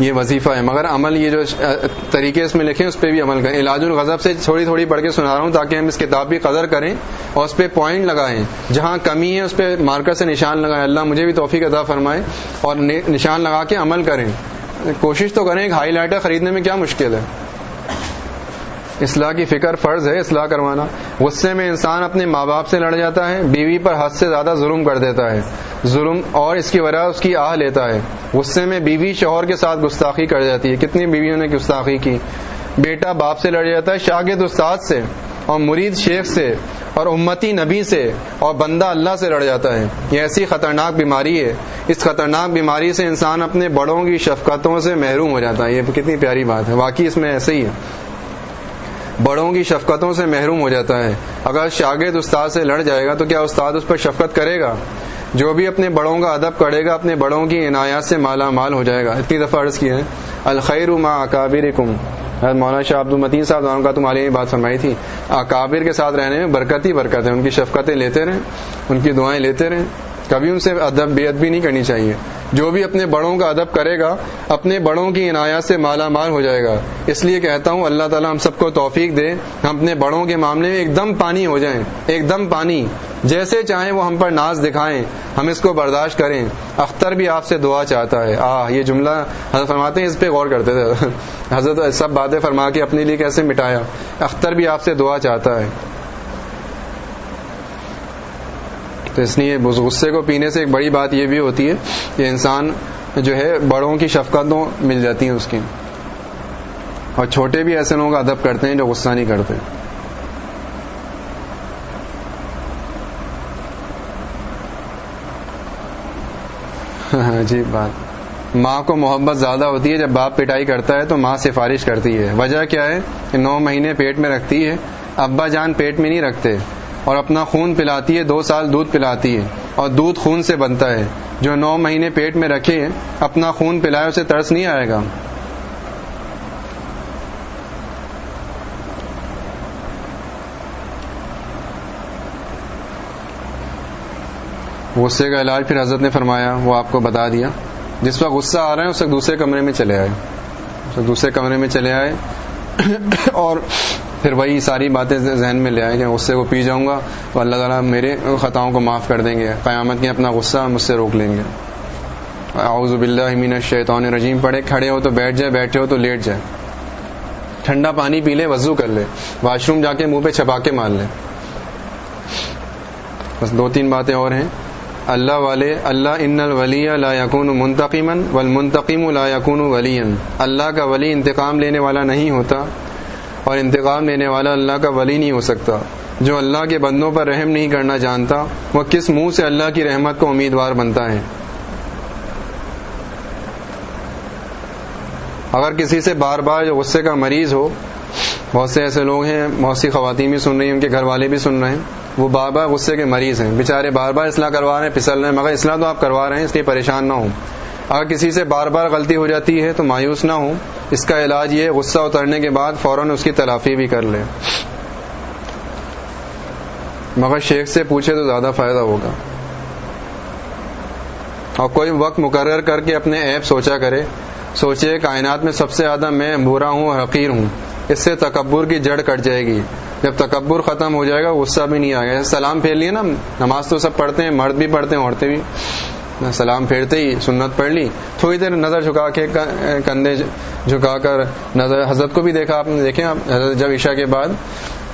یہ وظیفہ ہے، مگر عمل یہ جو طریقے اس میں لکھیں اس پہ بھی عمل کریں۔ علاج الغضب سے تھوڑی تھوڑی پڑھ کے سنا رہا ہوں تاکہ ہم اس کتاب کی قدر کریں اور اس پہ پوائنٹ لگائیں۔ جہاں کمی ہے، اس پہ مارکر سے نشان لگائیں۔ اللہ مجھے بھی توفیق ادا فرمائے اور نشان لگا کے عمل کریں۔ کوشش تو کریں ایک ہائی لائٹر خریدنے میں کیا مشکل ہے؟ اصلاح کی فکر فرض ہے، اصلاح کروانا۔ غصے میں انسان اپنے ماں باپ سے لڑ جاتا ہے، بیوی پر حد سے زیادہ ظلم کر دیتا ہے۔ ظلم اور اس کی وجہ اس کی آہ لیتا ہے۔ غصے میں بیوی شوہر کے ساتھ گستاخی کر جاتی ہے۔ کتنی بیویوں نے گستاخی کی۔ بیٹا باپ سے لڑ جاتا ہے، شاگرد استاد سے اور مرید شیخ سے اور امتی نبی سے اور بندہ اللہ سے لڑ جاتا ہے۔ یہ ایسی خطرناک بیماری ہے۔ اس خطرناک بیماری سے انسان اپنے بڑوں کی شفقتوں سے محروم ہو جاتا ہے۔ یہ کتنی پیاری بات ہے۔ واقعی اس میں ایسے ہی ہے۔ بڑوں کی شفقتوں سے محروم ہو جاتا ہے۔ اگر شاگرد استاد سے لڑ جائے گا تو کیا استاد اس پر شفقت کرے گا؟ جو بھی اپنے بڑوں کا ادب کرے گا، اپنے بڑوں کی عنایات سے مالا مال ہو جائے گا۔ اتنی دفعہ عرض کی ہے۔ الخیر ما اکابر کم مولانا شاہ عبد المتین صاحب کا تمہاری یہ بات فرمائی تھی۔ اکابر کے ساتھ رہنے میں برکت ہی برکت ہے۔ ان کی شفقتیں لیتے رہیں، ان کی دعائیں لیتے رہیں۔ کبھی ان سے ادب بے ادبی نہیں کرنی چاہیے۔ جو بھی اپنے بڑوں کا ادب کرے گا، اپنے بڑوں کی عنایات سے مالا مال ہو جائے گا۔ اس لیے کہتا ہوں، اللہ تعالیٰ ہم سب کو توفیق دے، ہم اپنے بڑوں کے معاملے میں ایک دم پانی ہو جائیں، ایک دم پانی۔ جیسے چاہیں وہ ہم پر ناز دکھائیں، ہم اس کو برداشت کریں۔ اختر بھی آپ سے دعا چاہتا ہے۔ آ یہ جملہ حضرت فرماتے ہیں، اس پہ غور کرتے تھے۔ (laughs) حضرت سب باتیں فرما کے اپنے لیے کیسے مٹایا۔ اختر بھی آپ سے دعا چاہتا ہے۔ تو اس لیے غصے کو پینے سے ایک بڑی بات یہ بھی ہوتی ہے کہ انسان جو ہے بڑوں کی شفقتوں مل جاتی ہیں اس کی۔ اور چھوٹے بھی ایسے لوگوں کا ادب کرتے ہیں جو غصہ نہیں کرتے۔ ہاں، جی بات۔ ماں کو محبت زیادہ ہوتی ہے، جب باپ پٹائی کرتا ہے تو ماں سفارش کرتی ہے۔ وجہ کیا ہے؟ کہ نو مہینے پیٹ میں رکھتی ہے۔ ابا جان پیٹ میں نہیں رکھتے۔ اور اپنا خون پلاتی ہے، دو سال دودھ پلاتی ہے اور دودھ خون سے بنتا ہے۔ جو نو مہینے پیٹ میں رکھے، اپنا خون پلائے، اسے ترس نہیں آئے گا۔ غصے کا علاج پھر حضرت نے فرمایا، وہ آپ کو بتا دیا۔ جس وقت غصہ آ رہا ہے، اس وقت دوسرے کمرے میں چلے آئے۔ دوسرے کمرے میں چلے آئے اور پھر وہی ساری باتیں ذہن میں لے آئے کہ غصے کو پی جاؤں گا تو اللہ تعالیٰ میرے خطاؤں کو معاف کر دیں گے۔ قیامت کے اپنا غصہ مجھ سے روک لیں گے۔ اعوذ باللہ من الشیطان الرجیم۔ پڑھے، کھڑے ہو تو بیٹھ جائے، بیٹھے ہو تو لیٹ جائے۔ ٹھنڈا پانی پی لے، وضو کر لے۔ واش روم جا کے منہ پہ چھپا کے مار لے۔ بس دو تین باتیں اور ہیں۔ اللہ والے، اللہ ان الولی لا یقون منتقمن والمنتقم لا یقون ولی اللہ کا ولی انتقام لینے والا نہیں ہوتا۔ اور انتقام لینے والا اللہ کا ولی نہیں ہو سکتا۔ جو اللہ کے بندوں پر رحم نہیں کرنا جانتا، وہ کس منہ سے اللہ کی رحمت کو امیدوار بنتا ہے؟ اگر کسی سے بار بار جو غصے کا مریض ہو، بہت سے ایسے لوگ ہیں، بہت سی خواتین بھی سن رہی ہیں، ان کے گھر والے بھی سن رہے ہیں، وہ بار بار غصے کے مریض ہیں۔ بےچارے بار بار اصلاح کروا رہے ہیں، پھسل رہے ہیں، مگر اصلاح تو آپ کروا رہے ہیں، اس لیے پریشان نہ ہوں۔ اگر کسی سے بار بار غلطی ہو جاتی ہے تو مایوس نہ ہوں۔ اس کا علاج یہ غصہ اترنے کے بعد فوراً اس کی تلافی بھی کر لے مگر شیخ سے پوچھے تو زیادہ فائدہ ہوگا۔ اور کوئی وقت مقرر کر کے اپنے ایپ سوچا کرے۔ سوچے، کائنات میں سب سے زیادہ میں برا ہوں اور حقیر ہوں۔ اس سے تکبر کی جڑ کٹ جائے گی۔ جب تکبر ختم ہو جائے گا، غصہ بھی نہیں آئے گا۔ سلام پھیر لیے نا، نماز تو سب پڑھتے ہیں، مرد بھی پڑھتے ہیں، عورتیں بھی۔ سلام پھیرتے ہی سنت پڑھ لی۔ تھوڑی دیر نظر جھکا کے کندھے جھکا کر نظر حضرت کو بھی دیکھا، آپ نے دیکھے حضرت جب عشاء کے بعد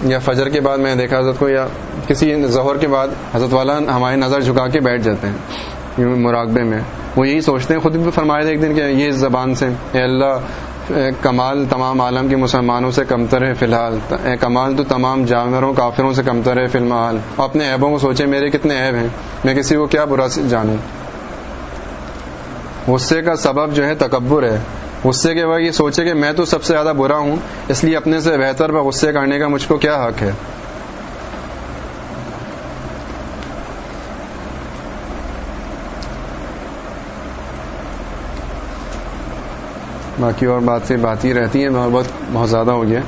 یا فجر کے بعد میں نے دیکھا حضرت کو یا کسی ظہر کے بعد حضرت والا ہماری نظر جھکا کے بیٹھ جاتے ہیں مراقبے میں۔ وہ یہی سوچتے ہیں، خود بھی فرمایا تھا ایک دن کہ یہ زبان سے، اے اللہ کمال تمام عالم کے مسلمانوں سے کمتر ہے فی الحال۔ اے کمال تو تمام جانوروں، کافروں سے کمتر ہے فی الحال اور اپنے عیبوں کو سوچے، میرے کتنے عیب ہیں، میں کسی کو کیا برا جانوں؟ غصے کا سبب جو ہے تکبر ہے۔ غصے کے بعد یہ سوچے کہ میں تو سب سے زیادہ برا ہوں، اس لیے اپنے سے بہتر پر غصے کرنے کا مجھ کو کیا حق ہے؟ باقی اور بات سے بات ہی رہتی ہے بہت بہت زیادہ ہو گیا۔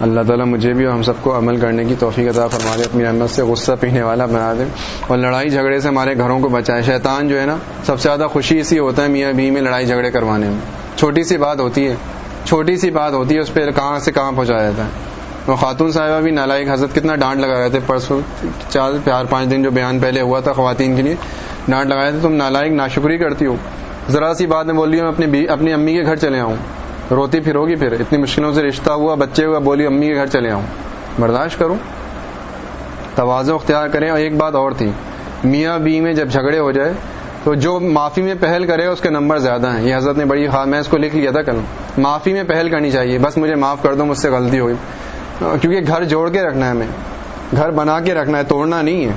اللہ تعالیٰ مجھے بھی اور ہم سب کو عمل کرنے کی توفیق عطا فرما دے اپنی احمد سے، غصہ پینے والا بنا دے اور لڑائی جھگڑے سے ہمارے گھروں کو بچائے۔ شیطان جو ہے نا، سب سے زیادہ خوشی اسی ہوتا ہے میاں بی میں لڑائی جھگڑے کروانے میں۔ چھوٹی سی بات ہوتی ہے، چھوٹی سی بات ہوتی ہے، اس پہ کہاں سے کہاں پہنچایا جاتا ہے۔ وہ خاتون صاحبہ بھی نالائک حضرت کتنا ڈانٹ لگا رہے تھے۔ پرسوں چار چار، پانچ دن جو بیان پہلے ہوا تھا خواتین کے لیے، ڈانٹ لگایا تھے، تم نالائک ناشکری کرتی ہو۔ ذرا سی بات میں بول رہی ہوں اپنی اپنی امی کے گھر چلے آؤں۔ روتی پھر ہوگی، پھر اتنی مشکلوں سے رشتہ ہوا، بچے ہوا، بولی، امی کے گھر چلے آؤں۔ برداشت کروں۔ توازو اختیار کریں اور ایک بات اور تھی۔ میاں بی میں جب جھگڑے ہو جائے، تو جو معافی میں پہل کرے، اس کے نمبر زیادہ ہیں۔ یہ حضرت نے بڑی میں اس کو لکھ لیا تھا کل۔ معافی میں پہل کرنی چاہیے۔ بس مجھے معاف کر دو، مجھ سے غلطی ہوئی۔ کیونکہ گھر جوڑ کے رکھنا ہے ہمیں۔ گھر بنا کے رکھنا ہے، توڑنا نہیں ہے۔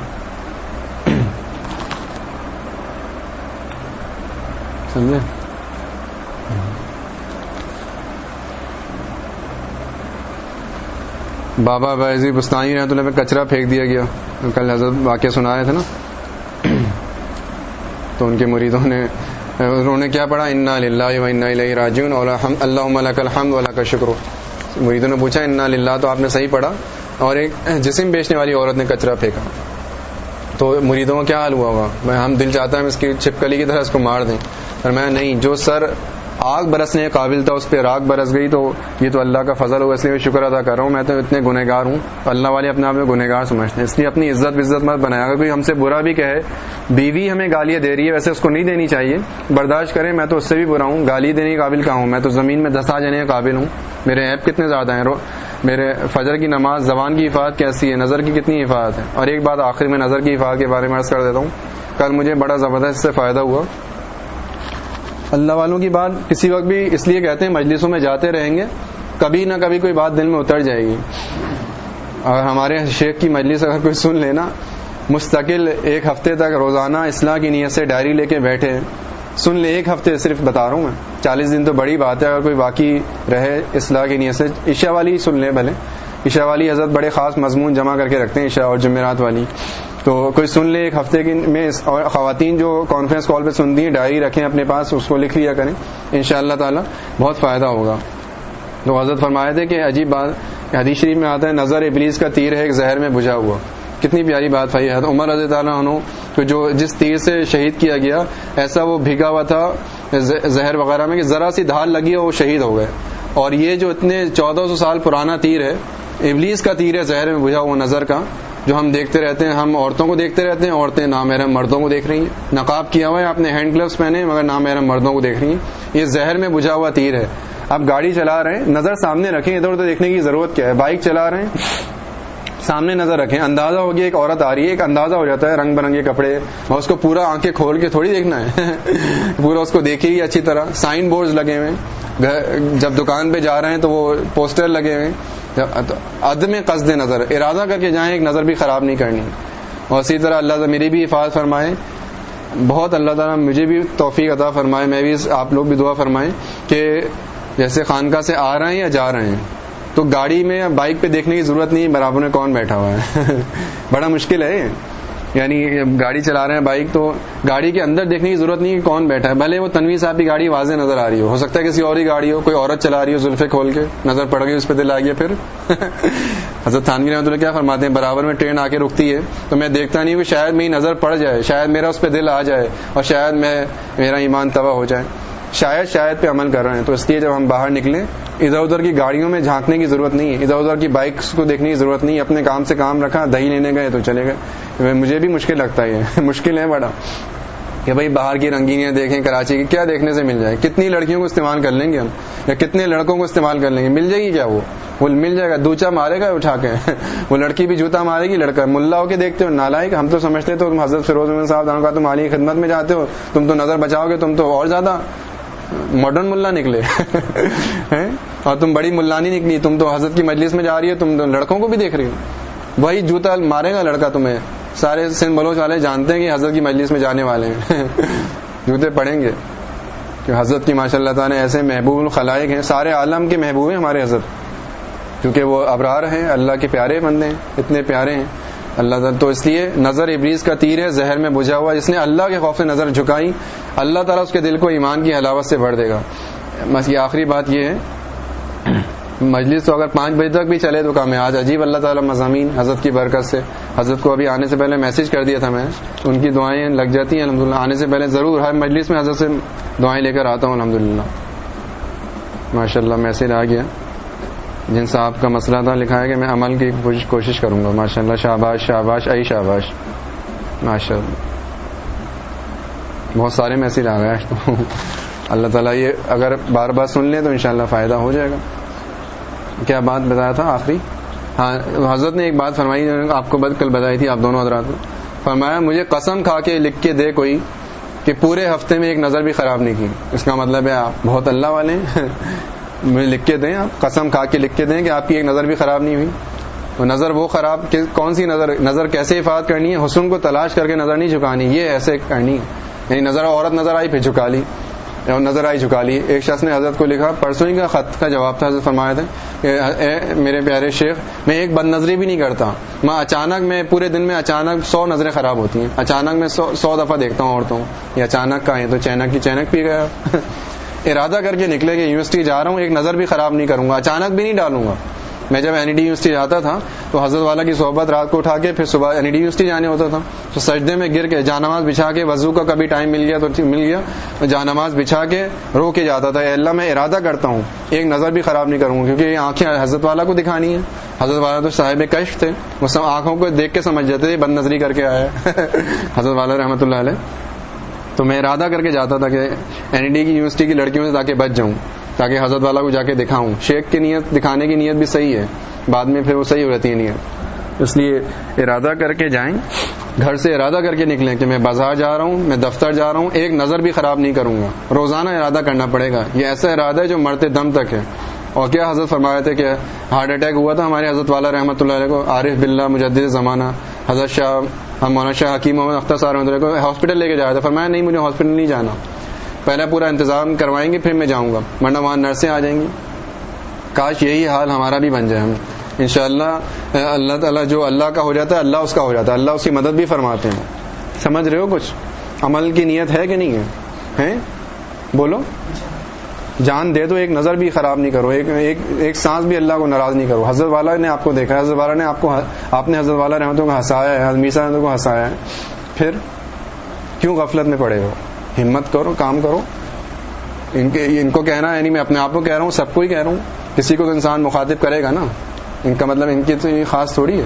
سمجھے؟ بابا بحضی بستانی رہے تو کچرا پھینک دیا گیا۔ کل حضرت واقعہ سنا رہے تھے نا۔ تو ان کے مریدوں نے انہوں نے کیا پڑھا؟ انا للہ و انا الیہ راجعون راجون اللہ الحمد اللہ کا شکر مریدوں نے پوچھا، انا للہ تو آپ نے صحیح پڑھا؟ اور ایک جسم بیچنے والی عورت نے کچرا پھینکا۔ تو مریدوں کا کیا حال ہوا ہوا میں ہم دل چاہتا ہوں اس کی چھپکلی کی طرح اس کو مار دیں۔ اور میں نہیں، جو سر آگ برسنے کے قابل تھا اس پہ راگ برس گئی تو یہ تو اللہ کا فضل ہوگا اس لیے میں شکر ادا کر رہا ہوں، میں تو اتنے گنہگار ہوں۔ اللہ والے اپنے آپ میں گنہگار سمجھتے ہیں، اس لیے اپنی عزت وزت مت بنایا۔ کوئی ہم سے برا بھی کہے، بیوی ہمیں گالیاں دے رہی ہے، ویسے اس کو نہیں دینی چاہیے۔ برداشت کریں، میں تو اس سے بھی برا ہوں، گالی دینے کے قابل کا ہوں؟ میں تو زمین میں دستا جانے کے قابل ہوں۔ میرے ایپ کتنے زیادہ ہیں؟ میرے فجر کی نماز، زبان کی حفاظت کیسی ہے؟ نظر کی کتنی حفاظت ہے؟ اور ایک بات آخر میں نظر کی حفاظت کے بارے میں عرض کر دیتا ہوں، کل مجھے بڑا زبردست سے فائدہ ہوا۔ اللہ والوں کی بات کسی وقت بھی اس لیے کہتے ہیں مجلسوں میں جاتے رہیں گے، کبھی نہ کبھی کوئی بات دل میں اتر جائے گی۔ اور ہمارے شیخ کی مجلس اگر کوئی سن لینا، مستقل ایک ہفتے تک روزانہ اصلاح کی نیت سے ڈائری لے کے بیٹھے سن لے ایک ہفتے صرف بتا رہا ہوں میں۔ چالیس دن تو بڑی بات ہے، اگر کوئی باقی رہے اصلاح کی نیت سے۔ عشا والی سن لے بھلے عشا والی حضرت بڑے خاص مضمون جمع کر کے رکھتے ہیں عشا اور جمعرات والی۔ تو کوئی سن لے ایک ہفتے کی میں خواتین جو کانفرنس کال پہ سنتی ہیں ڈائری رکھیں اپنے پاس، اس کو لکھ لیا کریں۔ ان شاء اللہ تعالیٰ بہت فائدہ ہوگا۔ تو حضرت فرمائے تھے کہ عجیب بات، حدیث شریف میں آتا ہے، نظر ابلیس کا تیر ہے، ایک زہر میں بجھا ہوا۔ کتنی پیاری بات بھائی ہے عمر رضی تعالیٰ عنہ تو جو جس تیر سے شہید کیا گیا، ایسا وہ بھیگا ہوا تھا زہر وغیرہ میں کہ ذرا سی دھال لگی وہ شہید ہو گئے۔ اور یہ جو اتنے چودہ سو سال پرانا تیر ہے، ابلیس کا تیر ہے زہر میں بجھا ہوا نظر کا۔ جو ہم دیکھتے رہتے ہیں، ہم عورتوں کو دیکھتے رہتے ہیں، عورتیں نامحرم مردوں کو دیکھ رہی ہیں۔ نقاب کیا ہوا ہے، آپ نے ہینڈ گلوز پہنے مگر نامحرم مردوں کو دیکھ رہی ہیں۔ یہ زہر میں بجھا ہوا تیر ہے۔ اب گاڑی چلا رہے ہیں، نظر سامنے رکھیں، ادھر ادھر دیکھنے کی ضرورت کیا ہے؟ بائک چلا رہے ہیں، سامنے نظر رکھیں۔ اندازہ ہو گیا ایک عورت آ رہی ہے، ایک اندازہ ہو جاتا ہے رنگ برنگے کپڑے اور اس کو پورا آنکھیں کھول کے تھوڑی دیکھنا ہے۔ (laughs) پورا اس کو دیکھے گی اچھی طرح۔ سائن بورڈ لگے ہوئے جب دکان پہ جا رہے ہیں تو وہ پوسٹر لگے ہوئے عدم قصد نظر، ارادہ کر کے جائیں، ایک نظر بھی خراب نہیں کرنی۔ اور اسی طرح اللہ تعالیٰ میری بھی حفاظت فرمائے۔ بہت اللہ تعالیٰ مجھے بھی توفیق عطا فرمائے۔ میں بھی آپ لوگ بھی دعا فرمائیں کہ جیسے خانقاہ سے آ رہے ہیں یا جا رہے ہیں۔ تو گاڑی میں یا بائک پہ دیکھنے کی ضرورت نہیں، برابر میں کون بیٹھا ہوا ہے؟ (laughs) بڑا مشکل ہے یعنی گاڑی چلا رہے ہیں بائک، تو گاڑی کے اندر دیکھنے کی ضرورت نہیں کہ کون بیٹھا ہے۔ بھلے وہ تنوی صاحب کی گاڑی واضح نظر آ رہی ہو۔ ہو سکتا ہے کسی اور ہی گاڑی ہو، کوئی عورت چلا رہی ہو زلفے کھول کے، نظر پڑ گئی، اس پہ دل آ گیا پھر۔ (laughs) حضرت تھانوی رحمۃ اللہ کیا فرماتے ہیں؟ برابر میں ٹرین آ کے رکتی ہے، تو میں دیکھتا نہیں کہ شاید میری نظر پڑ جائے، شاید میرا اس پہ دل آ جائے اور شاید میں، میرا ایمان تباہ ہو جائے۔ شاید شاید پہ عمل کر رہے ہیں۔ تو اس لیے جب ہم باہر نکلیں، ادھر ادھر کی گاڑیوں میں جھانکنے کی ضرورت نہیں ہے۔ ادھر ادھر کی بائکس کو دیکھنے کی ضرورت نہیں اپنے کام سے کام رکھا، دہی لینے گئے تو چلے گئے۔ مجھے بھی مشکل لگتا ہے (laughs) مشکل ہے بڑا۔ کہ بھائی باہر کی رنگینیاں دیکھیں، کراچی کی کیا دیکھنے سے مل جائے؟ کتنی لڑکیوں کو استعمال کر لیں گے ہم؟ یا کتنے لڑکوں کو استعمال کر لیں گے؟ مل جائے گی کیا وہ؟ وہ مل جائے گا۔ دوچا مارے گا اٹھا کے؟ (laughs) وہ لڑکی بھی جوتا مارے گی، لڑکا ملا ہو کے دیکھتے ہو۔ نالائک ہم تو سمجھتے تو تم حضرت فیروز صاحب کا تم عالی خدمت میں جاتے ہو۔ تم تو نظر بچاؤ گے، تم تو اور زیادہ ماڈرن ملا نکلے۔ (laughs) اور تم بڑی ملانی نکلی۔ تم تو حضرت کی مجلس میں جا رہی ہو، تم تو لڑکوں کو بھی دیکھ رہی ہو۔ وہی جوتا مارے گا لڑکا تمہیں۔ سارے سندھ بلوچ والے جانتے ہیں کہ حضرت کی مجلس میں جانے والے ہیں۔ (laughs) جوتے پڑیں گے۔ کہ حضرت کی ماشاء اللہ تعالیٰ ایسے محبوب الخلائق ہیں۔ سارے عالم کے محبوب ہیں ہمارے حضرت۔ کیونکہ وہ ابرار ہیں، اللہ کے پیارے بندے ہیں، اتنے پیارے ہیں۔ اللہ تعالیٰ تو اس لیے نظر ابریز کا تیر ہے، زہر میں بجھا ہوا جس نے اللہ کے خوف سے نظر جھکائی۔ اللہ تعالیٰ اس کے دل کو ایمان کی حلاوت سے بھر دے گا۔ بس یہ آخری بات یہ ہے۔ مجلس تو اگر پانچ بجے تک بھی چلے تو کام ہے آج عجیب اللہ تعالیٰ مضامین حضرت کی برکت سے۔ حضرت کو ابھی آنے سے پہلے میسج کر دیا تھا میں۔ ان کی دعائیں لگ جاتی ہیں الحمد آنے سے پہلے ضرور ہر مجلس میں حضرت سے دعائیں لے کر آتا ہوں الحمد ماشاء اللہ میسج آ گیا۔ جن صاحب کا مسئلہ تھا، لکھا ہے کہ میں عمل کی کوشش کروں گا۔ ماشاء اللہ شاباش شاباش ائی شاباش۔ ماشاء اللہ بہت سارے میسج آ گئے (laughs) اللہ تعالیٰ یہ اگر بار بار سن لیں تو انشاءاللہ فائدہ ہو جائے گا۔ کیا بات بتایا تھا آخری؟ ہاں حضرت نے ایک بات فرمائی، آپ کو کل بتائی تھی، آپ دونوں حضرات فرمایا، مجھے قسم کھا کے لکھ کے دے کوئی کہ پورے ہفتے میں ایک نظر بھی خراب نہیں کی۔ اس کا مطلب ہے آپ بہت اللہ والے ہیں۔ (laughs) مجھے لکھ کے دیں آپ، قسم کھا کے لکھ کے دیں کہ آپ کی ایک نظر بھی خراب نہیں ہوئی۔ وہ نظر وہ خراب کون سی نظر نظر کیسے حفاظت کرنی ہے؟ حسن کو تلاش کر کے نظر نہیں جھکانی، یہ ایسے کرنی ہے۔ یعنی نظر عورت نظر آئی پھر جھکا لی نظر آئی جھکا لی۔ ایک شخص نے حضرت کو لکھا، پرسوں ہی کا خط کا جواب تھا، حضرت فرمایا تھے کہ میرے پیارے شیخ، میں ایک بد نظری بھی نہیں کرتا۔ میں اچانک میں پورے دن میں اچانک سو نظریں خراب ہوتی ہیں۔ اچانک میں سو دفعہ دیکھتا ہوں عورتوں یہ اچانک کا ہے تو چینک کی چینک پی گیا۔ ارادہ کر کے نکلے کہ یونیورسٹی جا رہا ہوں، ایک نظر بھی خراب نہیں کروں گا، اچانک بھی نہیں ڈالوں گا۔ میں جب این ڈی یونیورسٹی جاتا تھا، تو حضرت والا کی صحبت رات کو اٹھا کے پھر صبح این ڈی یونیورسٹی جانے ہوتا تھا۔ تو سجدے میں گر کے جانماز بچھا کے وضو کا کبھی ٹائم مل گیا تو مل گیا۔ جانماز بچھا کے رو کے جاتا تھا۔ اللہ، میں ارادہ کرتا ہوں، ایک نظر بھی خراب نہیں کروں گا، کیونکہ یہ آنکھیں حضرت والا کو دکھانی ہے حضرت والا تو صاحب کشف تھے، وہ سب آنکھوں کو دیکھ کے سمجھ جاتے بند نظری کر کے آیا (laughs) حضرت والا رحمۃ اللہ علیہ۔ تو میں ارادہ کر کے جاتا تھا کہ این ڈی کی یونیورسٹی کی لڑکیوں سے تاکہ بچ جاؤں، تاکہ حضرت والا کو جا کے دکھاؤں۔ شیخ کی نیت، دکھانے کی نیت بھی صحیح ہے۔ بعد میں پھر وہ صحیح ہو جاتی ہے نیت۔ اس لیے ارادہ کر کے جائیں، گھر سے ارادہ کر کے نکلیں کہ میں بازار جا رہا ہوں، میں دفتر جا رہا ہوں، ایک نظر بھی خراب نہیں کروں گا۔ روزانہ ارادہ کرنا پڑے گا۔ یہ ایسا ارادہ ہے جو مرتے دم تک ہے۔ اور کیا حضرت فرمایا تھے کہ ہارٹ اٹیک ہوا تھا ہمارے حضرت والا رحمۃ اللہ علیہ کو؟ عارف بلّہ مجدد زمانہ۔ حضرت شاہ ہم مولانا شاہ حکیم محمد اختر صاحب رحمۃ اللہ کو ہاسپٹل لے کے جایا تھا فرمایا نہیں مجھے ہاسپٹل نہیں جانا۔ پہلے پورا انتظام کروائیں گے، پھر میں جاؤں گا۔ ورنہ وہاں نرسیں آ جائیں گی۔ کاش یہی حال ہمارا بھی بن جائے ہم۔ ان شاء اللہ اللہ تعالیٰ، جو اللہ کا ہو جاتا ہے، اللہ اس کا ہو جاتا ہے۔ اللہ اس کی مدد بھی فرماتے ہیں۔ سمجھ رہے ہو کچھ؟ عمل کی نیت ہے کہ نہیں ہے؟ بولو۔ جان دے دو ایک نظر بھی خراب نہیں کرو ایک ایک, ایک سانس بھی اللہ کو ناراض نہیں کرو۔ حضرت والا نے آپ کو دیکھا حضرت والا نے آپ کو آپ نے حضرت والا رحمتوں کو ہنسایا ہے میسا کو ہنسایا ہے۔ پھر کیوں غفلت میں پڑے ہو؟ ہمت کرو کام کرو۔ ان کے ان کو کہنا ہے یعنی میں اپنے آپ کو کہہ رہا ہوں سب کو ہی کہہ رہا ہوں۔ کسی کو تو انسان مخاطب کرے گا نا۔ ان کا مطلب ان کی تو یہ خاص تھوڑی ہے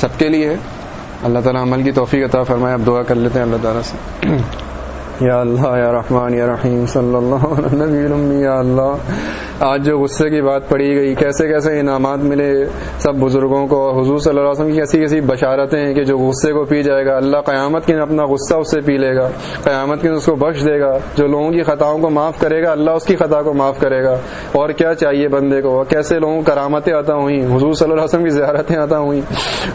سب کے لیے ہے۔ اللہ تعالیٰ عمل کی توفیق عطا فرمائے اب دعا کر لیتے ہیں اللہ تعالیٰ سے۔ يا الله يا رحمن يا رحيم. صلى الله على النبي الأمي يا الله. آج جو غصے کی بات پڑی گئی، کیسے کیسے انعامات ملے سب بزرگوں کو حضور صلی اللہ علیہ وسلم کی ایسی کیسی بشارتیں ہیں کہ جو غصے کو پی جائے گا، اللہ قیامت کے اپنا غصہ اس سے پی لے گا، قیامت کے اس کو بخش دے گا، جو لوگوں کی خطاؤں کو معاف کرے گا، اللہ اس کی خطا کو معاف کرے گا۔ اور کیا چاہیے بندے کو؟ کیسے لوگوں کرامتیں آتا ہوئی حضور صلی اللہ علیہ وسلم کی زیارتیں آتا ہوئی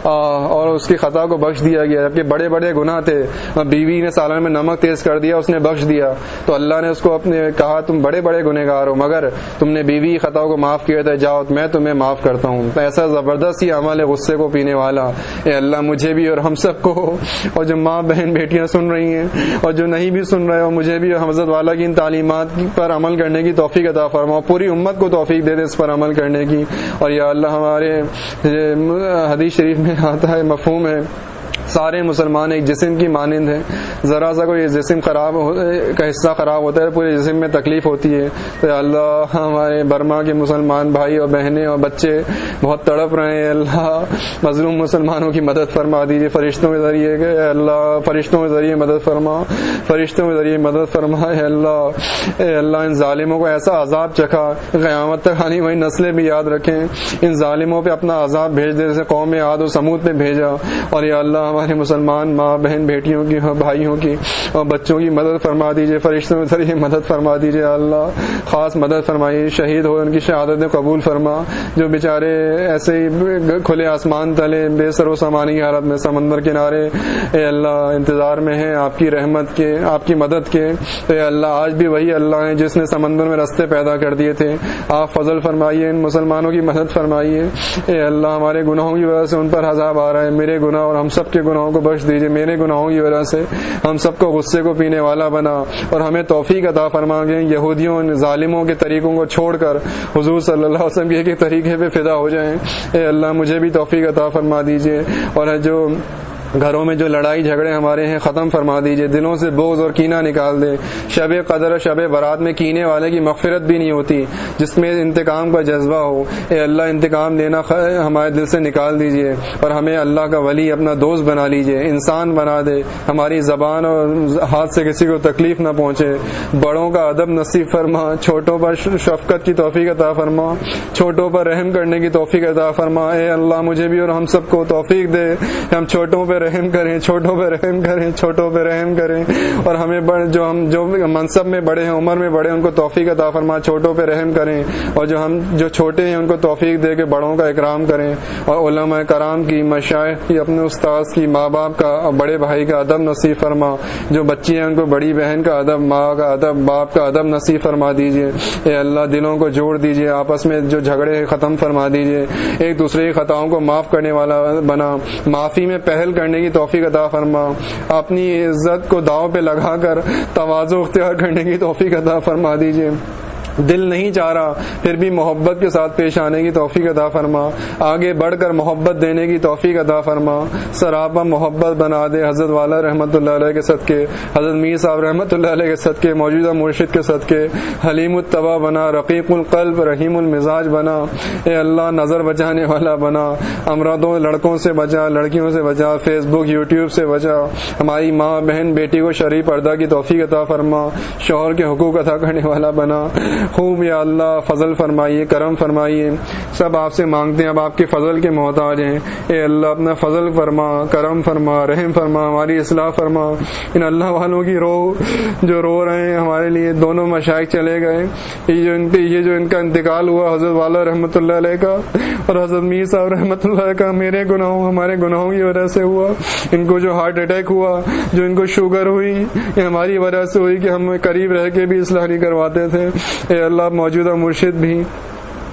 اور اس کی خطا کو بخش دیا گیا، جبکہ بڑے بڑے گناہ تھے۔ بیوی نے سالن میں نمک تیز کر دیا، اس نے بخش دیا۔ تو اللہ نے اس کو اپنے، کہا تم بڑے بڑے گنہگار ہو، مگر تم نے بیوی خطاؤں کو معاف کیا تھا جاؤ، میں تمہیں معاف کرتا ہوں۔ ایسا زبردست ہی عمل ہے غصے کو پینے والا۔ اے اللہ، مجھے بھی اور ہم سب کو۔ اور جو ماں بہن بیٹیاں سن رہی ہیں، اور جو نہیں بھی سن رہے ہو مجھے بھی حمزت والا کی ان تعلیمات پر عمل کرنے کی توفیق عطا فرماؤ پوری امت کو توفیق دے دے اس پر عمل کرنے کی۔ اور یا اللہ، ہمارے حدیث شریف میں آتا ہے، مفہوم ہے سارے مسلمان ایک جسم کی مانند ہیں۔ ذرا سا کوئی جسم خراب کا حصہ خراب ہوتا ہے، پورے جسم میں تکلیف ہوتی ہے۔ تو اللہ، ہمارے برما کے مسلمان بھائی اور بہنیں اور بچے بہت تڑپ رہے ہیں۔ اللہ، مظلوم مسلمانوں کی مدد فرما دیجیے فرشتوں کے ذریعے کہ اللہ، فرشتوں کے ذریعے مدد فرما۔ فرشتوں کے ذریعے مدد فرما۔ ہے اللہ، اے اللہ، ان ظالموں کو ایسا عذاب چکھا۔ قیامت تک آنی وہی نسلیں بھی یاد رکھیں۔ ان ظالموں پہ اپنا عذاب بھیج دے، جیسے قوم یاد و سمود پہ بھیجا۔ اور یا اللہ ہمارے مسلمان ماں بہن بیٹیوں کی ہاں بھائیوں کی اور بچوں کی مدد فرما دیجیے فرشتوں میں ذریعے مدد فرما دیجیے اللہ، خاص مدد فرمائی شہید ہو، ان کی شہادت قبول فرما۔ جو بیچارے ایسے ہی کھلے آسمان تلے، بے سر و سامانی کی حالت میں، سمندر کنارے، اے اللہ، انتظار میں ہیں آپ کی رحمت کے، آپ کی مدد کے۔ اے اللہ، آج بھی وہی اللہ ہیں جس نے سمندر میں رستے پیدا کر دیے تھے۔ آپ فضل فرمائیے، ان مسلمانوں کی مدد فرمائیے۔ اے اللہ، ہمارے گناہوں کی وجہ سے ان پر عذاب آ رہا ہے۔ میرے گناہ اور ہم سب کے گناہوں کو بخش دیجیے میرے گناہوں کی وجہ سے ہم سب کو غصے کو پینے والا بنا اور ہمیں توفیق عطا فرما گئے یہودیوں ظالموں کے طریقوں کو چھوڑ کر حضور صلی اللہ علیہ وسلم کے طریقے پہ فدا ہو جائیں۔ اے اللہ، مجھے بھی توفیق عطا فرما دیجیے اور جو گھروں میں جو لڑائی جھگڑے ہمارے ہیں، ختم فرما دیجیے، دلوں سے بوز اور کینہ نکال دے شب قدر اور شب برات میں کینے والے کی مغفرت بھی نہیں ہوتی، جس میں انتقام کا جذبہ ہو۔ اے اللہ، انتقام لینا ہمارے دل سے نکال دیجیے اور ہمیں اللہ کا ولی اپنا دوست بنا لیجیے۔ انسان بنا دے، ہماری زبان اور ہاتھ سے کسی کو تکلیف نہ پہنچے۔ بڑوں کا ادب نصیب فرما، چھوٹوں پر شفقت کی توفیق عطا فرما۔ چھوٹوں پر رحم کرنے کی توفیق عطا فرما۔ اے اللہ، مجھے بھی اور ہم سب کو توفیق دے۔ ہم چھوٹوں پہ رحم کریں، چھوٹوں پہ رحم کریں، چھوٹوں پہ رحم کریں۔ اور ہمیں جو ہم جو منصب میں بڑے ہیں، عمر میں بڑے ہیں، ان کو توفیق عطا فرما، چھوٹوں پہ رحم کریں۔ اور جو ہم جو چھوٹے ہیں، ان کو توفیق دے کے بڑوں کا اکرام کریں۔ اور علماء کرام کی مشاعر کی، اپنے استاذ کی، ماں باپ کا، اور بڑے بھائی کا ادب نصیب فرما۔ جو بچی ہیں، ان کو بڑی بہن کا ادب، ماں کا ادب، باپ کا ادب نصیب فرما دیجیے اے اللہ، دلوں کو جوڑ دیجیے آپس میں جو جھگڑے ختم فرما دیجیے ایک دوسرے کی خطاؤں کو معاف کرنے والا بنا۔ معافی میں پہل کرنے کی توفیق عطا فرما۔ اپنی عزت کو داؤ پہ لگا کر توازو اختیار کرنے کی توفیق عطا فرما دیجیے دل نہیں چاہ رہا پھر بھی محبت کے ساتھ پیش آنے کی توفیق ادا فرما۔ آگے بڑھ کر محبت دینے کی توفیق ادا فرما۔ سراپا محبت بنا دے حضرت والا رحمۃ اللہ علیہ کے صدقے۔ حضرت میر صاحب رحمۃ اللہ علیہ کے صدقے، موجودہ مرشد کے صدقے۔ حلیم الطبا بنا، رقیق القلب، رحیم المزاج بنا۔ اے اللہ، نظر بچانے والا بنا۔ امردوں لڑکوں سے بچا، لڑکیوں سے بچا فیس بک یوٹیوب سے بچا۔ ہماری ماں، بہن، بیٹی کو شریف پردہ کی توفیق عطا فرما۔ شوہر کے حقوق ادا کرنے والا بنا۔ خوب یا اللہ، فضل فرمائیے، کرم فرمائیے۔ سب آپ سے مانگتے ہیں، اب آپ کے فضل کے محتاج ہیں۔ اے اللہ، اپنا فضل فرما، کرم فرما، رحم فرما، ہماری اصلاح فرما۔ ان اللہ والوں کی رو، جو رو رہے ہیں، ہمارے لیے دونوں مشائق چلے گئے۔ یہ جو ان پہ یہ جو ان کا انتقال ہوا، حضرت والا رحمۃ اللہ علیہ کا اور حضرت میر صاحب رحمۃ اللہ کا، میرے گناہوں، ہمارے گناہوں کی وجہ سے ہوا۔ ان کو جو ہارٹ اٹیک ہوا، جو ان کو شوگر ہوئی، یہ ہماری وجہ سے ہوئی کہ ہم قریب رہ کے بھی اصلاح نہیں کرواتے تھے۔ اللہ موجودہ مرشد بھی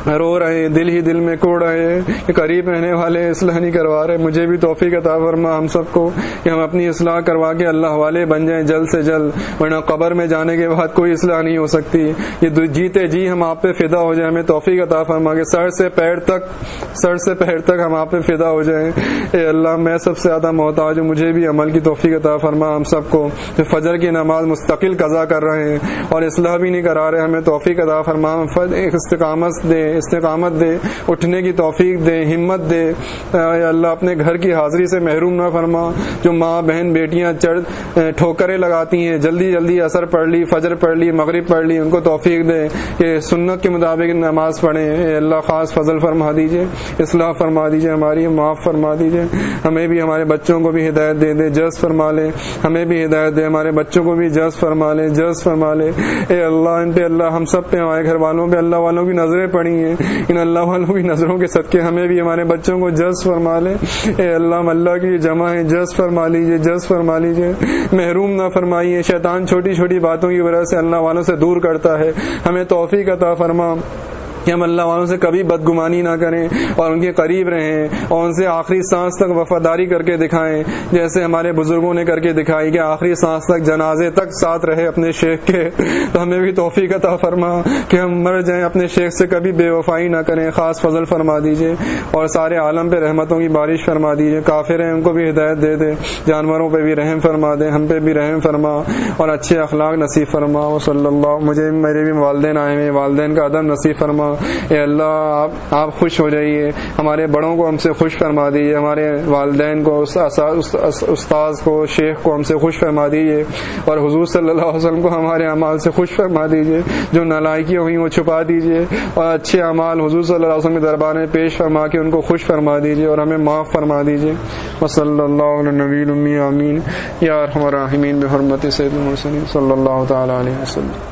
رو رہے ہیں، دل ہی دل میں کوڑ رہے ہیں کہ قریب رہنے والے اصلاح نہیں کروا رہے۔ مجھے بھی توفیق عطا فرما ہم سب کو کہ ہم اپنی اصلاح کروا کے اللہ والے بن جائیں جلد سے جلد، ورنہ قبر میں جانے کے بعد کوئی اصلاح نہیں ہو سکتی۔ یہ جیتے جی ہم آپ پہ فدا ہو جائیں، ہمیں توفیق عطا فرما کہ سر سے پیر تک سر سے پیر تک ہم آپ پہ فدا ہو جائیں۔ اے اللہ، میں سب سے زیادہ محتاج ہوں، مجھے بھی عمل کی توفیق عطا فرما ہم سب کو۔ جو فجر کی نماز مستقل قضا کر رہے ہیں اور اصلاح بھی نہیں کرا رہے، ہمیں توفیق عطا فرما استقامت دے استقامت دے، اٹھنے کی توفیق دے، ہمت دے۔ اللہ اپنے گھر کی حاضری سے محروم نہ فرما۔ جو ماں، بہن، بیٹیاں چڑھ ٹھوکریں لگاتی ہیں، جلدی جلدی اثر پڑھ لی، فجر پڑھ لی، مغرب پڑھ لی، ان کو توفیق دے کہ سنت کے مطابق نماز پڑھیں۔ اے اللہ، خاص فضل فرما دیجیے، اصلاح فرما دیجیے، ہماری معاف فرما دیجیے۔ ہمیں بھی ہمارے بچوں کو بھی ہدایت دے دے جز فرما لے۔ ہمیں بھی ہدایت دے، ہمارے بچوں کو بھی جز فرما لے جز فرما لے۔ اے اللہ، ان پہ اللہ، ہم سب پہ ہمارے گھر والوں پہ اللہ والوں کی نظریں پڑی ہیں۔ ان اللہ والوں کی نظروں کے صدقے ہمیں بھی، ہمارے بچوں کو جز فرما لے۔ اے اللہ اللہ کی جمع ہے جز فرما لیجیے جز فرما لیجیے محروم نہ فرمائیے، شیطان چھوٹی چھوٹی باتوں کی وجہ سے اللہ والوں سے دور کرتا ہے۔ ہمیں توفیق عطا فرما۔ کہ ہم اللہ والوں سے کبھی بدگمانی نہ کریں اور ان کے قریب رہیں اور ان سے آخری سانس تک وفاداری کر کے دکھائیں، جیسے ہمارے بزرگوں نے کر کے دکھائی کہ آخری سانس تک جنازے تک ساتھ رہے اپنے شیخ کے۔ تو ہمیں بھی توفیق عطا فرما کہ ہم مر جائیں اپنے شیخ سے کبھی بے وفائی نہ کریں۔ خاص فضل فرما دیجیے اور سارے عالم پہ رحمتوں کی بارش فرما دیجیے کافر ہیں، ان کو بھی ہدایت دے دے۔ جانوروں پہ بھی رحم فرما دے، ہم پہ بھی رحم فرما اور اچھے اخلاق نصیب فرما۔ صلی اللہ۔ مجھے میرے بھی والدین آئے ہیں، والدین کا عدم نصیب فرما۔ اے اللہ، آپ آپ خوش ہو جائیے۔ ہمارے بڑوں کو ہم سے خوش فرما دیجیے۔ ہمارے والدین کو استاذ کو، شیخ کو ہم سے خوش فرما دیجیے۔ اور حضور صلی اللہ علیہ وسلم کو ہمارے اعمال سے خوش فرما دیجیے۔ جو نالائکیاں ہوئی وہ چھپا دیجیے۔ اور اچھے اعمال حضور صلی اللہ علیہ وسلم کے دربار میں پیش فرما کے ان کو خوش فرما دیجیے اور ہمیں معاف فرما دیجیے۔ صلی اللہ علیہ نبی امین یا رحمۃ بحرمت صلی اللہ تعالیٰ علیہ وسلم۔